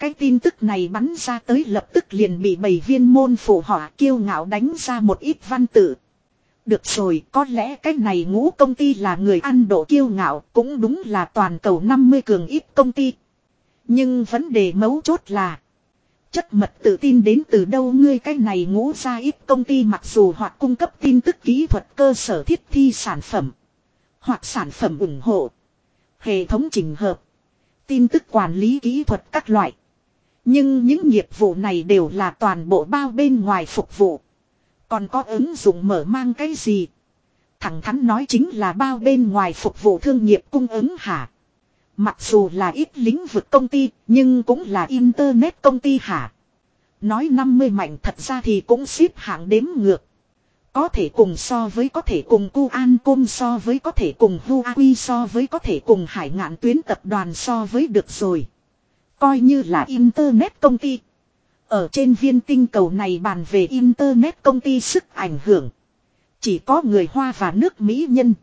Cái tin tức này bắn ra tới lập tức liền bị bầy viên môn phủ họa kiêu ngạo đánh ra một ít văn tự. Được rồi, có lẽ cái này ngũ công ty là người ăn độ kiêu ngạo, cũng đúng là toàn cầu 50 cường ít công ty. Nhưng vấn đề mấu chốt là Chất mật tự tin đến từ đâu ngươi cái này ngũ ra ít công ty mặc dù hoặc cung cấp tin tức kỹ thuật cơ sở thiết thi sản phẩm. Hoặc sản phẩm ủng hộ. Hệ thống trình hợp. Tin tức quản lý kỹ thuật các loại. Nhưng những nghiệp vụ này đều là toàn bộ bao bên ngoài phục vụ. Còn có ứng dụng mở mang cái gì? Thẳng thắn nói chính là bao bên ngoài phục vụ thương nghiệp cung ứng hả? Mặc dù là ít lĩnh vực công ty, nhưng cũng là internet công ty hả? Nói 50 mạnh thật ra thì cũng xếp hạng đếm ngược. Có thể cùng so với có thể cùng cu an cung so với có thể cùng Huawei so với có thể cùng hải ngạn tuyến tập đoàn so với được rồi. Coi như là internet công ty. Ở trên viên tinh cầu này bàn về internet công ty sức ảnh hưởng. Chỉ có người Hoa và nước Mỹ nhân.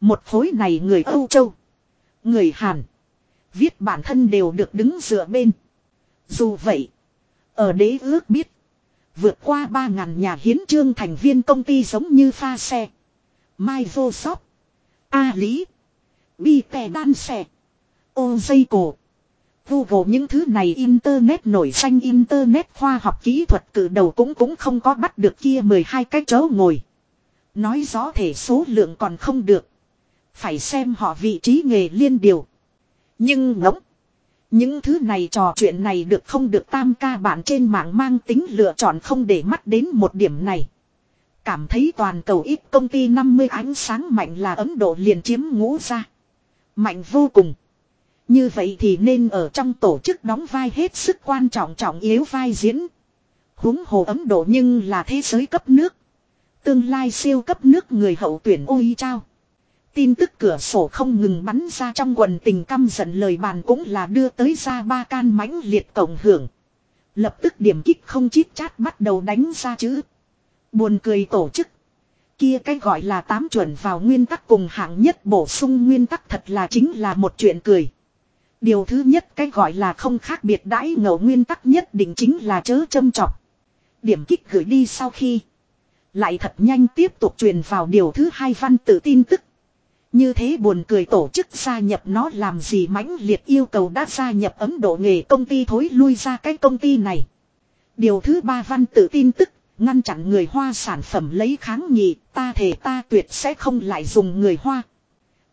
Một khối này người Âu Châu. Người Hàn. Viết bản thân đều được đứng dựa bên. Dù vậy. Ở đế ước biết. Vượt qua 3.000 nhà hiến trương thành viên công ty giống như pha xe. Microsoft. A Lý. Bi tè đan xe. Ô dây cổ. Google những thứ này Internet nổi danh Internet khoa học kỹ thuật từ đầu cũng cũng không có bắt được kia 12 cái chỗ ngồi. Nói rõ thể số lượng còn không được. Phải xem họ vị trí nghề liên điều. Nhưng ngỗng. Những thứ này trò chuyện này được không được tam ca bạn trên mạng mang tính lựa chọn không để mắt đến một điểm này. Cảm thấy toàn cầu ít công ty 50 ánh sáng mạnh là Ấn Độ liền chiếm ngũ ra. Mạnh vô cùng. Như vậy thì nên ở trong tổ chức đóng vai hết sức quan trọng trọng yếu vai diễn. Húng hồ Ấn Độ nhưng là thế giới cấp nước. Tương lai siêu cấp nước người hậu tuyển ôi trao. Tin tức cửa sổ không ngừng bắn ra trong quần tình căm giận lời bàn cũng là đưa tới ra ba can mãnh liệt cộng hưởng. Lập tức điểm kích không chít chát bắt đầu đánh ra chữ. Buồn cười tổ chức. Kia cái gọi là tám chuẩn vào nguyên tắc cùng hạng nhất bổ sung nguyên tắc thật là chính là một chuyện cười. Điều thứ nhất cái gọi là không khác biệt đãi ngẫu nguyên tắc nhất định chính là chớ châm chọc. Điểm kích gửi đi sau khi. Lại thật nhanh tiếp tục truyền vào điều thứ hai văn tự tin tức. Như thế buồn cười tổ chức gia nhập nó làm gì mãnh liệt yêu cầu đã gia nhập Ấn Độ nghề công ty thối lui ra cái công ty này. Điều thứ ba văn tự tin tức, ngăn chặn người Hoa sản phẩm lấy kháng nghị, ta thể ta tuyệt sẽ không lại dùng người Hoa.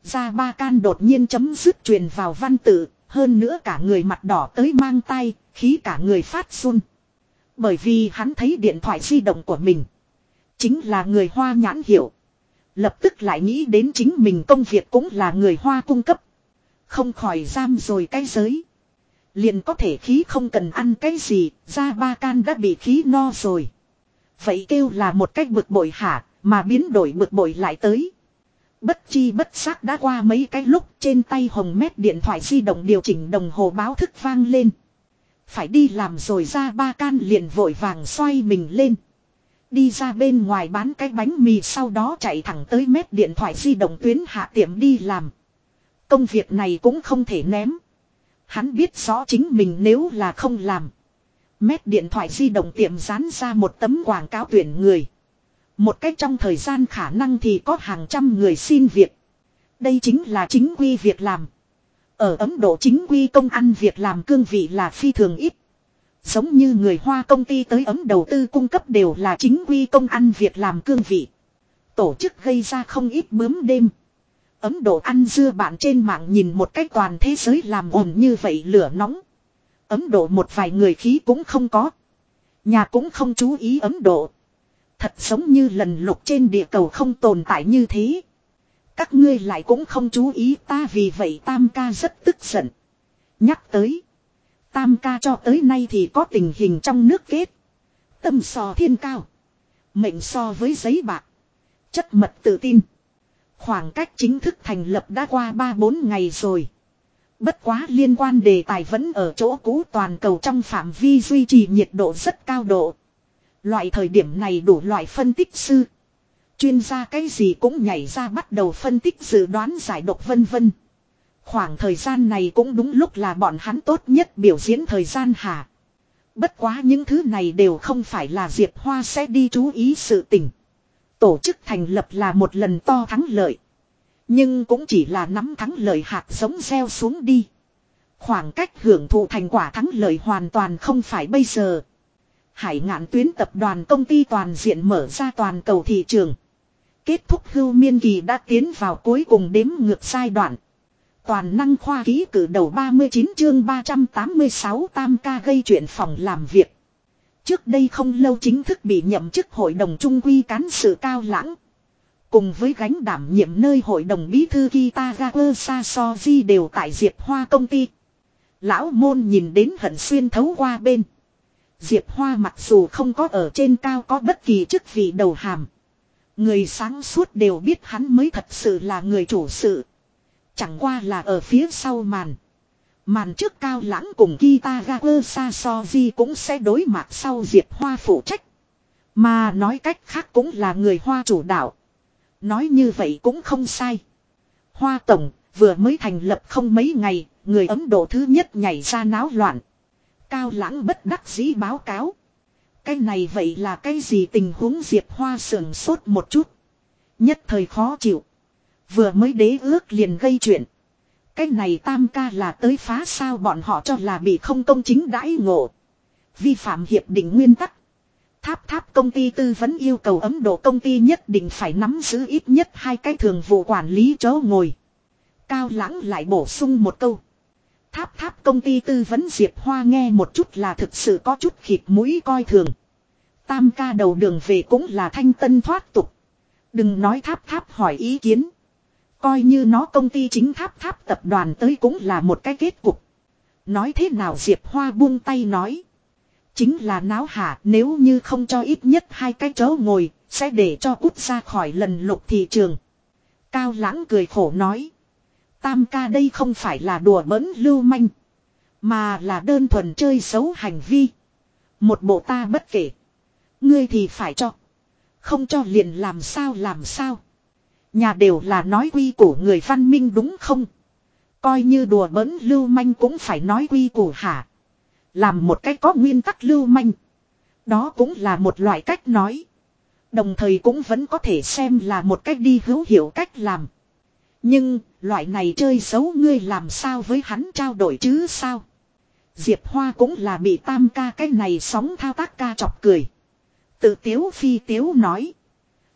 Ra ba can đột nhiên chấm dứt truyền vào văn tự, hơn nữa cả người mặt đỏ tới mang tay, khí cả người phát run. Bởi vì hắn thấy điện thoại di động của mình. Chính là người Hoa nhãn hiệu. Lập tức lại nghĩ đến chính mình công việc cũng là người Hoa cung cấp. Không khỏi giam rồi cái giới. Liền có thể khí không cần ăn cái gì, ra ba can đã bị khí no rồi. Vậy kêu là một cách bực bội hả, mà biến đổi bực bội lại tới. Bất chi bất giác đã qua mấy cái lúc trên tay hồng mét điện thoại di động điều chỉnh đồng hồ báo thức vang lên. Phải đi làm rồi ra ba can liền vội vàng xoay mình lên. Đi ra bên ngoài bán cái bánh mì sau đó chạy thẳng tới mét điện thoại di động tuyến hạ tiệm đi làm. Công việc này cũng không thể ném. Hắn biết rõ chính mình nếu là không làm. Mét điện thoại di động tiệm dán ra một tấm quảng cáo tuyển người. Một cách trong thời gian khả năng thì có hàng trăm người xin việc. Đây chính là chính quy việc làm. Ở Ấn Độ chính quy công ăn việc làm cương vị là phi thường ít. Giống như người Hoa công ty tới ấm đầu tư cung cấp đều là chính quy công ăn việc làm cương vị. Tổ chức gây ra không ít bướm đêm. Ấm độ ăn dưa bạn trên mạng nhìn một cách toàn thế giới làm ồn như vậy lửa nóng. Ấm độ một vài người khí cũng không có. Nhà cũng không chú ý ấm độ. Thật giống như lần lục trên địa cầu không tồn tại như thế. Các ngươi lại cũng không chú ý ta vì vậy tam ca rất tức giận. Nhắc tới. Tam ca cho tới nay thì có tình hình trong nước kết. Tâm so thiên cao. Mệnh so với giấy bạc. Chất mật tự tin. Khoảng cách chính thức thành lập đã qua 3-4 ngày rồi. Bất quá liên quan đề tài vẫn ở chỗ cũ toàn cầu trong phạm vi duy trì nhiệt độ rất cao độ. Loại thời điểm này đủ loại phân tích sư. Chuyên gia cái gì cũng nhảy ra bắt đầu phân tích dự đoán giải độc vân vân. Khoảng thời gian này cũng đúng lúc là bọn hắn tốt nhất biểu diễn thời gian hả. Bất quá những thứ này đều không phải là Diệp Hoa sẽ đi chú ý sự tình. Tổ chức thành lập là một lần to thắng lợi. Nhưng cũng chỉ là nắm thắng lợi hạt giống gieo xuống đi. Khoảng cách hưởng thụ thành quả thắng lợi hoàn toàn không phải bây giờ. Hải ngạn tuyến tập đoàn công ty toàn diện mở ra toàn cầu thị trường. Kết thúc hưu miên kỳ đã tiến vào cuối cùng đếm ngược giai đoạn. Toàn năng khoa ký cử đầu 39 chương 386 tam ca gây chuyện phòng làm việc. Trước đây không lâu chính thức bị nhậm chức hội đồng trung quy cán sự cao lãng. Cùng với gánh đảm nhiệm nơi hội đồng bí thư Kitagawa Sasoji đều tại Diệp Hoa công ty. Lão môn nhìn đến hận xuyên thấu qua bên. Diệp Hoa mặc dù không có ở trên cao có bất kỳ chức vị đầu hàm. Người sáng suốt đều biết hắn mới thật sự là người chủ sự. Chẳng qua là ở phía sau màn. Màn trước cao lãng cùng Kitagawa Sasoji cũng sẽ đối mặt sau Diệp Hoa phụ trách. Mà nói cách khác cũng là người Hoa chủ đạo. Nói như vậy cũng không sai. Hoa Tổng vừa mới thành lập không mấy ngày, người Ấn Độ thứ nhất nhảy ra náo loạn. Cao lãng bất đắc dĩ báo cáo. Cái này vậy là cái gì tình huống Diệp Hoa sườn sốt một chút. Nhất thời khó chịu. Vừa mới đế ước liền gây chuyện. Cái này tam ca là tới phá sao bọn họ cho là bị không công chính đãi ngộ. Vi phạm hiệp định nguyên tắc. Tháp tháp công ty tư vấn yêu cầu ấm độ công ty nhất định phải nắm giữ ít nhất hai cái thường vụ quản lý chỗ ngồi. Cao lãng lại bổ sung một câu. Tháp tháp công ty tư vấn Diệp Hoa nghe một chút là thực sự có chút khịt mũi coi thường. Tam ca đầu đường về cũng là thanh tân thoát tục. Đừng nói tháp tháp hỏi ý kiến. Coi như nó công ty chính tháp tháp tập đoàn tới cũng là một cái kết cục. Nói thế nào Diệp Hoa buông tay nói. Chính là náo hạ nếu như không cho ít nhất hai cái chỗ ngồi, sẽ để cho cút ra khỏi lần lục thị trường. Cao lãng cười khổ nói. Tam ca đây không phải là đùa bỡn lưu manh. Mà là đơn thuần chơi xấu hành vi. Một bộ ta bất kể. Ngươi thì phải cho. Không cho liền làm sao làm sao. Nhà đều là nói quy của người văn minh đúng không? Coi như đùa bỡn lưu manh cũng phải nói quy củ hả? Làm một cách có nguyên tắc lưu manh. Đó cũng là một loại cách nói. Đồng thời cũng vẫn có thể xem là một cách đi hữu hiệu cách làm. Nhưng, loại này chơi xấu ngươi làm sao với hắn trao đổi chứ sao? Diệp Hoa cũng là bị tam ca cái này sóng thao tác ca chọc cười. Tự tiếu phi tiếu nói.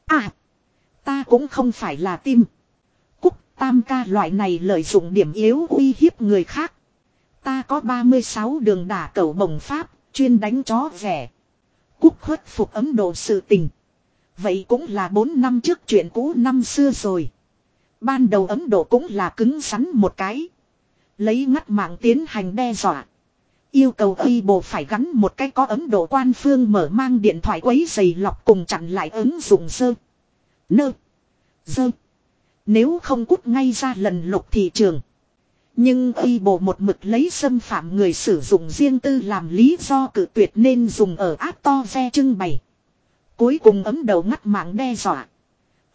À, ta cũng không phải là tim. Cúc tam ca loại này lợi dụng điểm yếu uy hiếp người khác. Ta có 36 đường đả cầu bồng pháp, chuyên đánh chó vẻ. Cúc khuất phục ấm độ sự tình. Vậy cũng là 4 năm trước chuyện cũ năm xưa rồi. Ban đầu Ấn Độ cũng là cứng rắn một cái. Lấy ngắt mạng tiến hành đe dọa. Yêu cầu y bộ phải gắn một cái có Ấn Độ quan phương mở mang điện thoại quấy giày lọc cùng chặn lại ứng dụng sơ. Nơ. Dơ. Nếu không cút ngay ra lần lục thị trường. Nhưng y bộ một mực lấy xâm phạm người sử dụng riêng tư làm lý do cự tuyệt nên dùng ở áp to ve trưng bày. Cuối cùng ấm đầu ngắt mạng đe dọa.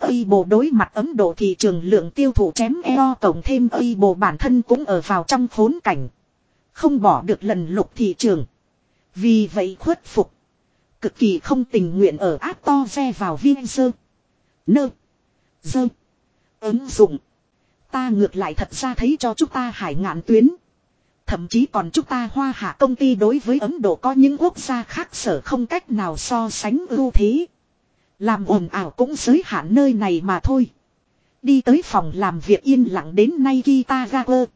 Y bộ đối mặt Ấn Độ thị trường lượng tiêu thụ chém eo, tổng thêm Y bộ bản thân cũng ở vào trong khốn cảnh. Không bỏ được lần lục thị trường. Vì vậy khuất phục. Cực kỳ không tình nguyện ở áp to ve vào viên sơ. Nơ. Dơ. Ứng dụng. Ta ngược lại thật ra thấy cho chúng ta hải ngạn tuyến. Thậm chí còn chúng ta hoa hạ công ty đối với Ấn Độ có những quốc gia khác sở không cách nào so sánh ưu thế. Làm ồn ào cũng giới hạn nơi này mà thôi. Đi tới phòng làm việc yên lặng đến nay Kitagawa.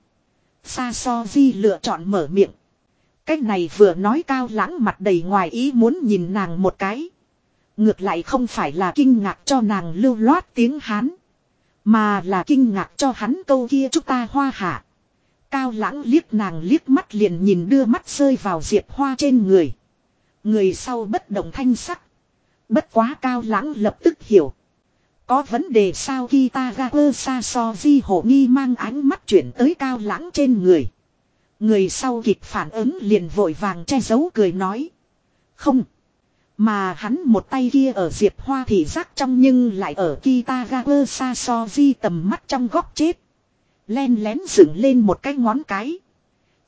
Sa so di lựa chọn mở miệng. Cái này vừa nói cao lãng mặt đầy ngoài ý muốn nhìn nàng một cái. Ngược lại không phải là kinh ngạc cho nàng lưu loát tiếng Hán. Mà là kinh ngạc cho hắn câu kia chúng ta hoa hạ. Cao lãng liếc nàng liếc mắt liền nhìn đưa mắt rơi vào diệp hoa trên người. Người sau bất động thanh sắc. Bất quá cao lãng lập tức hiểu. Có vấn đề sao khi ta ra ơ xa so di hổ nghi mang ánh mắt chuyển tới cao lãng trên người. Người sau kịp phản ứng liền vội vàng che giấu cười nói. Không. Mà hắn một tay kia ở diệp hoa thì rắc trong nhưng lại ở Kitagawa Sasoji tầm mắt trong góc chết. Len lén dựng lên một cái ngón cái.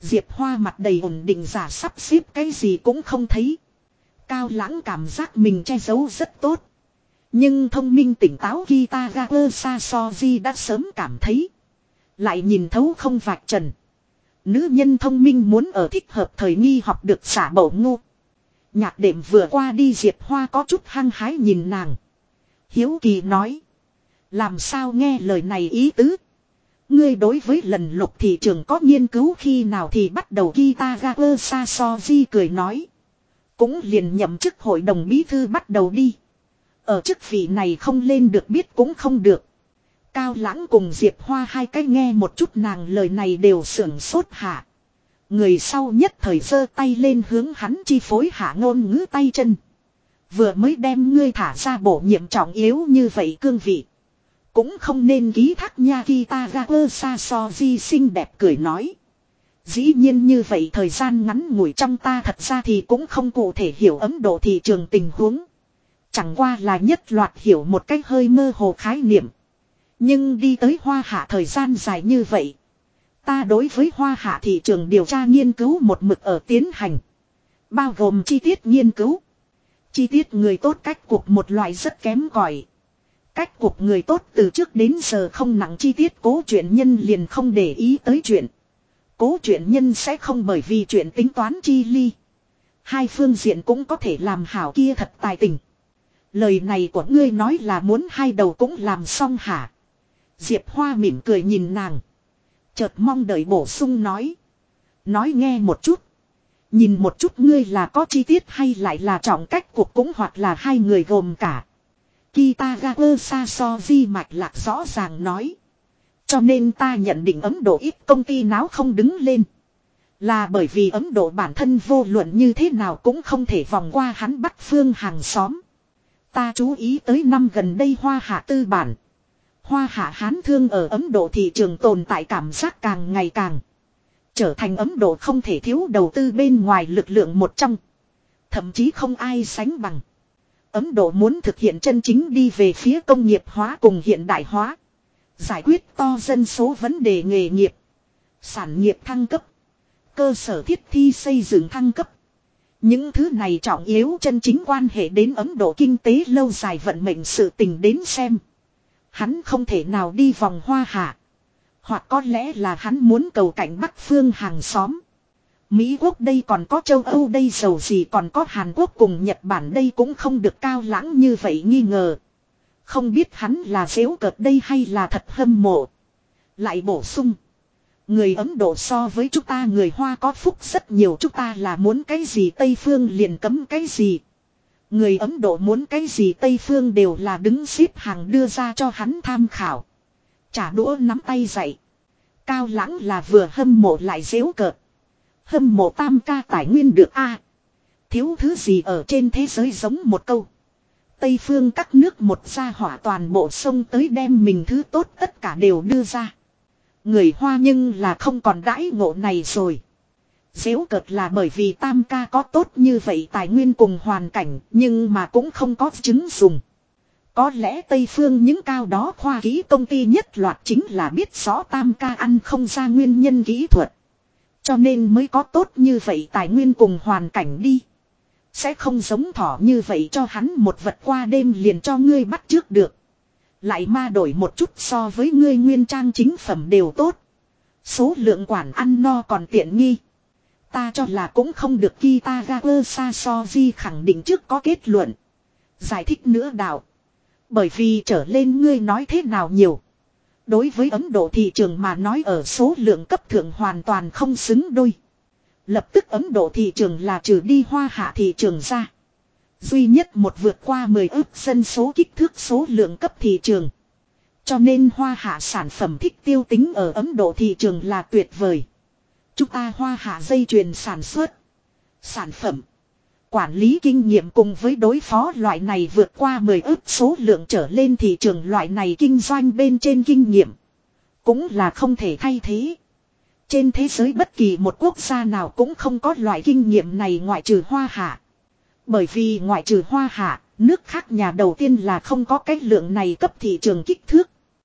Diệp hoa mặt đầy ổn định giả sắp xếp cái gì cũng không thấy. Cao lãng cảm giác mình che giấu rất tốt. Nhưng thông minh tỉnh táo Kitagawa Sasoji đã sớm cảm thấy. Lại nhìn thấu không vạch trần. Nữ nhân thông minh muốn ở thích hợp thời nghi học được xả bầu ngu. Nhạc đệm vừa qua đi Diệp Hoa có chút hăng hái nhìn nàng. Hiếu kỳ nói. Làm sao nghe lời này ý tứ. Ngươi đối với lần lục thị trường có nghiên cứu khi nào thì bắt đầu Kitagawa Sasoji cười nói. Cũng liền nhậm chức hội đồng bí thư bắt đầu đi. Ở chức vị này không lên được biết cũng không được. Cao lãng cùng Diệp Hoa hai cái nghe một chút nàng lời này đều sưởng sốt hạ. Người sau nhất thời giơ tay lên hướng hắn chi phối hạ ngôn ngữ tay chân. Vừa mới đem ngươi thả ra bổ nhiệm trọng yếu như vậy cương vị. Cũng không nên ký thác nha khi ta ra ơ xa so di xinh đẹp cười nói. Dĩ nhiên như vậy thời gian ngắn ngủi trong ta thật ra thì cũng không cụ thể hiểu Ấn Độ thị trường tình huống. Chẳng qua là nhất loạt hiểu một cách hơi mơ hồ khái niệm. Nhưng đi tới hoa hạ thời gian dài như vậy. Ta đối với hoa hạ thị trường điều tra nghiên cứu một mực ở tiến hành. Bao gồm chi tiết nghiên cứu. Chi tiết người tốt cách cuộc một loại rất kém cỏi Cách cuộc người tốt từ trước đến giờ không nặng chi tiết cố chuyện nhân liền không để ý tới chuyện. Cố chuyện nhân sẽ không bởi vì chuyện tính toán chi ly. Hai phương diện cũng có thể làm hảo kia thật tài tình. Lời này của ngươi nói là muốn hai đầu cũng làm xong hả? Diệp Hoa mỉm cười nhìn nàng. Chợt mong đợi bổ sung nói. Nói nghe một chút. Nhìn một chút ngươi là có chi tiết hay lại là trọng cách cuộc cũng hoặc là hai người gồm cả. Kitagawa Sasoji mạch lạc rõ ràng nói. Cho nên ta nhận định Ấn Độ ít công ty náo không đứng lên. Là bởi vì Ấn Độ bản thân vô luận như thế nào cũng không thể vòng qua hắn Bắc Phương hàng xóm. Ta chú ý tới năm gần đây hoa hạ tư bản. Hoa hạ hán thương ở Ấn Độ thị trường tồn tại cảm giác càng ngày càng. Trở thành Ấn Độ không thể thiếu đầu tư bên ngoài lực lượng một trong. Thậm chí không ai sánh bằng. Ấn Độ muốn thực hiện chân chính đi về phía công nghiệp hóa cùng hiện đại hóa. Giải quyết to dân số vấn đề nghề nghiệp. Sản nghiệp thăng cấp. Cơ sở thiết thi xây dựng thăng cấp. Những thứ này trọng yếu chân chính quan hệ đến Ấn Độ kinh tế lâu dài vận mệnh sự tình đến xem. Hắn không thể nào đi vòng hoa hạ. Hoặc có lẽ là hắn muốn cầu cảnh Bắc Phương hàng xóm. Mỹ Quốc đây còn có châu Âu đây giàu gì còn có Hàn Quốc cùng Nhật Bản đây cũng không được cao lãng như vậy nghi ngờ. Không biết hắn là dễu cợt đây hay là thật hâm mộ. Lại bổ sung. Người Ấn Độ so với chúng ta người Hoa có phúc rất nhiều chúng ta là muốn cái gì Tây Phương liền cấm cái gì. Người Ấn Độ muốn cái gì Tây Phương đều là đứng xếp hàng đưa ra cho hắn tham khảo. Trả đũa nắm tay dậy. Cao lãng là vừa hâm mộ lại dễu cợt. Hâm mộ tam ca tài nguyên được a Thiếu thứ gì ở trên thế giới giống một câu. Tây phương các nước một gia hỏa toàn bộ sông tới đem mình thứ tốt tất cả đều đưa ra. Người Hoa nhưng là không còn đãi ngộ này rồi. Dễu cợt là bởi vì tam ca có tốt như vậy tài nguyên cùng hoàn cảnh, nhưng mà cũng không có chứng dùng. Có lẽ Tây Phương những cao đó khoa kỹ công ty nhất loạt chính là biết rõ tam ca ăn không ra nguyên nhân kỹ thuật. Cho nên mới có tốt như vậy tài nguyên cùng hoàn cảnh đi. Sẽ không giống thỏ như vậy cho hắn một vật qua đêm liền cho ngươi bắt trước được. Lại ma đổi một chút so với ngươi nguyên trang chính phẩm đều tốt. Số lượng quản ăn no còn tiện nghi. Ta cho là cũng không được Kitagawa Sasoji khẳng định trước có kết luận. Giải thích nữa đạo. Bởi vì trở lên ngươi nói thế nào nhiều. Đối với Ấn Độ thị trường mà nói ở số lượng cấp thượng hoàn toàn không xứng đôi. Lập tức Ấn Độ thị trường là trừ đi hoa hạ thị trường ra. Duy nhất một vượt qua 10 ước dân số kích thước số lượng cấp thị trường. Cho nên hoa hạ sản phẩm thích tiêu tính ở Ấn Độ thị trường là tuyệt vời. Chúng ta hoa hạ dây chuyền sản xuất. Sản phẩm. Quản lý kinh nghiệm cùng với đối phó loại này vượt qua 10 ước số lượng trở lên thị trường, loại này kinh doanh bên trên kinh nghiệm. Cũng là không thể thay thế. Trên thế giới bất kỳ một quốc gia nào cũng không có loại kinh nghiệm này ngoại trừ hoa hạ. Bởi vì ngoại trừ hoa hạ, nước khác nhà đầu tiên là không có cái lượng này cấp thị trường kích thước.